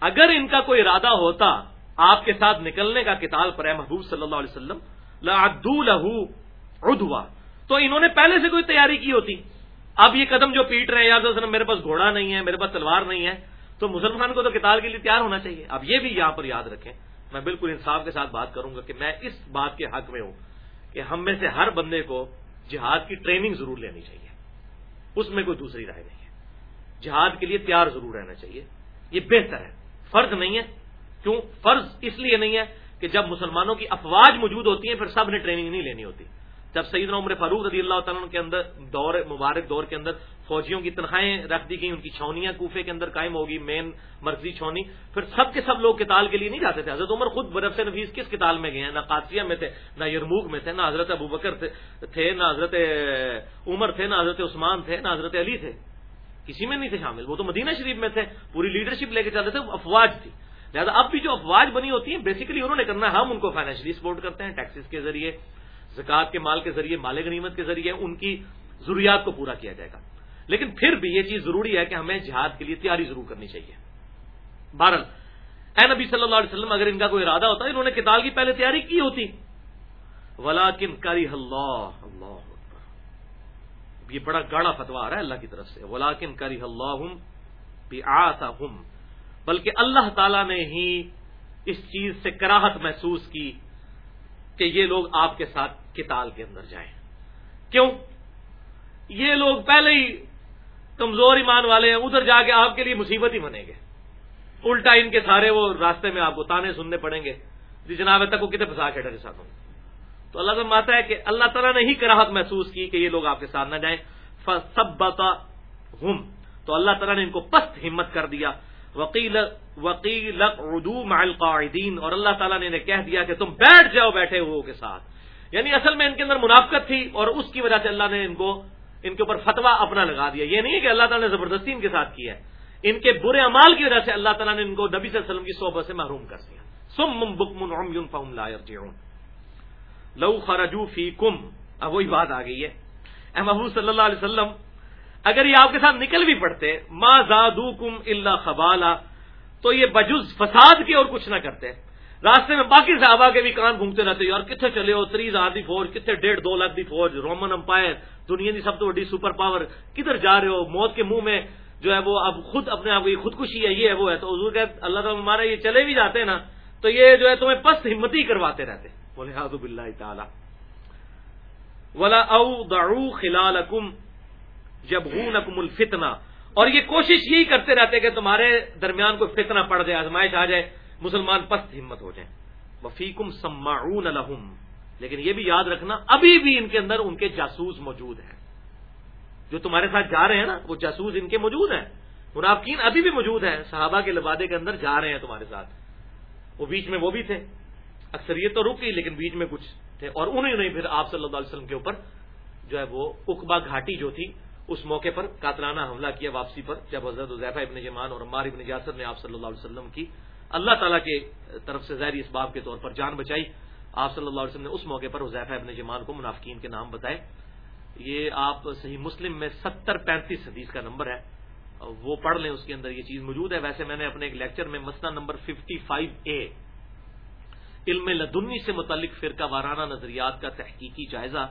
اگر ان کا کوئی ارادہ ہوتا آپ کے ساتھ نکلنے کا کتاب پر ہے محبوب صلی اللہ علیہ وسلم لعدو لہو ادوا تو انہوں نے پہلے سے کوئی تیاری کی ہوتی۔ اب یہ قدم جو پیٹ رہے ہیں یاد میرے پاس گھوڑا نہیں ہے، میرے پاس تلوار نہیں ہے، تو مسلمان کو تو کتاب کے لیے تیار ہونا چاہیے۔ اب یہ بھی یہاں پر یاد رکھیں۔ میں بالکل انصاف کے ساتھ بات کروں گا کہ میں اس بات کے حق میں ہوں کہ ہم میں سے ہر بندے کو جہاد کی ٹریننگ ضرور لینی چاہیے۔ اس میں کوئی دوسری رائے نہیں ہے۔ جہاد کے لیے تیار ضرور رہنا چاہیے۔ یہ بہتر ہے۔ فرض نہیں ہے۔ کیوں؟ فرض اس لیے نہیں ہے کہ جب مسلمانوں کی افواج موجود ہوتی ہیں، پھر سب نے ٹریننگ نہیں لینی ہوتی۔ جب سعید عمر فاروق رضی اللہ تعالیٰ کے اندر دور مبارک دور کے اندر فوجیوں کی تنخواہیں رکھ دی گئی ان کی چھونیاں کوفے کے اندر قائم ہوگی مین مرکزی چھونی پھر سب کے سب لوگ کتال کے لیے نہیں جاتے تھے۔ حضرت عمر خود برف سے نفیس کس کتال میں گئے ہیں؟ نہ قاسیہ میں تھے، نہ یرموگ میں تھے، نہ حضرت ابو بکر تھے نہ حضرت عمر تھے، نہ حضرت عثمان تھے، نہ حضرت علی تھے۔ کسی میں نہیں تھے شامل۔ وہ تو مدینہ شریف میں تھے، پوری لیڈرشپ لے کے چلتے تھے افواج تھی۔ لہٰذا اب بھی جو افواج بنی ہوتی ہیں بیسیکلی انہوں نے کرنا ہم ان کو فائنینشلی سپورٹ کرتے ہیں ٹیکسز کے ذریعے۔ زکوٰۃ کے مال کے ذریعے مال غنیمت کے ذریعے ان کی ضروریات کو پورا کیا جائے گا۔ لیکن پھر بھی یہ چیز ضروری ہے کہ ہمیں جہاد کے لیے تیاری ضرور کرنی چاہیے۔ بہرحال، اے نبی صلی اللہ علیہ وسلم، اگر ان کا کوئی ارادہ ہوتا، انہوں نے کتاب کی پہلے تیاری کی ہوتی۔ ولا کن کری اللہ اللہ یہ بڑا گاڑا فتوا آ رہا ہے اللہ کی طرف سے۔ ولاکن کری اللہ بلکہ اللہ تعالی نے ہی اس چیز سے کراہت محسوس کی کہ یہ لوگ آپ کے ساتھ کتال کے اندر جائیں۔ کیوں؟ یہ لوگ پہلے ہی کمزور ایمان والے ہیں، ادھر جا کے آپ کے لیے مصیبت ہی بنے گے الٹا ان کے سارے وہ راستے میں آپ کو تانے سننے پڑیں گے جی جناب تک وہ کتنے پھنسا کے ڈرے ساتھ ہوں تو اللہ کا ماتا ہے کہ اللہ تعالیٰ نے ہی کراہت محسوس کی کہ یہ لوگ آپ کے ساتھ نہ جائیں۔ سب ہم تو اللہ تعالیٰ نے ان کو پست ہمت کر دیا۔ وکیل وکیل اردو القاعدین اور اللہ تعالیٰ نے انہیں کہہ دیا کہ تم بیٹھ جاؤ بیٹھے ہوئے کے ساتھ۔ یعنی اصل میں ان کے اندر منافقت تھی اور اس کی وجہ سے اللہ نے ان کو ان کے اوپر فتوا اپنا لگا دیا۔ یہ نہیں ہے کہ اللہ تعالیٰ نے زبردستی ان کے ساتھ کیا ہے۔ ان کے برے امال کی وجہ سے اللہ تعالیٰ نے ان کو نبی صلی اللہ علیہ وسلم کی صحبت سے محروم کر دیا۔ سم بک فہم لا لو خرجو فی کم اب وہی بات آ گئی ہے۔ اے محبوب صلی اللہ علیہ وسلم، اگر یہ آپ کے ساتھ نکل بھی پڑتے، ما زادو کم اللہ خبالا، تو یہ بجز فساد کے اور کچھ نہ کرتے۔ راستے میں باقی صحابہ کے بھی کان گھومتے رہتے اور کتنے چلے ہو؟ تریز آدھی فوج کتنے ڈیڑھ دو لاکھ دی فوج رومن امپائر دنیا کی سب سے بڑی سپر پاور کدھر جا رہے ہو؟ موت کے منہ میں جو ہے وہ اب خود اپنے آپ کی خودکشی ہے، یہ ہے، وہ ہے۔ تو حضور کہ اللہ تعالیٰ ہمارے یہ چلے بھی جاتے ہیں نا، تو یہ جو ہے تمہیں پست ہمتی کرواتے رہتے۔ بولے حاضب اللہ تعالی۔ ولا او دعو خلال اکم جب ہوں اور یہ کوشش یہی کرتے رہتے کہ تمہارے درمیان کوئی فتنہ پڑ جائے، آزمائش آ جائے۔ مسلمان پست ہمت ہو جائیں۔ وفیقم سماعون لہم۔ لیکن یہ بھی یاد رکھنا، ابھی بھی ان کے اندر ان کے جاسوس موجود ہیں۔ جو تمہارے ساتھ جا رہے ہیں نا، وہ جاسوس ان کے موجود ہیں۔ منافقین ابھی بھی موجود ہیں۔ صحابہ کے لبادے کے اندر جا رہے ہیں تمہارے ساتھ۔ وہ بیچ میں وہ بھی تھے۔ اکثریت تو رک گئی، لیکن بیچ میں کچھ تھے۔ اور انہیں نہیں، پھر آپ صلی اللہ علیہ وسلم کے اوپر جو ہے وہ اقبا گھاٹی جو تھی، اس موقع پر قاتلانہ حملہ کیا واپسی پر، جب حضرت ابن جمان اور عمار ابن جاسر نے آپ صلی اللہ علیہ وسلم کی اللہ تعالیٰ کے طرف سے ظاہری اسباب کے طور پر جان بچائی۔ آپ صلی اللہ علیہ وسلم نے اس موقع پر حضیفہ ابن جمان کو منافقین کے نام بتائے۔ یہ آپ صحیح مسلم میں ستر پینتیس حدیث کا نمبر ہے۔ وہ پڑھ لیں، اس کے اندر یہ چیز موجود ہے۔ ویسے میں نے اپنے ایک لیکچر میں مسئلہ نمبر ففٹی فائیو اے، علم لدنی سے متعلق فرقہ وارانہ نظریات کا تحقیقی جائزہ۔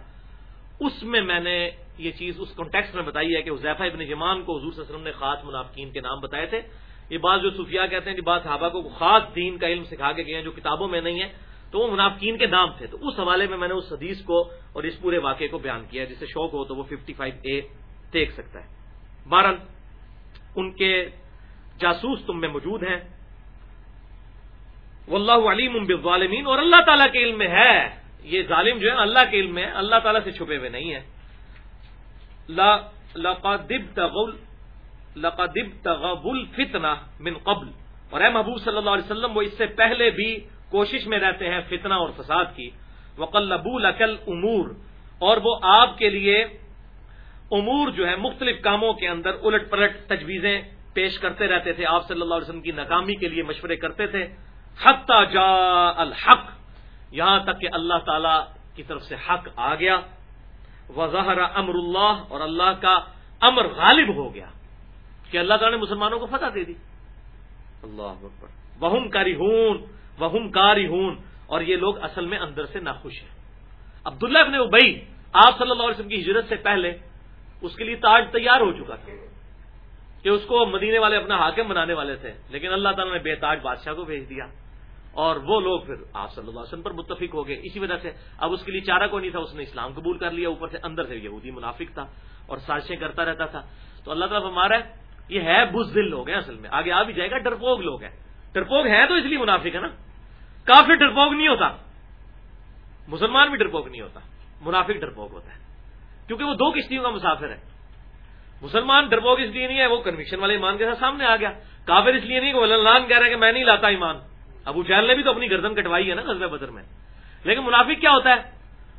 اس میں میں نے یہ چیز اس کانٹیکس میں بتائی ہے کہ حضیفہ ابن جمان کو حضور صلی اللہ علیہ وسلم نے خاص منافقین کے نام بتائے تھے۔ یہ بات جو صوفیہ کہتے ہیں کہ بعض صحابہ کو خاص دین کا علم سکھا کے گئے ہیں جو کتابوں میں نہیں ہے، تو وہ منافقین کے نام تھے۔ تو اس حوالے میں میں نے اس حدیث کو اور اس پورے واقعے کو بیان کیا جسے شوق ہو تو وہ ففٹی فائیو اے دیکھ سکتا ہے۔ بہرحال، ان کے جاسوس تم میں موجود ہیں۔ واللہ علیم بالظالمین، اور اللہ تعالیٰ کے علم میں ہے۔ یہ ظالم جو ہے، اللہ کے علم میں اللہ تعالیٰ سے چھپے ہوئے نہیں ہے فتنا من قبل۔ اور اے محبوب صلی اللہ علیہ وسلم، وہ اس سے پہلے بھی کوشش میں رہتے ہیں فتنہ اور فساد کی۔ وقلبو لکل امور اور وہ آپ کے لیے امور جو ہے مختلف کاموں کے اندر الٹ پلٹ تجویزیں پیش کرتے رہتے تھے۔ آپ صلی اللہ علیہ وسلم کی ناکامی کے لیے مشورے کرتے تھے۔ حتی جا الحق۔ یہاں تک کہ اللہ تعالی کی طرف سے حق آ گیا۔ وظہر امر اللہ اور اللہ کا امر غالب ہو گیا۔ کہ اللہ تعالیٰ نے مسلمانوں کو فتح دے دی۔ اللہ وہم کاری ہون وہم کاری ہون اور یہ لوگ اصل میں اندر سے ناخوش ہیں۔ عبداللہ ابن ابئی آپ صلی اللہ علیہ وسلم کی ہجرت سے پہلے اس کے لیے تاج تیار ہو چکا تھا کہ اس کو مدینے والے اپنا حاکم بنانے والے تھے۔ لیکن اللہ تعالیٰ نے بے تاج بادشاہ کو بھیج دیا۔ اور وہ لوگ پھر آپ صلی اللہ علیہ وسلم پر متفق ہو گئے۔ اسی وجہ سے اب اس کے لیے چارہ کو نہیں تھا، اس نے اسلام قبول کر لیا۔ اوپر سے اندر سے یہودی منافق تھا اور سازشیں کرتا رہتا تھا۔ تو اللہ تعالیٰ ہمارا یہ ہے بز دل لوگ ہیں اصل میں۔ آگے آ بھی جائے گا، ڈرپوگ لوگ ہیں۔ ڈرپوگ ہیں تو اس لیے منافق ہے نا۔ کافی ڈرپوگ نہیں ہوتا۔ مسلمان بھی ڈرپوگ نہیں ہوتا۔ منافق ڈرپوگ ہوتا ہے۔ کیونکہ وہ دو کشتیوں کا مسافر ہے۔ مسلمان ڈرپوگ اس لیے نہیں ہے، وہ کنوکشن والے ایمان کے ساتھ سامنے آ گیا۔ کافر اس لیے نہیں کہ اللہ کہہ رہا ہے کہ میں نہیں لاتا ایمان۔ ابو جہل نے بھی تو اپنی گردن کٹوائی ہے نا غزب بدر میں۔ لیکن منافق کیا ہوتا ہے؟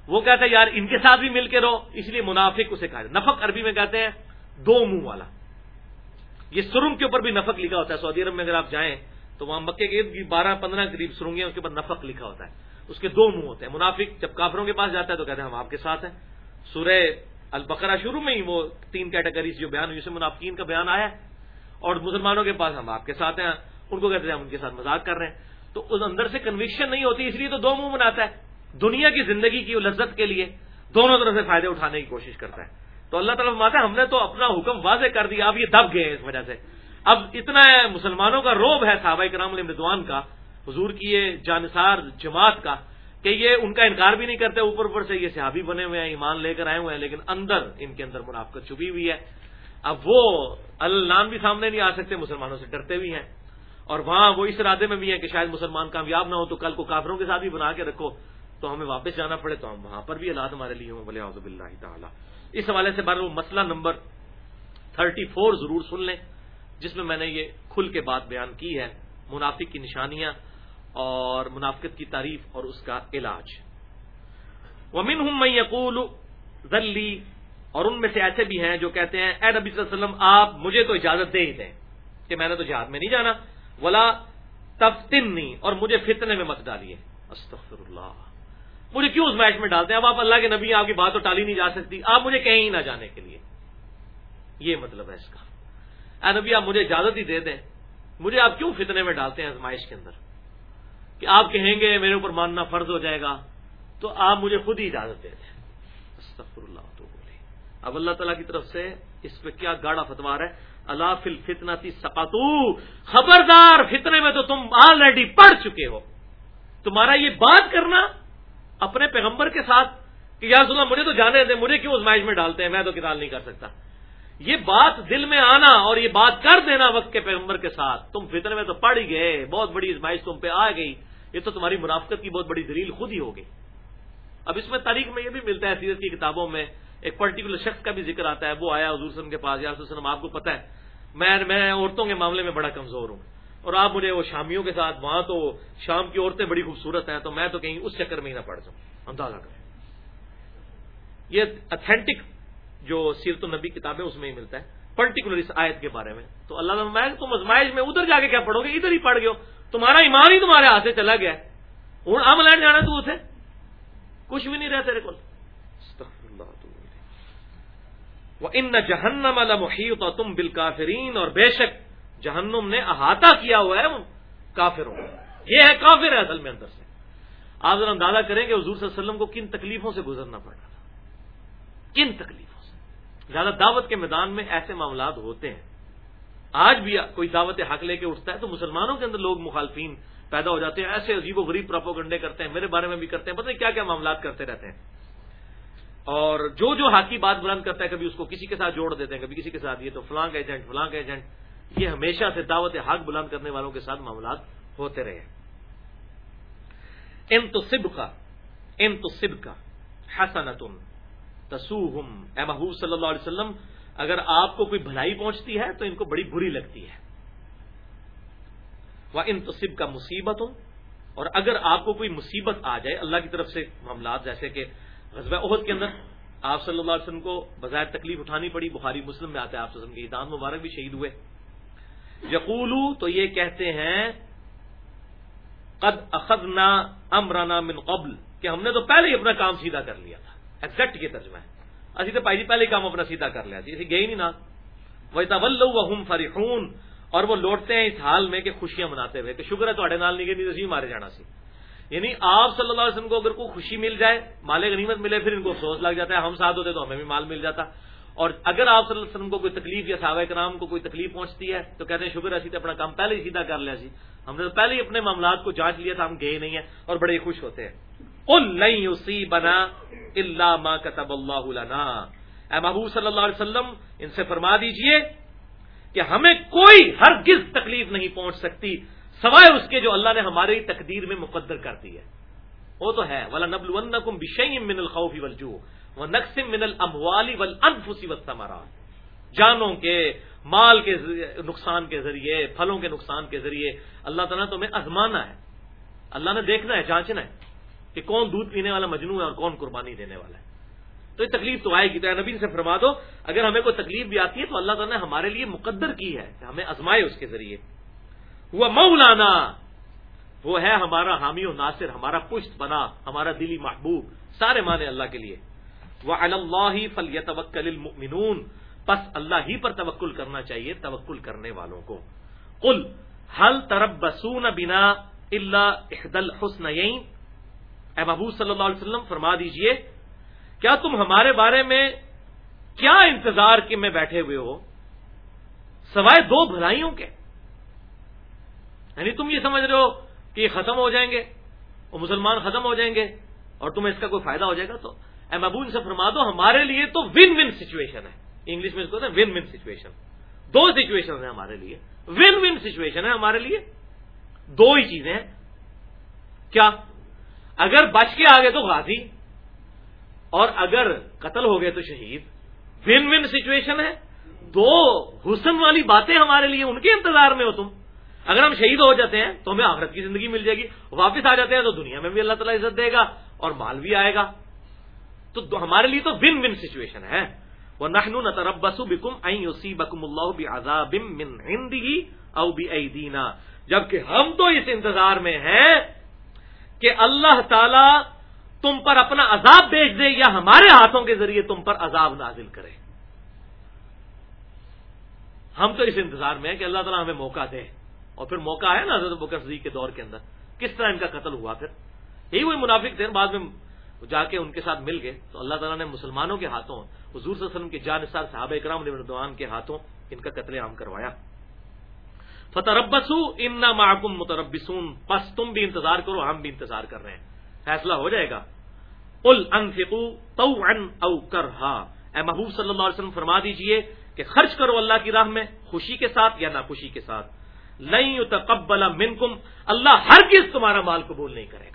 وہ کہتا ہے، یار ان کے ساتھ بھی مل کے رہو۔ اس لیے منافق اسے کہا نفق عربی میں کہتے ہیں، دو منہ والا۔ یہ سرنگ کے اوپر بھی نفق لکھا ہوتا ہے، سعودی عرب میں اگر آپ جائیں تو وہاں مکے کے بارہ پندرہ قریب سرنگیں اس کے اوپر نفق لکھا ہوتا ہے۔ اس کے دو منہ ہوتے ہیں۔ منافق جب کافروں کے پاس جاتا ہے تو کہتے ہیں ہم آپ کے ساتھ ہیں۔ سورہ البقرہ شروع میں ہی وہ تین کیٹیگریز جو بیان ہوئی، اس میں منافقین کا بیان آیا ہے۔ اور مسلمانوں کے پاس ہم آپ کے ساتھ ہیں، ان کو کہتے ہیں ہم ان کے ساتھ مذاق کر رہے ہیں۔ تو اس اندر سے کنوکشن نہیں ہوتی، اس لیے تو دو منہ بناتا ہے۔ دنیا کی زندگی کی لذت کے لیے دونوں طرف سے فائدے اٹھانے کی کوشش کرتا ہے۔ تو اللہ تعالیٰ ماتا ہم نے تو اپنا حکم واضح کر دیا، اب یہ دب گئے اس وجہ سے۔ اب اتنا مسلمانوں کا روب ہے صحابہ کرام علیہ کا، حضور کی یہ جانسار جماعت کا، کہ یہ ان کا انکار بھی نہیں کرتے، اوپر اوپر سے یہ صحابی بنے ہوئے ہیں، ایمان لے کر آئے ہوئے ہیں، لیکن اندر ان کے اندر منافقت چھپی ہوئی ہے۔ اب وہ اللہ بھی سامنے نہیں آ سکتے، مسلمانوں سے ڈرتے بھی ہیں۔ اور وہاں وہ اس ارادے میں بھی ہیں کہ شاید مسلمان کامیاب نہ ہو، تو کل کو کافروں کے ساتھ بھی بنا کے رکھو، تو ہمیں واپس جانا پڑے، تو ہم وہاں پر بھی اللہ ہمارے لیے ہوں بولے آزب اللہ تعالیٰ۔ اس حوالے سے بار وہ مسئلہ نمبر تھرٹی فور ضرور سن لیں، جس میں میں نے یہ کھل کے بات بیان کی ہے، منافق کی نشانیاں اور منافقت کی تعریف اور اس کا علاج۔ ومن ہوں میں یقول، ذلی، اور ان میں سے ایسے بھی ہیں جو کہتے ہیں، اے نبی صلی اللہ علیہ وسلم، آپ مجھے تو اجازت دے ہی دیں کہ میں نے تو جہاد میں نہیں جانا۔ ولا تفتنی، اور مجھے فتنے میں مت ڈالیے۔ استغفر اللہ۔ مجھے کیوں اس میچ میں ڈالتے ہیں؟ اب آپ اللہ کے نبی آپ کی بات تو ٹالی نہیں جا سکتی۔ آپ مجھے کہیں ہی نہ جانے کے لیے۔ یہ مطلب ہے اس کا۔ اے نبی، آپ مجھے اجازت ہی دے دیں۔ مجھے آپ کیوں فتنے میں ڈالتے ہیں ازمائش کے اندر؟ کہ آپ کہیں گے میرے اوپر ماننا فرض ہو جائے گا، تو آپ مجھے خود ہی اجازت دے دیں۔ استغفر اللہ تو بولی اب اللہ تعالیٰ کی طرف سے اس پہ کیا گاڑا فتوار ہے؟ اللہ فل فتنا تھی سپاتو خبردار، فتنے میں تو تم آلریڈی پڑھ چکے ہو۔ تمہارا یہ بات کرنا اپنے پیغمبر کے ساتھ کہ یا سنا مجھے تو جانے دیں، مجھے کیوں اس میچ میں ڈالتے ہیں؟ میں تو کتاب نہیں کر سکتا۔ یہ بات دل میں آنا اور یہ بات کر دینا وقت کے پیغمبر کے ساتھ۔ تم فطر میں تو پڑ ہی گئے، بہت بڑی ازمائش تم پہ آ گئی۔ یہ تو تمہاری منافقت کی بہت بڑی دلیل خود ہی ہوگی اب اس میں تاریخ میں یہ بھی ملتا ہے، سیرت کی کتابوں میں ایک پرٹیکولر شخص کا بھی ذکر آتا ہے، وہ آیا حضور وسلم کے پاس۔ یا وسلم آپ کو پتا ہے میں میں عورتوں کے معاملے میں بڑا کمزور ہوں۔ اور آپ مجھے وہ شامیوں کے ساتھ، وہاں تو شام کی عورتیں بڑی خوبصورت ہیں، تو میں تو کہیں اس چکر میں ہی نہ پڑ جاؤں۔ اندازہ کریں۔ یہ اتھینٹک جو سیرت النبی کتاب ہے اس میں ہی ملتا ہے پرٹیکولر اس آیت کے بارے میں۔ تو اللہ تعالیٰ تم ازمائش میں ادھر جا کے کیا پڑھو گے؟ ادھر ہی پڑھ گئے تمہارا ایمان ہی تمہارے ہاتھ سے چلا گیا ہوں ام لین جانا تو اسے کچھ بھی نہیں رہا تیرے کو ان جہنم محیط تم بال کافرین اور بے شک جہنم نے احاطہ کیا ہوا ہے کافروں یہ ہے کافر ہے اصل میں اندر سے۔ آپ ذرا اندازہ کریں کہ حضور صلی اللہ علیہ وسلم کو کن تکلیفوں سے گزرنا پڑ رہا تھا۔ کن تکلیفوں سے۔ زیادہ دعوت کے میدان میں ایسے معاملات ہوتے ہیں۔ آج بھی کوئی دعوت حق لے کے اٹھتا ہے تو مسلمانوں کے اندر لوگ مخالفین پیدا ہو جاتے ہیں، ایسے عجیب و غریب پراپو گنڈے کرتے ہیں، میرے بارے میں بھی کرتے ہیں، پتہ نہیں کیا کیا معاملات کرتے رہتے ہیں۔ اور جو جو حق کی بات بلند کرتا ہے، کبھی اس کو کسی کے ساتھ جوڑ دیتے ہیں، کبھی کسی کے ساتھ یہ تو فلاں کا ایجنٹ، فلاں کا ایجنٹ۔ یہ ہمیشہ سے دعوت حق بلند کرنے والوں کے ساتھ معاملات ہوتے رہے ام تو سب کا ام تو سب کا حسنتم تسوہم اے محبوب صلی اللہ علیہ وسلم، اگر آپ کو کوئی بھلائی پہنچتی ہے تو ان کو بڑی بری لگتی ہے۔ وہ ان تو کا مصیبت ہوں اور اگر آپ کو کوئی مصیبت آ جائے، اللہ کی طرف سے معاملات، جیسے کہ غزوہ عہد کے اندر آپ صلی اللہ علیہ وسلم کو بظاہر تکلیف اٹھانی پڑی، بخاری مسلم میں آتے ہیں، آپ وسلم کے دان مبارک بھی شہید ہوئے۔ یقولو تو یہ کہتے ہیں، قد اخذنا امرنا من قبل، کہ ہم نے تو پہلے ہی اپنا کام سیدھا کر لیا تھا۔ ایگزیکٹ کے ترجمہ ہے۔ اسی تو پہلے پہلے کام اپنا سیدھا کر لیا۔ اسی گئے نہیں نہ وہ طول ہم فرحون۔ اور وہ لوٹتے ہیں اس حال میں کہ خوشیاں مناتے ہوئے کہ شکر ہے تو نال نہیں گئی نہیں مارے جانا سی۔ یعنی آپ صلی اللہ علیہ وسلم کو اگر کوئی خوشی مل جائے مال غنیمت ملے، پھر ان کو افسوس لگ جاتا ہے۔ ہم ساتھ ہوتے تو ہمیں بھی مال مل جاتا۔ اور اگر آپ صلی اللہ علیہ وسلم کو کوئی تکلیف یا صحابہ کرام کو کوئی تکلیف پہنچتی ہے، تو کہتے ہیں، شکر ایسی تو اپنا کام پہلے ہی سیدھا کر لیا سی ہم نے تو پہلے ہی اپنے معاملات کو جانچ لیا تھا، ہم گئے نہیں ہیں اور بڑے خوش ہوتے ہیں۔ ان نہیں اسی بنا اللہ ماں کتب اللہ لنا۔ اے محبوب صلی اللہ علیہ وسلم، ان سے فرما دیجیے کہ ہمیں کوئی ہر تکلیف نہیں پہنچ سکتی، سوائے اس کے جو اللہ نے ہماری تقدیر میں مقدر کر دی ہے۔ وہ تو ہے ولا نبل من الخوف ولجو وہ نقسم من الموالی ول انفسی جانوں کے، مال کے نقصان کے ذریعے، پھلوں کے نقصان کے ذریعے اللہ تعالیٰ تمہیں ازمانا ہے۔ اللہ نے دیکھنا ہے، جانچنا ہے کہ کون دودھ پینے والا مجنو ہے اور کون قربانی دینے والا ہے۔ تو یہ تکلیف تو آئے گی۔ تو نبی سے فرما دو، اگر ہمیں کوئی تکلیف بھی آتی ہے تو اللہ تعالیٰ نے ہمارے لیے مقدر کی ہے کہ ہمیں ازمائے اس کے ذریعے۔ وہ مولانا، وہ ہے ہمارا حامی و ناصر، ہمارا پشت بنا، ہمارا دلی محبوب، سارے مانے اللہ کے لیے۔ وہ اللہ فل توکل المؤمنون۔ پس اللہ ہی پر توکل کرنا چاہیے توکل کرنے والوں کو۔ کل حل ترب بسون بنا اللہ احدل حسن اے محبوب صلی اللہ علیہ وسلم، فرما دیجیے، کیا تم ہمارے بارے میں کیا انتظار کے میں بیٹھے ہوئے ہو؟ سوائے دو بھلائیوں کے۔ یعنی تم یہ سمجھ رہے ہو کہ یہ ختم ہو جائیں گے وہ مسلمان ختم ہو جائیں گے اور تمہیں اس کا کوئی فائدہ ہو جائے گا تو؟ اے محبوب سے فرما دو، ہمارے لیے تو ون ون سچویشن ہے۔ انگلش میں اس کو ون ون سچویشن دو سچویشن ہے ہمارے لیے۔ ون ون سچویشن ہے ہمارے لیے۔ دو ہی چیزیں ہیں۔ کیا؟ اگر بچ کے آگے تو غازی، اور اگر قتل ہو گئے تو شہید۔ ون ون سچویشن ہے۔ دو حسن والی باتیں ہمارے لیے، ان کے انتظار میں ہو تم۔ اگر ہم شہید ہو جاتے ہیں تو ہمیں آخرت کی زندگی مل جائے گی۔ واپس آ جاتے ہیں تو دنیا میں بھی اللہ تعالیٰ عزت دے گا اور مال بھی آئے گا۔ تو ہمارے لیے تو ون ون سچویشن ہے۔ وہ نہنو نہ تربس بکم اسی بکم اللہ بھی او بھی جبکہ ہم تو اس انتظار میں ہیں کہ اللہ تعالی تم پر اپنا عذاب بیچ دے یا ہمارے ہاتھوں کے ذریعے تم پر عذاب نازل کرے۔ ہم تو اس انتظار میں ہیں کہ اللہ تعالیٰ ہمیں موقع دے۔ اور پھر موقع ہے نا حضرت بکر صدیق کے دور کے اندر۔ کس طرح ان کا قتل ہوا پھر؟ یہی وہی منافق تھے بعد میں جا کے ان کے ساتھ مل گئے۔ تو اللہ تعالیٰ نے مسلمانوں کے ہاتھوں، حضور صلی اللہ علیہ وسلم کے جانصار صحابہ اکرام ردوان کے ہاتھوں ان کا قتل عام کروایا۔ فتربسو امنا محکم متربسون پس تم بھی انتظار کرو، ہم بھی انتظار کر رہے ہیں۔ فیصلہ ہو جائے گا۔ ال انفقو تو ان او کر اے محبوب صلی اللہ علیہ وسلم، فرما دیجیے کہ خرچ کرو اللہ کی راہ میں، خوشی کے ساتھ یا ناخوشی کے ساتھ۔ نہیں تقبل منکم اللہ ہر کس تمہارا مال قبول نہیں کرے۔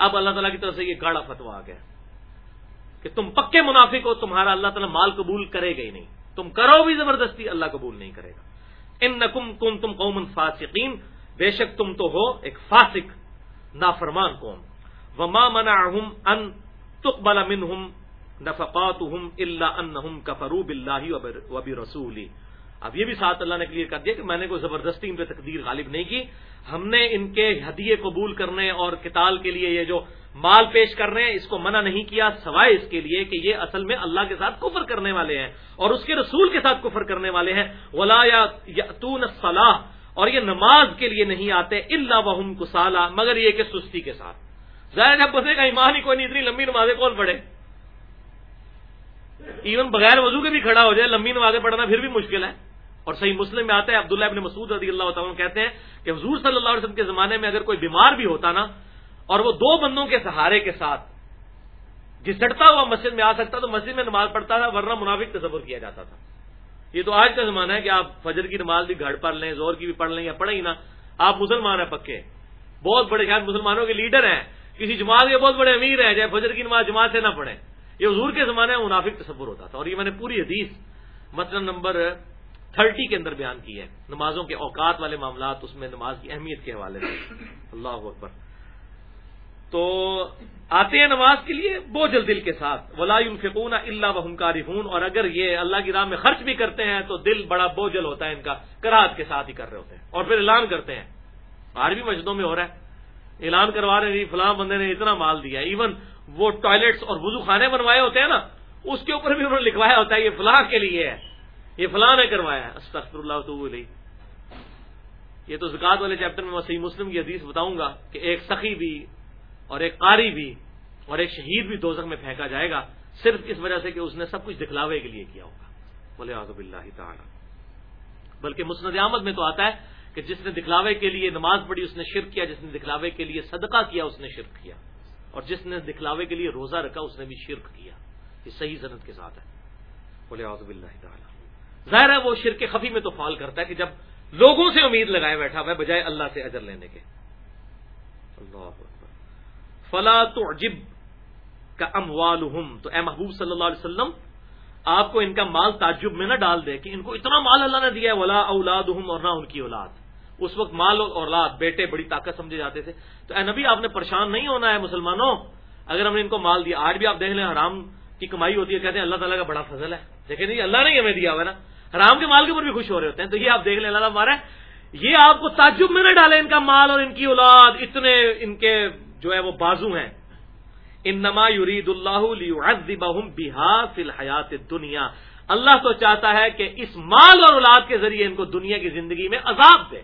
اب اللہ تعالیٰ کی طرف سے یہ گاڑا فتوا آ گیا کہ تم پکے منافق ہو، تمہارا اللہ تعالیٰ مال قبول کرے گا ہی نہیں۔ تم کرو بھی زبردستی، اللہ قبول نہیں کرے گا۔ ان نقم کم تم قومن فاسقین، بے شک تم تو ہو ایک فاسق، نافرمان قوم۔ وما منعهم ان تقبل منهم نفقاتهم الا انهم كفروا بالله وبرسوله اب یہ بھی ساتھ اللہ نے کلیئر کر دیا کہ میں نے کوئی زبردستی ان پہ تقدیر غالب نہیں کی۔ ہم نے ان کے ہدیے قبول کرنے اور کتال کے لیے یہ جو مال پیش کر رہے ہیں، اس کو منع نہیں کیا، سوائے اس کے لیے کہ یہ اصل میں اللہ کے ساتھ کفر کرنے والے ہیں اور اس کے رسول کے ساتھ کفر کرنے والے ہیں۔ ولا یاتون صلاح اور یہ نماز کے لیے نہیں آتے اللہ وحم کسالہ مگر یہ کہ سستی کے ساتھ۔ ظاہر جب بسے کا ایمان ہی کوئی نہیں، اتنی لمبی نمازیں کون پڑھے؟ ایون بغیر وضو کے بھی کھڑا ہو جائے، لمبی نمازیں پڑھنا پھر بھی مشکل ہے۔ اور صحیح مسلم میں آتا ہے، عبداللہ ابن مسعود رضی اللہ تعالیٰ کہتے ہیں کہ حضور صلی اللہ علیہ وسلم کے زمانے میں اگر کوئی بیمار بھی ہوتا نا، اور وہ دو بندوں کے سہارے کے ساتھ گھسٹتا ہوا مسجد میں آ سکتا تو مسجد میں نماز پڑھتا تھا، ورنہ منافق تصور کیا جاتا تھا۔ یہ تو آج کا زمانہ ہے کہ آپ فجر کی نماز بھی گھر پڑھ لیں زور کی بھی پڑھ لیں یا پڑھیں ہی نا، آپ مسلمان ہیں پکے۔ بہت بڑے شاید مسلمانوں کے لیڈر ہیں۔ کسی جماعت کے بہت بڑے امیر ہیں، چاہے فجر کی نماز جماعت سے نہ پڑھیں۔ یہ حضور کے زمانے میں منافق تصور ہوتا تھا اور یہ میں نے پوری حدیث مطلب نمبر تھرٹی کے اندر بیان کی ہے۔ نمازوں کے اوقات والے معاملات، اس میں نماز کی اہمیت کے حوالے سے۔ اللہ اکبر۔ تو آتے ہیں نماز کے لیے بوجھل دل کے ساتھ۔ ولا فکون اللہ و اور اگر یہ اللہ کی راہ میں خرچ بھی کرتے ہیں، تو دل بڑا بوجھل ہوتا ہے ان کا۔ کراط کے ساتھ ہی کر رہے ہوتے ہیں۔ اور پھر اعلان کرتے ہیں۔ آج بھی مسجدوں میں ہو رہا ہے۔ اعلان کروا رہے ہیں فلاں بندے نے اتنا مال دیا۔ ایون وہ ٹوائلٹس اور وضو خانے بنوائے ہوتے ہیں نا، اس کے اوپر بھی انہوں نے لکھوایا ہوتا ہے یہ فلاں کے لیے ہے۔ یہ فلاں نے کروایا استغفر اللہ تو یہ تو زکات والے چیپٹر میں صحیح مسلم کی حدیث بتاؤں گا کہ ایک سخی بھی اور ایک قاری بھی اور ایک شہید بھی دوزخ میں پھینکا جائے گا صرف اس وجہ سے کہ اس نے سب کچھ دکھلاوے کے لیے کیا ہوگا۔ بولے آزب اللہ تعالی۔ بلکہ مسند احمد میں تو آتا ہے کہ جس نے دکھلاوے کے لیے نماز پڑھی، اس نے شرک کیا، جس نے دکھلاوے کے لیے صدقہ کیا، اس نے شرک کیا۔ اور جس نے دکھلاوے کے لیے روزہ رکھا، اس نے بھی شرک کیا۔ یہ صحیح صنعت کے ساتھ ہے۔ بولے آزب اللہ تعالیٰ۔ ظاہر ہے وہ شرک خفی میں تو فال کرتا ہے کہ جب لوگوں سے امید لگائے بیٹھا ہوا ہے بجائے اللہ سے اجر لینے کے۔ اللہ فلا تو عجب کا اموال تو اے محبوب صلی اللہ علیہ وسلم، آپ کو ان کا مال تعجب میں نہ ڈال دے کہ ان کو اتنا مال اللہ نے دیا ہے، ولا اولاد اور نہ ان کی اولاد۔ اس وقت مال اور اولاد، بیٹے بڑی طاقت سمجھے جاتے تھے۔ تو اے نبی، آپ نے پریشان نہیں ہونا ہے مسلمانوں؟ اگر ہم نے ان کو مال دیا، آج بھی آپ دیکھ لیں، حرام کی کمائی ہوتی ہے، کہتے ہیں اللہ تعالیٰ کا بڑا فضل ہے۔ دیکھیں نہیں اللہ نے ہمیں دیا ہوا نا۔ حرام کے مال کے اوپر بھی خوش ہو رہے ہوتے ہیں۔ تو یہ آپ دیکھ لیں، اللہ ہمارا یہ آپ کو تعجب میں نہ ڈالے ان کا مال اور ان کی اولاد۔ اتنے ان کے جو ہے وہ بازو ہیں۔ انما یرید اللہ بہا فی الحیات دنیا اللہ تو چاہتا ہے کہ اس مال اور اولاد کے ذریعے ان کو دنیا کی زندگی میں عذاب دے۔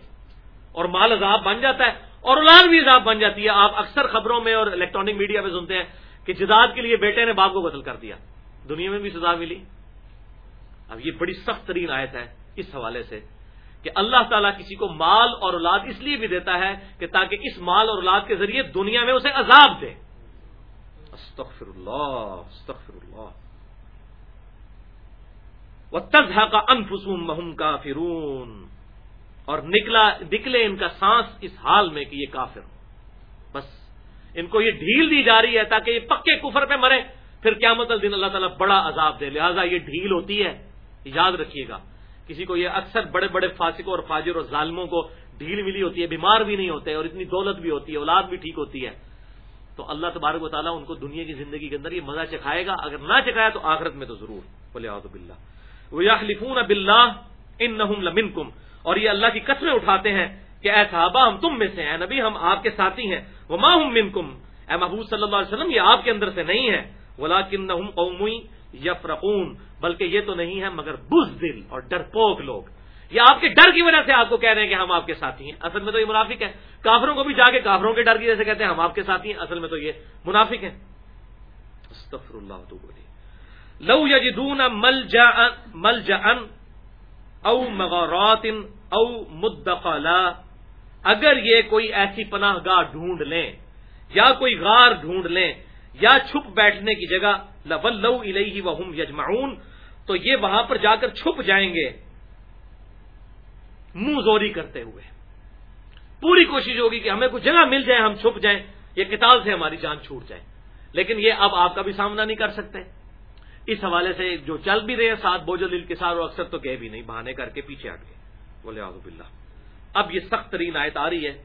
اور مال عذاب بن جاتا ہے، اور اولاد بھی عذاب بن جاتی ہے۔ آپ اکثر خبروں میں اور الیکٹرانک میڈیا میں سنتے ہیں کہ جداد کے لیے بیٹے نے باپ کو قتل کر دیا۔ دنیا میں بھی سزا ملی۔ اب یہ بڑی سخت ترین آیت ہے اس حوالے سے کہ اللہ تعالیٰ کسی کو مال اور اولاد اس لیے بھی دیتا ہے کہ تاکہ اس مال اور اولاد کے ذریعے دنیا میں اسے عذاب دے۔ استغفر اللہ استغفر اللہ وہ تزہ کا انفسوم محم کا فرون اور نکلا، نکلے ان کا سانس اس حال میں کہ یہ کافر ہو بس، ان کو یہ ڈھیل دی جا رہی ہے تاکہ یہ پکے کفر پہ مرے۔ پھر کیا مطلب دن اللہ تعالیٰ بڑا عذاب دے، لہٰذا یہ ڈھیل ہوتی ہے۔ یاد رکھیے گا، کسی کو یہ اکثر بڑے بڑے فاسقوں اور فاجر اور ظالموں کو ڈھیل ملی ہوتی ہے، بیمار بھی نہیں ہوتے اور اتنی دولت بھی ہوتی ہے، اولاد بھی ٹھیک ہوتی ہے۔ تو اللہ تبارک و تعالیٰ ان کو دنیا کی زندگی کے اندر یہ مزہ چکھائے گا، اگر نہ چکھایا تو آخرت میں تو ضرور۔ بولے آد بلّہ وہ یا ان نہ کم اور یہ اللہ کی قسمیں اٹھاتے ہیں کہ اے صحابہ، ہم تم میں سے ہیں نبی، ہم آپ کے ساتھی ہیں۔ وہ ماں ہوں من کم اے محبوب صلی اللہ علیہ وسلم، یہ آپ کے اندر سے نہیں ہے ولا کن قومی یفرقون، بلکہ یہ تو نہیں ہے مگر بز دل اور ڈرپوک لوگ۔ یہ آپ کے ڈر کی وجہ سے آپ کو کہہ رہے ہیں کہ ہم آپ کے ساتھی ہیں۔ اصل میں تو یہ منافق ہے کافروں کو بھی جا کے کافروں کے ڈر کی وجہ سے کہتے ہیں ہم آپ کے ساتھی ہیں۔ اصل میں تو یہ منافق ہے استفر اللہ تو بولی لو یجدون مل جا او مغارات او مدقلا اگر یہ کوئی ایسی پناہ گاہ ڈھونڈ لیں یا کوئی غار ڈھونڈ لیں یا چھپ بیٹھنے کی جگہ لو الہی وہم یجمعون، تو یہ وہاں پر جا کر چھپ جائیں گے۔ منہ زوری کرتے ہوئے۔ پوری کوشش ہوگی کہ ہمیں کوئی جگہ مل جائے، ہم چھپ جائیں، یہ کتاب سے ہماری جان چھوٹ جائے۔ لیکن یہ اب آپ کا بھی سامنا نہیں کر سکتے۔ اس حوالے سے جو چل بھی رہے ہیں، ساتھ بوجھ دل کے ساتھ اکثر تو گئے بھی نہیں، بہانے کر کے پیچھے ہٹ گئے۔ بولے آزب اللہ اب یہ سخت ترین آیت آ رہی ہے۔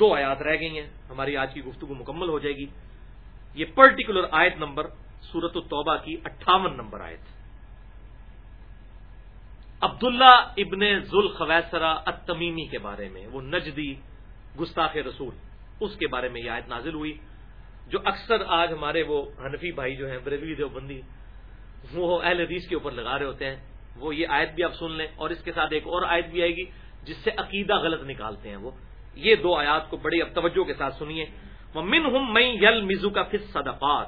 دو آیات رہ گئی ہیں۔ ہماری آج کی گفتگو مکمل ہو جائے گی۔ یہ پرٹیکولر آیت نمبر سورت التوبہ کی اٹھاون نمبر آیت عبداللہ ابن ذوال خویسرا اتمیمی کے بارے میں، وہ نجدی گستاخ رسول، اس کے بارے میں یہ آیت نازل ہوئی، جو اکثر آج ہمارے وہ حنفی بھائی جو ہیں بریوی دیوبندی، وہ اہل حدیث کے اوپر لگا رہے ہوتے ہیں۔ وہ یہ آیت بھی آپ سن لیں، اور اس کے ساتھ ایک اور آیت بھی آئے گی، جس سے عقیدہ غلط نکالتے ہیں وہ۔ یہ دو آیات کو بڑی اب توجہ کے ساتھ سنیے۔ من ہوں میں یل مزو کا فص صدقات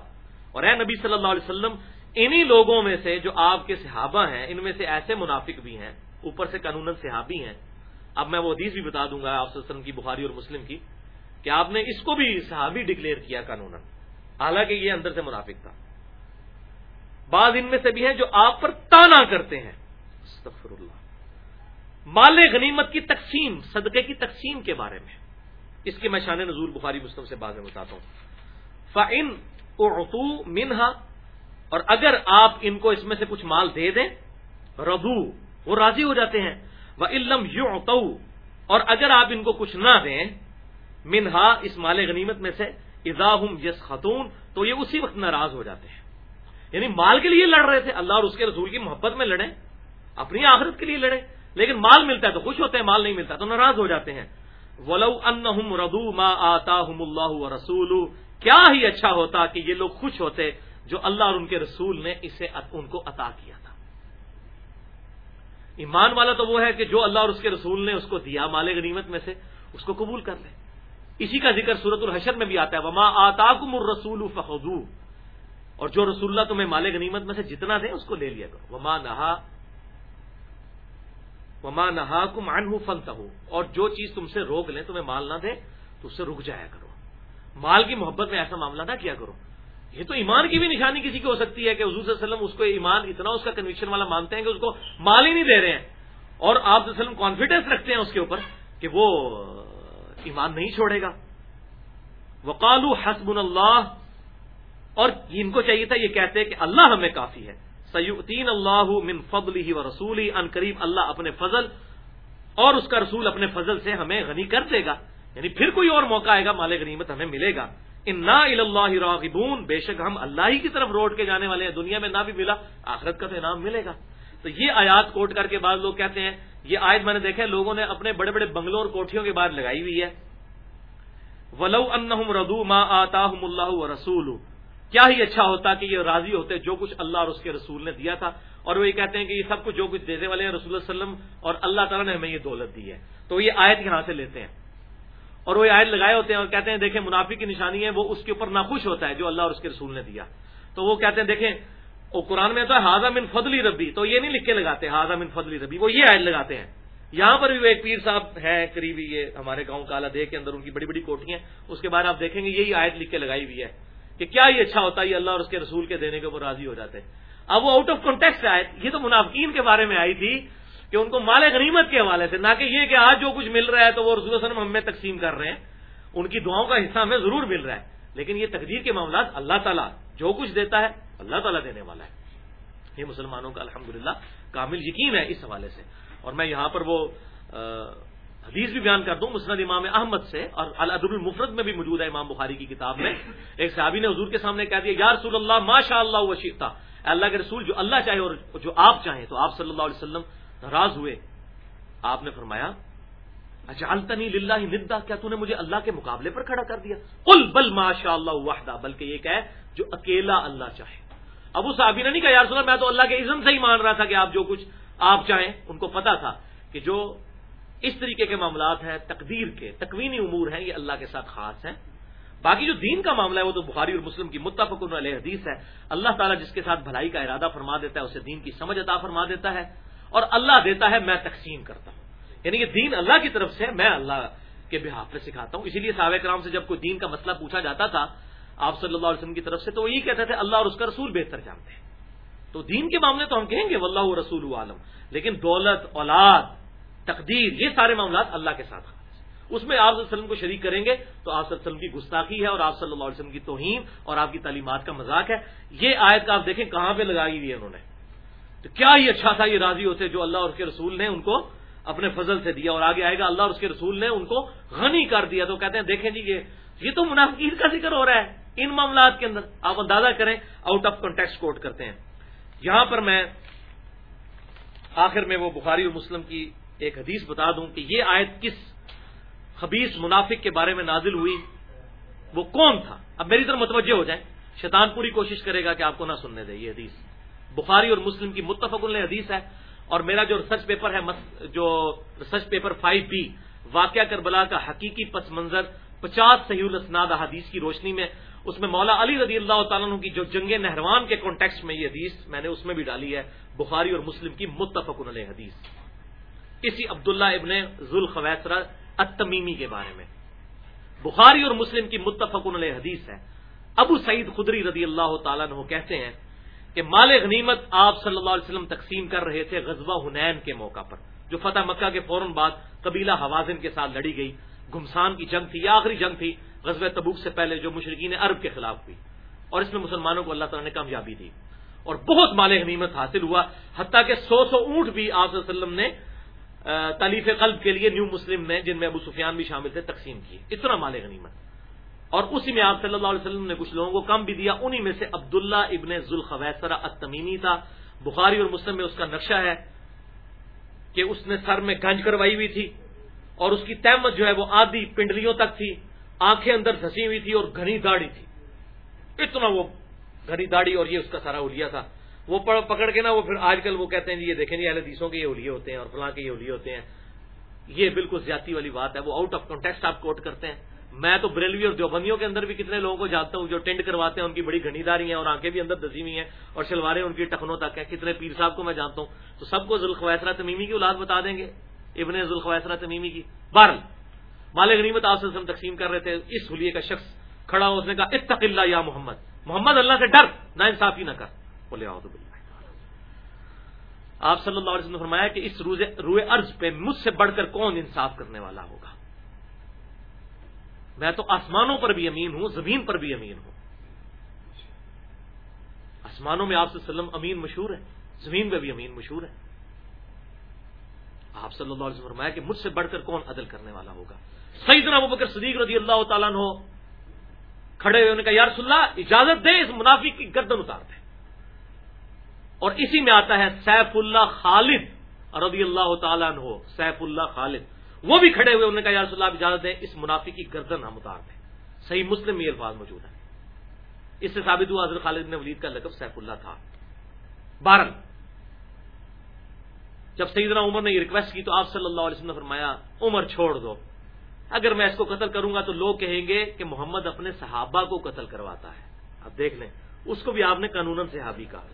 اور اے نبی صلی اللہ علیہ وسلم، انہی لوگوں میں سے جو آپ کے صحابہ ہیں، ان میں سے ایسے منافق بھی ہیں، اوپر سے قانون صحابی ہیں۔ اب میں وہ حدیث بھی بتا دوں گا آپ وسلم کی، بخاری اور مسلم کی، کہ آپ نے اس کو بھی صحابی ڈکلیئر کیا قانون حالانکہ یہ اندر سے منافق تھا۔ بعض ان میں سے بھی ہیں جو آپ پر تانا کرتے ہیں۔ استغفر اللہ۔ مال غنیمت کی تقسیم، صدقے کی تقسیم کے بارے میں۔ اس کی میں شان نزول بخاری مسلم سے بعد میں بتاتا ہوں۔ فعن اردو منہا اور اگر آپ ان کو اس میں سے کچھ مال دے دیں ربو وہ راضی ہو جاتے ہیں۔ وہ علم یو اور اگر آپ ان کو کچھ نہ دیں منہا اس مال غنیمت میں سے اضاحم یس خاتون تو یہ اسی وقت ناراض ہو جاتے ہیں۔ یعنی مال کے لیے لڑ رہے تھے، اللہ اور اس کے رسول کی محبت میں لڑیں، اپنی آخرت کے لیے لڑیں، لیکن مال ملتا ہے تو خوش ہوتے ہیں، مال نہیں ملتا تو ناراض ہو جاتے ہیں۔ ولو ان ردو ما آتا اللہ رسول کیا ہی اچھا ہوتا کہ یہ لوگ خوش ہوتے جو اللہ اور ان کے رسول نے اسے ان کو عطا کیا تھا۔ ایمان والا تو وہ ہے کہ جو اللہ اور اس کے رسول نے اس کو دیا مال غنیمت میں سے، اس کو قبول کر لے۔ اسی کا ذکر سورت الحشر میں بھی آتا ہے، وما آتا کم الرسول فخو اور جو رسول اللہ تمہیں مال غنیمت میں سے جتنا دے اس کو لے لیا کرو۔ وما نہا وما نہا کم ان فن اور جو چیز تم سے روک لیں تمہیں مال نہ دے، تو اس سے رک جایا کرو۔ مال کی محبت میں ایسا معاملہ نہ کیا کرو۔ یہ تو ایمان کی بھی نشانی کسی کی ہو سکتی ہے کہ حضور صلی اللہ علیہ وسلم اس کو ایمان اتنا اس کا کنوکشن والا مانتے ہیں کہ اس کو مال ہی نہیں دے رہے ہیں۔ اور آپ وسلم کانفیڈینس رکھتے ہیں اس کے اوپر کہ وہ ایمان نہیں چھوڑے گا۔ وقالو حسب اللہ اور ان کو چاہیے تھا، یہ کہتے کہ اللہ ہمیں کافی ہے۔ سیدین اللہ من فضل ہی و رسولی ان قریب اللہ اپنے فضل اور اس کا رسول اپنے فضل سے ہمیں غنی کر دے گا۔ یعنی پھر کوئی اور موقع آئے گا، مال غنیمت ہمیں ملے گا۔ ان اللہ راغبون، بے شک ہم اللہ ہی کی طرف روٹ کے جانے والے ہیں، دنیا میں نہ بھی ملا، آخرت کا تو انعام ملے گا۔ تو یہ آیات کوٹ کر کے بعد لوگ کہتے ہیں، یہ آیت میں نے دیکھا لوگوں نے اپنے بڑے بڑے بنگلوں اور کوٹھیوں کے بعد لگائی ہوئی ہے۔ ولو انہم ردو ما آتاہم اللہ و رسول کیا ہی اچھا ہوتا کہ یہ راضی ہوتے جو کچھ اللہ اور اس کے رسول نے دیا تھا اور وہ یہ کہتے ہیں کہ یہ سب کچھ جو کچھ دینے والے ہیں رسول اللہ وسلم اور اللہ تعالیٰ نے ہمیں یہ دولت دی ہے۔ تو یہ آیت یہاں سے لیتے ہیں۔ اور وہ یہ آیت لگائے ہوتے ہیں اور کہتے ہیں دیکھیں منافی کی نشانی ہے، وہ اس کے اوپر ناخوش ہوتا ہے جو اللہ اور اس کے رسول نے دیا۔ تو وہ کہتے ہیں دیکھیں، وہ قرآن میں تو ہے ہاضم ان فضلی ربی تو یہ نہیں لکھ کے لگاتے ہاضم ان فضلی ربی وہ یہ آیت لگاتے ہیں۔ یہاں پر بھی وہ ایک پیر صاحب ہے قریبی، یہ ہمارے گاؤں کالا دے کے اندر ان کی بڑی بڑی کوٹیاں اس کے بعد آپ دیکھیں گے، یہی آیت لکھ کے لگائی ہوئی ہے۔ کہ کیا یہ اچھا ہوتا ہے اللہ اور اس کے رسول کے دینے کے اوپر راضی ہو جاتے ہیں۔ اب وہ آؤٹ آف کانٹیکس آئے، یہ تو منافقین کے بارے میں آئی تھی کہ ان کو مال غنیمت کے حوالے سے، نہ کہ یہ کہ آج جو کچھ مل رہا ہے تو وہ رسول وسلم ہمیں تقسیم کر رہے ہیں۔ ان کی دعاؤں کا حصہ ہمیں ضرور مل رہا ہے۔ لیکن یہ تقدیر کے معاملات اللہ تعالیٰ جو کچھ دیتا ہے، اللہ تعالیٰ دینے والا ہے۔ یہ مسلمانوں کا الحمد کامل یقین ہے اس حوالے سے۔ اور میں یہاں پر وہ حدیث بھی بیان کر دوں، مسند امام احمد سے، اور العدب المفرد میں بھی موجود ہے امام بخاری کی کتاب میں۔ ایک صحابی نے حضور کے سامنے کہہ دیا، یا رسول اللہ ماشاء اللہ وشیتا اللہ کے رسول، جو اللہ چاہے اور جو آپ چاہیں۔ تو آپ صلی اللہ علیہ وسلم ناراض ہوئے۔ آپ نے فرمایا اجالتنی للہ ندا کیا تو نے مجھے اللہ کے مقابلے پر کھڑا کر دیا؟ قل، بل ماشاء اللہ وحدہ بلکہ یہ کہ جو اکیلا اللہ چاہے ابو صحابی نے نہیں کہا یار سنا میں تو اللہ کے عزم سے ہی مان رہا تھا کہ آپ جو کچھ آپ چاہیں۔ ان کو پتا تھا کہ جو اس طریقے کے معاملات ہیں، تقدیر کے، تکوینی امور ہیں، یہ اللہ کے ساتھ خاص ہیں۔ باقی جو دین کا معاملہ ہے، وہ تو بخاری اور مسلم کی متفق علیہ حدیث ہے۔ اللہ تعالیٰ جس کے ساتھ بھلائی کا ارادہ فرما دیتا ہے، اسے دین کی سمجھ عطا فرما دیتا ہے۔ اور اللہ دیتا ہے، میں تقسیم کرتا ہوں۔ یعنی یہ دین اللہ کی طرف سے میں اللہ کے بحاف پہ سکھاتا ہوں۔ اسی لیے صحابہ کرام سے جب کوئی دین کا مسئلہ پوچھا جاتا تھا، آپ صلی اللہ علیہ وسلم کی طرف سے تو وہ یہ کہتے تھے، اللہ اور اس کا رسول بہتر جانتے ہیں۔ تو دین کے معاملے تو ہم کہیں گے، واللہ رسول عالم۔ لیکن دولت، اولاد تقدیر، یہ سارے معاملات اللہ کے ساتھ اس میں آپ صلی اللہ علیہ وسلم کو شریک کریں گے تو آپ صلی اللہ علیہ وسلم کی گستاخی ہے اور آپ صلی اللہ علیہ وسلم کی توہین اور آپ کی تعلیمات کا مذاق ہے۔ یہ آیت کا آپ دیکھیں کہاں پہ لگائی ہوئی ہے انہوں نے۔ تو کیا ہی اچھا تھا یہ راضی ہوتے جو اللہ اور اس کے رسول نے ان کو اپنے فضل سے دیا اور آگے آئے گا اللہ اور اس کے رسول نے ان کو غنی کر دیا تو کہتے ہیں دیکھیں جی یہ تو منافقین کا ذکر ہو رہا ہے ان معاملات کے اندر۔ آپ اندازہ کریں آؤٹ آف کنٹیکس کوٹ کرتے ہیں۔ یہاں پر میں آخر میں وہ بخاری اور مسلم کی ایک حدیث بتا دوں کہ یہ آیت کس خبیص منافق کے بارے میں نازل ہوئی؟ وہ کون تھا۔ اب میری طرف متوجہ ہو جائیں۔ شیطان پوری کوشش کرے گا کہ آپ کو نہ سننے دے یہ حدیث۔ بخاری اور مسلم کی متفق اللہ حدیث ہے اور میرا جو ریسرچ پیپر ہے جو ریسرچ پیپر فائیو بی واقعہ کربلا کا حقیقی پس منظر پچاس صحیح الاسناد حدیث کی روشنی میں، اس میں مولا علی رضی اللہ تعالیٰ کی جو جنگ نہروان کے کانٹیکس میں یہ حدیث میں نے اس میں بھی ڈالی ہے، بخاری اور مسلم کی متفق علیہ حدیث۔ اسی عبداللہ ابن ذوالخویسرا التمیمی کے بارے میں۔ بخاری اور مسلم کی متفق علیہ حدیث ہے۔ ابو سعید خدری رضی اللہ تعالیٰ نے کہتے ہیں کہ مال غنیمت آپ صلی اللہ علیہ وسلم تقسیم کر رہے تھے غزوہ حنین کے موقع پر، جو فتح مکہ کے فوراً بعد قبیلہ حوازن کے ساتھ لڑی گئی۔ گمسان کی جنگ تھی یا آخری جنگ تھی غزب تبوک سے پہلے جو مشرقین عرب کے خلاف ہوئی۔ اور اس میں مسلمانوں کو اللہ تعالیٰ نے کامیابی دی۔ اور بہت مال غنیمت حاصل ہوا، حتیٰ کہ سو سو اونٹ بھی آپ وسلم نے تالیف قلب کے لیے نیو مسلم میں جن میں ابو سفیان بھی شامل تھے، تقسیم کیے اتنا مال غنیمت۔ اور اسی میں آپ صلی اللہ علیہ وسلم نے کچھ لوگوں کو کم بھی دیا، انہی میں سے عبداللہ ابن ذوالخویسرا التمیمی تھا۔ بخاری اور مسلم میں اس کا نقشہ ہے کہ اس نے سر میں گنج کروائی ہوئی تھی اور اس کی تحمت جو ہے وہ آدھی پنڈلیوں تک تھی، آنکھیں اندر دھسی ہوئی تھی اور گھنی داڑھی تھی۔ اتنا وہ گھنی داڑھی اور یہ اس کا سارا اولیا تھا۔ وہ پکڑ کے نا وہ پھر آج کل وہ کہتے ہیں جی یہ دیکھیں جی اہل حدیثوں کے یہ اولیے ہوتے ہیں اور فلاں کے یہ اولیے ہوتے ہیں۔ یہ بالکل زیادتی والی بات ہے، وہ آؤٹ آف کانٹیکسٹ آپ کوٹ کرتے ہیں۔ میں تو بریلوی اور دیوبندیوں کے اندر بھی کتنے لوگوں کو جانتا ہوں جو ٹینڈ کرواتے ہیں، ان کی بڑی گھنی داری ہیں اور آنکھیں بھی اندر دسی ہوئی ہیں اور شلواریں ان کی ٹخنوں تک ہیں۔ کتنے پیر صاحب کو میں جانتا ہوں۔ تو سب کو ذوالخویسرا تمیمی کی اولاد بتا دیں گے، ابن ذوالخویسرا تمیمی کی۔ بارل مال غنیمت آپ سے تقسیم کر رہے تھے۔ اس حلیے کا شخص کھڑا ہو، اس نے کہا، اتق اللہ یا محمد۔ محمد اللہ سے ڈر، نہ انصافی نہ کر۔ آپ صلی اللہ علیہ وسلم نے فرمایا کہ اس روئے ارض پہ مجھ سے بڑھ کر کون انصاف کرنے والا ہوگا؟ میں تو آسمانوں پر بھی امین ہوں، زمین پر بھی امین ہوں۔ آسمانوں میں آپ سے وسلم امین مشہور ہے زمین پہ بھی امین مشہور ہے آپ صلی اللہ علیہ وسلم فرمایا کہ مجھ سے بڑھ کر کون عدل کرنے والا ہوگا؟ سیدنا ابو بکر صدیق رضی اللہ تعالیٰ نے کھڑے ہوئے کہا یار اللہ، اجازت دے، اس منافق کی گردن اتار دے۔ اور اسی میں آتا ہے سیف اللہ خالد رضی اللہ تعالیٰ عنہ، سیف اللہ خالد۔ وہ بھی کھڑے ہوئے، انہوں نے کہا، یا رسول اللہ اجازت ہے اس منافق کی گردن ہم اتار دیں۔ صحیح مسلم میں الفاظ موجود ہے اس سے ثابت ہوا، حضرت خالد نے ولید کا لقب سیف اللہ تھا۔ بارہ جب سیدنا عمر نے یہ ریکویسٹ کی تو آپ صلی اللہ علیہ وسلم نے فرمایا، عمر، چھوڑ دو۔ اگر میں اس کو قتل کروں گا تو لوگ کہیں گے کہ محمد اپنے صحابہ کو قتل کرواتا ہے۔ اب دیکھ لیں، اس کو بھی آپ نے قانون صحابی کہا۔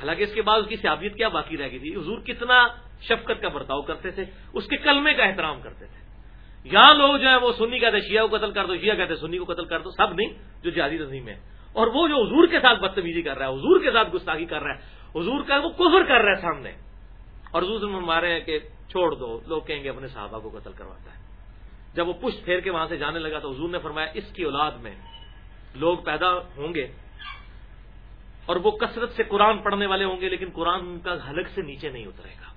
حالانکہ اس کے بعد اس کی صحابیت کیا باقی رہ گئی تھی؟ حضور کتنا شفقت کا برتاؤ کرتے تھے، اس کے کلمے کا احترام کرتے تھے۔ یہاں لوگ جو ہے وہ سنی کہتے شیعہ کو قتل کر دو، شیعہ کہتے سنی کو قتل کر دو، سب نہیں، جو جہادی تنظیم ہے۔ اور وہ جو حضور کے ساتھ بدتمیزی کر رہا ہے، حضور کے ساتھ گستاخی کر رہا ہے، حضور کا وہ کفر کر رہا ہے سامنے۔ اور حضور سے مارے ہیں کہ چھوڑ دو، لوگ کہیں گے اپنے صحابہ کو قتل کرواتا ہے۔ جب وہ پشت پھیر کے وہاں سے جانے لگا تو حضور نے فرمایا، اس کی اولاد میں لوگ پیدا ہوں گے اور وہ کثرت سے قرآن پڑھنے والے ہوں گے، لیکن قرآن ان کا حلق سے نیچے نہیں اترے گا۔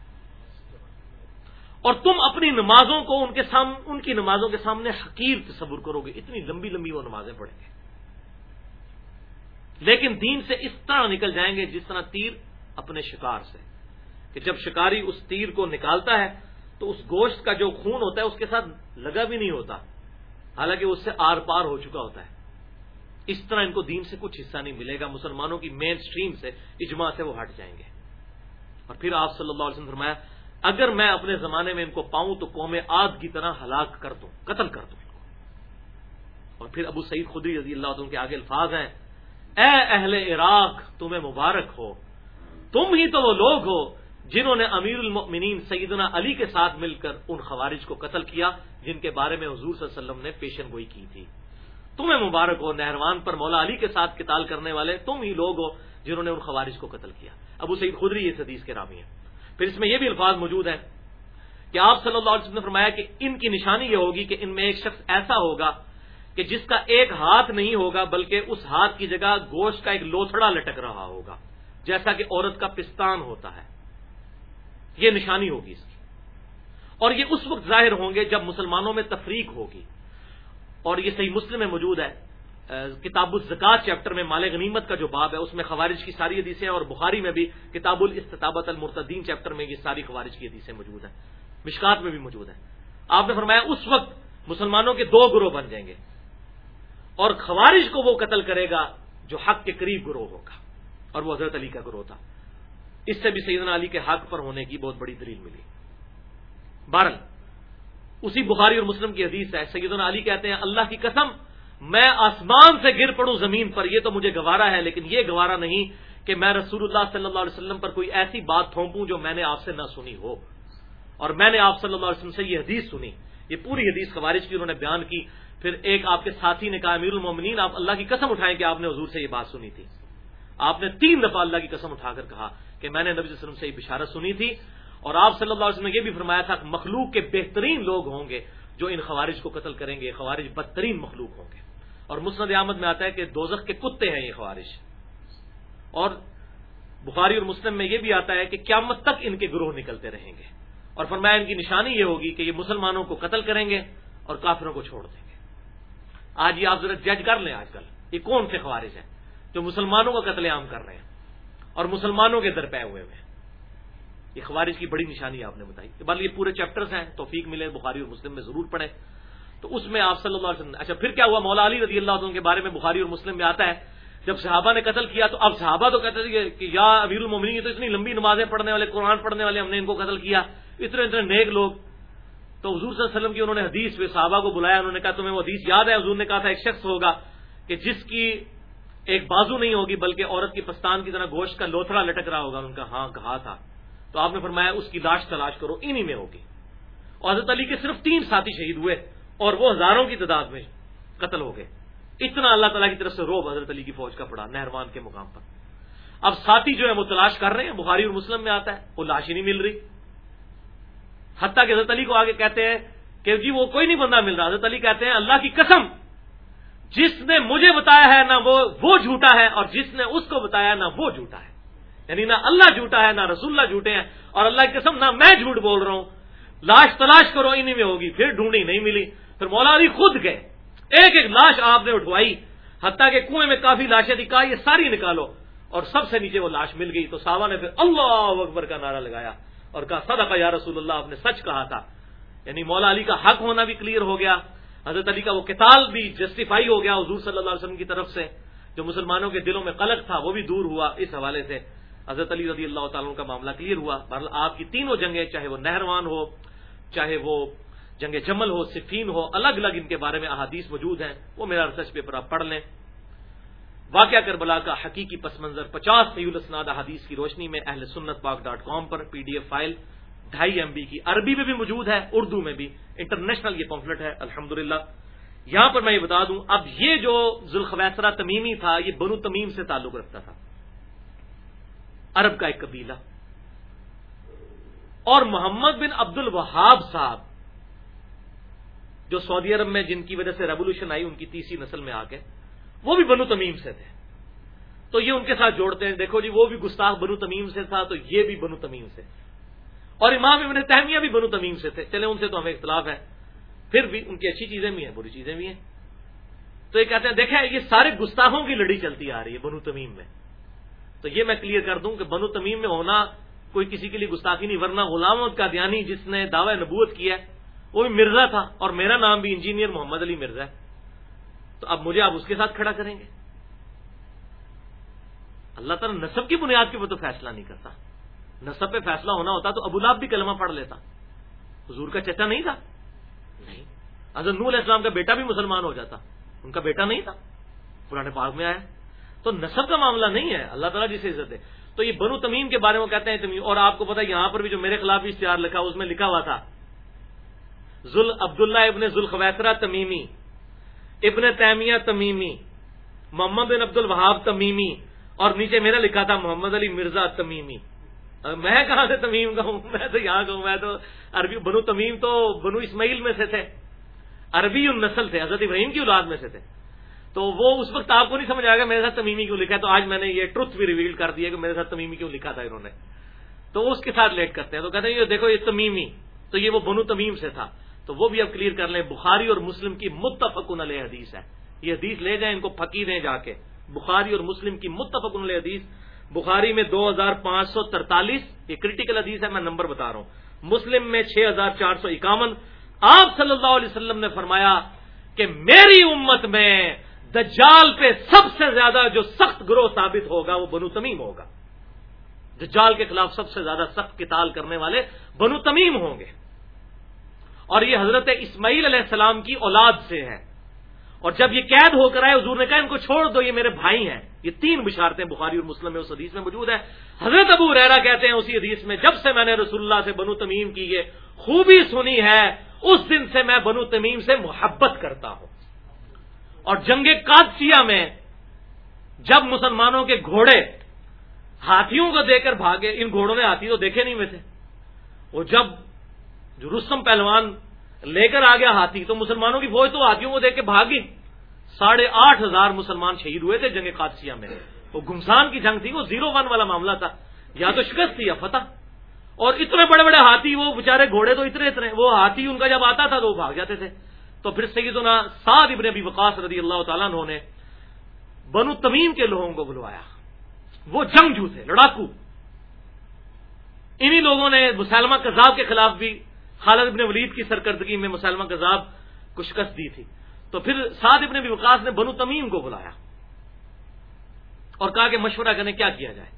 اور تم اپنی نمازوں کو ان کے سام، ان کی نمازوں کے سامنے حقیر تصور کرو گے۔ اتنی لمبی لمبی وہ نمازیں پڑھیں گے۔ لیکن دین سے اس طرح نکل جائیں گے جس طرح تیر اپنے شکار سے۔ کہ جب شکاری اس تیر کو نکالتا ہے، تو اس گوشت کا جو خون ہوتا ہے، اس کے ساتھ لگا بھی نہیں ہوتا۔ حالانکہ اس سے آر پار ہو چکا ہوتا ہے۔ اس طرح ان کو دین سے کچھ حصہ نہیں ملے گا، مسلمانوں کی مین سٹریم سے، اجماع سے وہ ہٹ جائیں گے۔ اور پھر آپ صلی اللہ علیہ وسلم فرمایا، اگر میں اپنے زمانے میں ان کو پاؤں تو قوم آد کی طرح ہلاک کر دوں، قتل کر دوں اور پھر ابو سعید خدری رضی اللہ عنہ کے آگے الفاظ ہیں، اے اہل عراق، تمہیں مبارک ہو۔ تم ہی تو وہ لوگ ہو جنہوں نے امیر المؤمنین سیدنا علی کے ساتھ مل کر ان خوارج کو قتل کیا، جن کے بارے میں حضور صلی اللہ علیہ وسلم نے پیشن گوئی کی تھی۔ تمہیں مبارک ہو، نہروان پر مولا علی کے ساتھ قتال کرنے والے تم ہی لوگ ہو جنہوں نے ان خوارج کو قتل کیا۔ ابو سعید خدری یہ حدیث کے رامی ہیں۔ پھر اس میں یہ بھی الفاظ موجود ہیں کہ آپ صلی اللہ علیہ وسلم نے فرمایا کہ ان کی نشانی یہ ہوگی کہ ان میں ایک شخص ایسا ہوگا کہ جس کا ایک ہاتھ نہیں ہوگا بلکہ اس ہاتھ کی جگہ گوشت کا ایک لوتھڑا لٹک رہا ہوگا، جیسا کہ عورت کا پستان ہوتا ہے۔ یہ نشانی ہوگی اس کی۔ اور یہ اس وقت ظاہر ہوں گے جب مسلمانوں میں تفریق ہوگی۔ اور یہ صحیح مسلم میں موجود ہے۔ کتاب الزکات چیپٹر میں مال غنیمت کا جو باب ہے، اس میں خوارج کی ساری حدیثیں اور بخاری میں بھی کتاب الاستطابت المرتدین چیپٹر میں یہ ساری خوارج کی حدیثیں موجود ہیں۔ مشکات میں بھی موجود ہیں۔ آپ نے فرمایا اس وقت مسلمانوں کے دو گروہ بن جائیں گے اور خوارج کو وہ قتل کرے گا جو حق کے قریب گروہ ہوگا، اور وہ حضرت علی کا گروہ تھا۔ اس سے بھی سیدنا علی کے حق پر ہونے کی بہت بڑی دلیل ملی۔ بارل اسی بخاری اور مسلم کی حدیث ہے۔ سیدنا علی کہتے ہیں، اللہ کی قسم، میں آسمان سے گر پڑوں زمین پر، یہ تو مجھے گوارا ہے، لیکن یہ گوارا نہیں کہ میں رسول اللہ صلی اللہ علیہ وسلم پر کوئی ایسی بات تھوپوں جو میں نے آپ سے نہ سنی ہو۔ اور میں نے آپ صلی اللہ علیہ وسلم سے یہ حدیث سنی۔ یہ پوری حدیث خوارج کی انہوں نے بیان کی۔ پھر ایک آپ کے ساتھی نے کہا، امیر المومنین، آپ اللہ کی قسم اٹھائیں کہ آپ نے حضور سے یہ بات سنی تھی۔ آپ نے تین دفعہ اللہ کی قسم اٹھا کر کہا کہ میں نے نبی صلی اللہ علیہ وسلم سے یہ بشارت سنی تھی۔ اور آپ صلی اللہ علیہ وسلم نے یہ بھی فرمایا تھا کہ مخلوق کے بہترین لوگ ہوں گے جو ان خوارج کو قتل کریں گے خوارج بدترین مخلوق ہوں گے۔ اور مسند احمد میں آتا ہے کہ دوزخ کے کتے ہیں یہ خوارج۔ اور بخاری اور مسلم میں یہ بھی آتا ہے کہ قیامت تک ان کے گروہ نکلتے رہیں گے۔ اور فرمایا ان کی نشانی یہ ہوگی کہ یہ مسلمانوں کو قتل کریں گے اور کافروں کو چھوڑ دیں گے۔ آج یہ آپ ذرا جج کر لیں آج کل، یہ کون سے خوارج ہیں جو مسلمانوں کا قتل عام کر رہے ہیں اور مسلمانوں کے در پہ ہوئے ہوئے یہ خوارج کی بڑی نشانی آپ نے بتائی بل یہ پورے چیپٹرز ہیں، توفیق ملے، بخاری اور مسلم میں ضرور پڑھیں۔ تو اس میں آپ صلی اللہ علیہ وسلم اچھا پھر کیا ہوا؟ مولا علی رضی اللہ عنہ کے بارے میں بخاری اور مسلم میں آتا ہے، جب صحابہ نے قتل کیا تو اب صحابہ تو کہتے تھے کہ یا امیر المومنین تو اتنی لمبی نمازیں پڑھنے والے، قرآن پڑھنے والے ہم نے ان کو قتل کیا، اتنے اتنے نیک لوگ۔ تو حضور صلی اللہ علیہ وسلم کی انہوں نے حدیث پہ صحابہ کو بلایا، انہوں نے کہا، تمہیں وہ حدیث یاد ہے؟ حضور نے کہا تھا، ایک شخص ہوگا کہ جس کی ایک بازو نہیں ہوگی، بلکہ عورت کی پستان کی طرح گوشت کا لوتھڑا لٹک رہا ہوگا۔ ان کا ہاں کہا تھا۔ تو آپ نے فرمایا اس کی لاش تلاش کرو، انہی میں ہوگی۔ اور حضرت علی کے صرف تین ساتھی شہید ہوئے اور وہ ہزاروں کی تعداد میں قتل ہو گئے۔ اتنا اللہ تعالیٰ کی طرف سے روب حضرت علی کی فوج کا پڑا نہروان کے مقام پر۔ اب ساتھی جو ہے وہ تلاش کر رہے ہیں، بخاری اور مسلم میں آتا ہے، وہ لاش ہی نہیں مل رہی۔ حتیٰ کہ حضرت علی کو آگے کہتے ہیں کہ جی وہ کوئی نہیں بندہ مل رہا۔ حضرت علی کہتے ہیں، اللہ کی قسم، جس نے مجھے بتایا ہے، نہ وہ وہ جھوٹا ہے اور جس نے اس کو بتایا نہ وہ جھوٹا ہے۔ یعنی نہ اللہ جھوٹا ہے، نہ رسول اللہ جھوٹے ہیں اور اللہ کی قسم نہ میں جھوٹ بول رہا ہوں۔ لاش تلاش کرو انہیں میں ہوگی، پھر ڈھونڈی نہیں ملی۔ پھر مولا علی خود گئے۔ ایک ایک لاش آپ نے اٹھوائی۔ حتیٰ کہ کنویں میں کافی لاشیں تھی کہا یہ ساری نکالو۔ اور سب سے نیچے وہ لاش مل گئی۔ تو صحابہ نے پھر اللہ اکبر کا نعرہ لگایا اور کہا، صدقہ یا رسول اللہ، آپ نے سچ کہا تھا۔ یعنی مولا علی کا حق ہونا بھی کلیئر ہو گیا۔ حضرت علی کا وہ کتال بھی جسٹیفائی ہو گیا حضور صلی اللہ علیہ وسلم کی طرف سے۔ جو مسلمانوں کے دلوں میں قلق تھا، وہ بھی دور ہوا اس حوالے سے۔ حضرت علی رضی اللہ تعالیٰ کا معاملہ کلیئر ہوا۔ بہرحال آپ کی تینوں جنگیں، چاہے وہ نہروان ہو، چاہے وہ جنگ جمل ہو صفین ہو الگ الگ ان کے بارے میں احادیث موجود ہیں۔ وہ میرا ریسرچ پیپر آپ پڑھ لیں۔ واقعہ کربلا کا حقیقی پس منظر پچاس سیول اسناد حدیث کی روشنی میں اہل سنت پاک ڈاٹ کام پر پی ڈی ایف فائل ڈھائی ایم بی کی عربی میں بھی موجود ہے، اردو میں بھی۔ انٹرنیشنل یہ پمفلٹ ہے الحمد یہاں پر میں یہ بتا دوں، اب یہ جو ذوالخویسرا تمیمی تھا، یہ بنو تمیم سے تعلق رکھتا تھا۔ عرب کا ایک قبیلہ اور محمد بن عبد الوہاب صاحب، جو سعودی عرب میں جن کی وجہ سے ریولیوشن آئی، ان کی تیسری نسل میں آ کے، وہ بھی بنو تمیم سے تھے۔ تو یہ ان کے ساتھ جوڑتے ہیں۔ دیکھو جی وہ بھی گستاخ بنو تمیم سے تھا، تو یہ بھی بنو تمیم سے۔ اور امام ابن تہمیہ بھی بنو تمیم سے تھے۔ چلے ان سے تو ہمیں اختلاف ہے۔ پھر بھی ان کی اچھی چیزیں بھی ہیں، بری چیزیں بھی ہیں۔ تو یہ کہتے ہیں، دیکھیں، یہ سارے گستاخوں کی لڑی چلتی آ رہی ہے بنو تمیم میں۔ تو یہ میں کلیئر کر دوں کہ بنو تمیم میں ہونا کوئی کسی کے لیے گستاخی نہیں، ورنہ غلام کا دیانی جس نے دعوی نبوت کیا ہے، وہ بھی مرزا تھا اور میرا نام بھی انجینئر محمد علی مرزا ہے۔ تو اب مجھے آپ اس کے ساتھ کھڑا کریں گے۔ اللہ تعالیٰ نصب کی بنیاد کے اوپر تو فیصلہ نہیں کرتا۔ نصب پہ فیصلہ ہونا ہوتا تو ابو لاب بھی کلمہ پڑھ لیتا۔ حضور کا چچا نہیں تھا؟ نہیں۔ حضرت نور اسلام کا بیٹا بھی مسلمان ہو جاتا۔ ان کا بیٹا نہیں تھا؟ پرانے پاک میں آیا۔ تو نصب کا معاملہ نہیں ہے، اللہ تعالیٰ جسے عزت ہے تو یہ بنو تمیم کے بارے میں کہتے ہیں تمیم، اور آپ کو پتا یہاں پر بھی جو میرے خلاف اشتہار لکھا، اس میں لکھا ہوا تھا۔ ذل عبداللہ ابن ذوالخویسرا تمیمی، ابن تیمیہ تمیمی، محمد بن عبد الوہاب تمیمی، اور نیچے میرا لکھا تھا محمد علی مرزا تمیمی۔ میں کہاں سے تمیم کا ہوں میں تو یہاں کہوں، میں تو عربی، بنو تمیم تو بنو اسماعیل میں سے تھے۔ عربی النسل تھے، حضرت ابراہیم کی اولاد میں سے تھے۔ تو وہ اس وقت آپ کو نہیں سمجھ آئے گا میرے ساتھ تمیمی کیوں لکھا ہے؟ تو آج میں نے یہ ٹروتھ بھی ریویل کر دیا کہ میرے ساتھ تمیمی کیوں لکھا تھا انہوں نے۔ تو اس کے ساتھ لیٹ کرتے ہیں۔ تو کہتے ہیں، یہ دیکھو، یہ تمیمی، تو یہ وہ بنو تمیم سے تھا۔ تو وہ بھی اب کلیئر کر لیں، بخاری اور مسلم کی متفق علیہ حدیث ہے۔ یہ حدیث لے جائیں، ان کو پھکی دیں جا کے۔ بخاری اور مسلم کی متفق علیہ حدیث۔ بخاری میں دو ہزار پانچ سو ترتالیس، یہ کریٹیکل حدیث ہے، میں نمبر بتا رہا ہوں۔ مسلم میں چھ ہزار چار سو اکاون۔ آپ صلی اللہ علیہ وسلم نے فرمایا کہ میری امت میں دجال پہ سب سے زیادہ جو سخت گروہ ثابت ہوگا وہ بنو تمیم ہوگا۔ دجال کے خلاف سب سے زیادہ سخت کتال کرنے والے بنو تمیم ہوں گے۔ اور یہ حضرت اسماعیل علیہ السلام کی اولاد سے ہے اور جب یہ قید ہو کر آئے، حضور نے کہا، ان کو چھوڑ دو، یہ میرے بھائی ہیں۔ یہ تین بشارتیں بخاری اور مسلم میں اس حدیث میں موجود ہے حضرت ابو ریرا کہتے ہیں اسی حدیث میں، جب سے میں نے رسول اللہ سے بنو تمیم کی یہ خوبی سنی ہے، اس دن سے میں بنو تمیم سے محبت کرتا ہوں۔ اور جنگ قادسیہ میں جب مسلمانوں کے گھوڑے ہاتھیوں کو دے کر بھاگے، ان گھوڑوں نے ہاتھی تو دیکھے نہیں میں تھے۔ وہ جب جو رستم پہلوان لے کر آ گیا ہاتھی، تو مسلمانوں کی فوج تو ہاتھیوں کو دیکھ کے بھاگی۔ ساڑھے آٹھ ہزار مسلمان شہید ہوئے تھے جنگ قادسیہ میں۔ وہ گمسان کی جنگ تھی، وہ زیرو ون والا معاملہ تھا۔ یا تو شکست تھی یا فتح۔ اور اتنے بڑے بڑے ہاتھی، وہ بےچارے گھوڑے تو اتنے اتنے، وہ ہاتھی ان کا جب آتا تھا تو وہ بھاگ جاتے تھے۔ تو پھر سیدنا سعد ابن ابی وقاص رضی اللہ تعالیٰ نے بنو تمیم کے لوگوں کو بلوایا۔ وہ جنگجو تھے، لڑاکو۔ انہی لوگوں نے مسلمہ کذاب کے خلاف بھی خالد ابن ولید کی سرکردگی میں مسلمہ کذاب کو شکست دی تھی۔ تو پھر سعد ابن ابی وقاص نے بنو تمیم کو بلایا۔ اور کہا کہ مشورہ کرنے کیا کیا جائے؟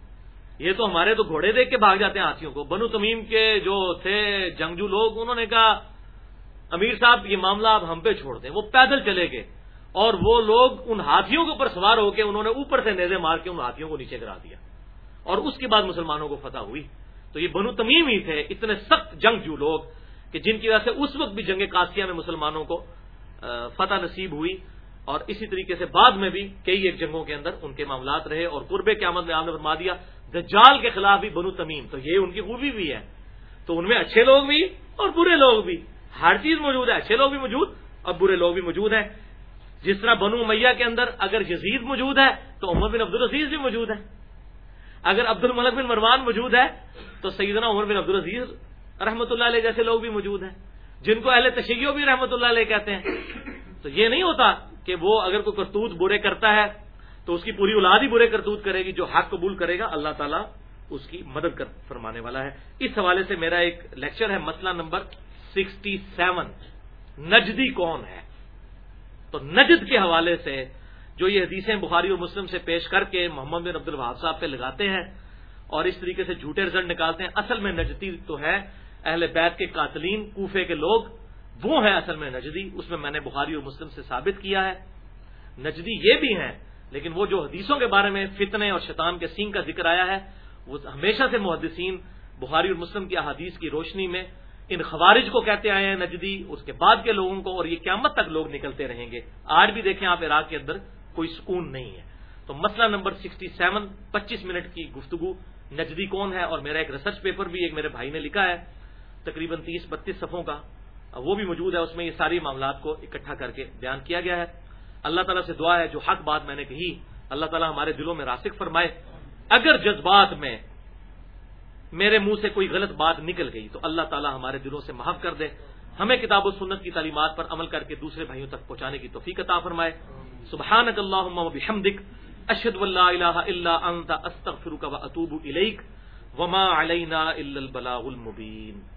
یہ تو ہمارے تو گھوڑے دیکھ کے بھاگ جاتے ہیں ہاتھیوں کو۔ بنو تمیم کے جو تھے جنگجو لوگ، انہوں نے کہا امیر صاحب، یہ معاملہ آپ ہم پہ چھوڑ دیں۔ وہ پیدل چلے گئے۔ اور وہ لوگ ان ہاتھیوں کے اوپر سوار ہو کے انہوں نے اوپر سے نیزے مار کے ان ہاتھیوں کو نیچے کرا دیا۔ اور اس کے بعد مسلمانوں کو فتح ہوئی۔ تو یہ بنو تمیم ہی تھے، اتنے سخت جنگ جو لوگ کہ جن کی وجہ سے اس وقت بھی جنگ کاسیہ میں مسلمانوں کو فتح نصیب ہوئی۔ اور اسی طریقے سے بعد میں بھی کئی ایک جنگوں کے اندر ان کے معاملات رہے۔ اور قرب قیامت میں آپ نے فرما دیا، دجال کے خلاف بھی بنو تمیم۔ تو یہ ان کی خوبی بھی ہے۔ تو ان میں اچھے لوگ بھی اور برے لوگ بھی۔ ہر چیز موجود ہے اچھے لوگ بھی موجود اور برے لوگ بھی موجود ہیں۔ جس طرح بنو میاں کے اندر اگر یزید موجود ہے، تو عمر بن عبد العزیز بھی موجود ہے اگر عبد الملک بن مروان موجود ہے، تو سیدنا عمر بن عبد العزیز رحمۃ اللہ علیہ جیسے لوگ بھی موجود ہیں۔ جن کو اہل تشیع بھی رحمۃ اللہ علیہ کہتے ہیں۔ تو یہ نہیں ہوتا کہ وہ اگر کوئی کرتوت برے کرتا ہے، تو اس کی پوری اولاد ہی برے کرتوت کرے گی، جو حق قبول کرے گا، اللہ تعالیٰ اس کی مدد کر فرمانے والا ہے۔ اس حوالے سے میرا ایک لیکچر ہے، مسئلہ نمبر سکسٹی سیون۔ نجدی کون ہے؟ تو نجد کے حوالے سے جو یہ حدیثیں بخاری اور مسلم سے پیش کر کے محمد بن عبد الوہاب صاحب پہ لگاتے ہیں اور اس طریقے سے جھوٹے رزلٹ نکالتے ہیں، اصل میں نجدی تو ہے اہل بیت کے قاتلین، کوفے کے لوگ، وہ ہیں اصل میں نجدی، اس میں میں نے بخاری اور مسلم سے ثابت کیا ہے۔ نجدی یہ بھی ہیں، لیکن وہ جو حدیثوں کے بارے میں فتنے اور شیطان کے سینگ کا ذکر آیا ہے، وہ ہمیشہ سے محدثین بخاری اور مسلم کی احادیث کی روشنی میں ان خوارج کو کہتے آئے ہیں نجدی، اس کے بعد کے لوگوں کو، اور یہ قیامت تک لوگ نکلتے رہیں گے۔ آج بھی دیکھیں آپ عراق کے اندر کوئی سکون نہیں ہے۔ تو مسئلہ نمبر سکسٹی سیون، پچیس منٹ کی گفتگو۔ نجدی کون ہے؟ اور میرا ایک ریسرچ پیپر بھی ایک میرے بھائی نے لکھا ہے، تقریباً تیس بتیس صفوں کا۔ وہ بھی موجود ہے، اس میں یہ ساری معاملات کو اکٹھا کر کے بیان کیا گیا ہے۔ اللہ تعالیٰ سے دعا ہے، جو حق بات میں نے کہی، اللہ تعالیٰ ہمارے دلوں میں راسک فرمائے۔ اگر جذبات میں میرے منہ سے کوئی غلط بات نکل گئی تو اللہ تعالیٰ ہمارے دلوں سے محف کر دے۔ ہمیں کتاب و سنت کی تعلیمات پر عمل کر کے دوسرے بھائیوں تک پہنچانے کی توفیق عطا فرمائے۔ سبحان اللہ اشد اللہ اللہ انت، استغفرک و اطوب الیک، وما علینا الا البلاغ المبین۔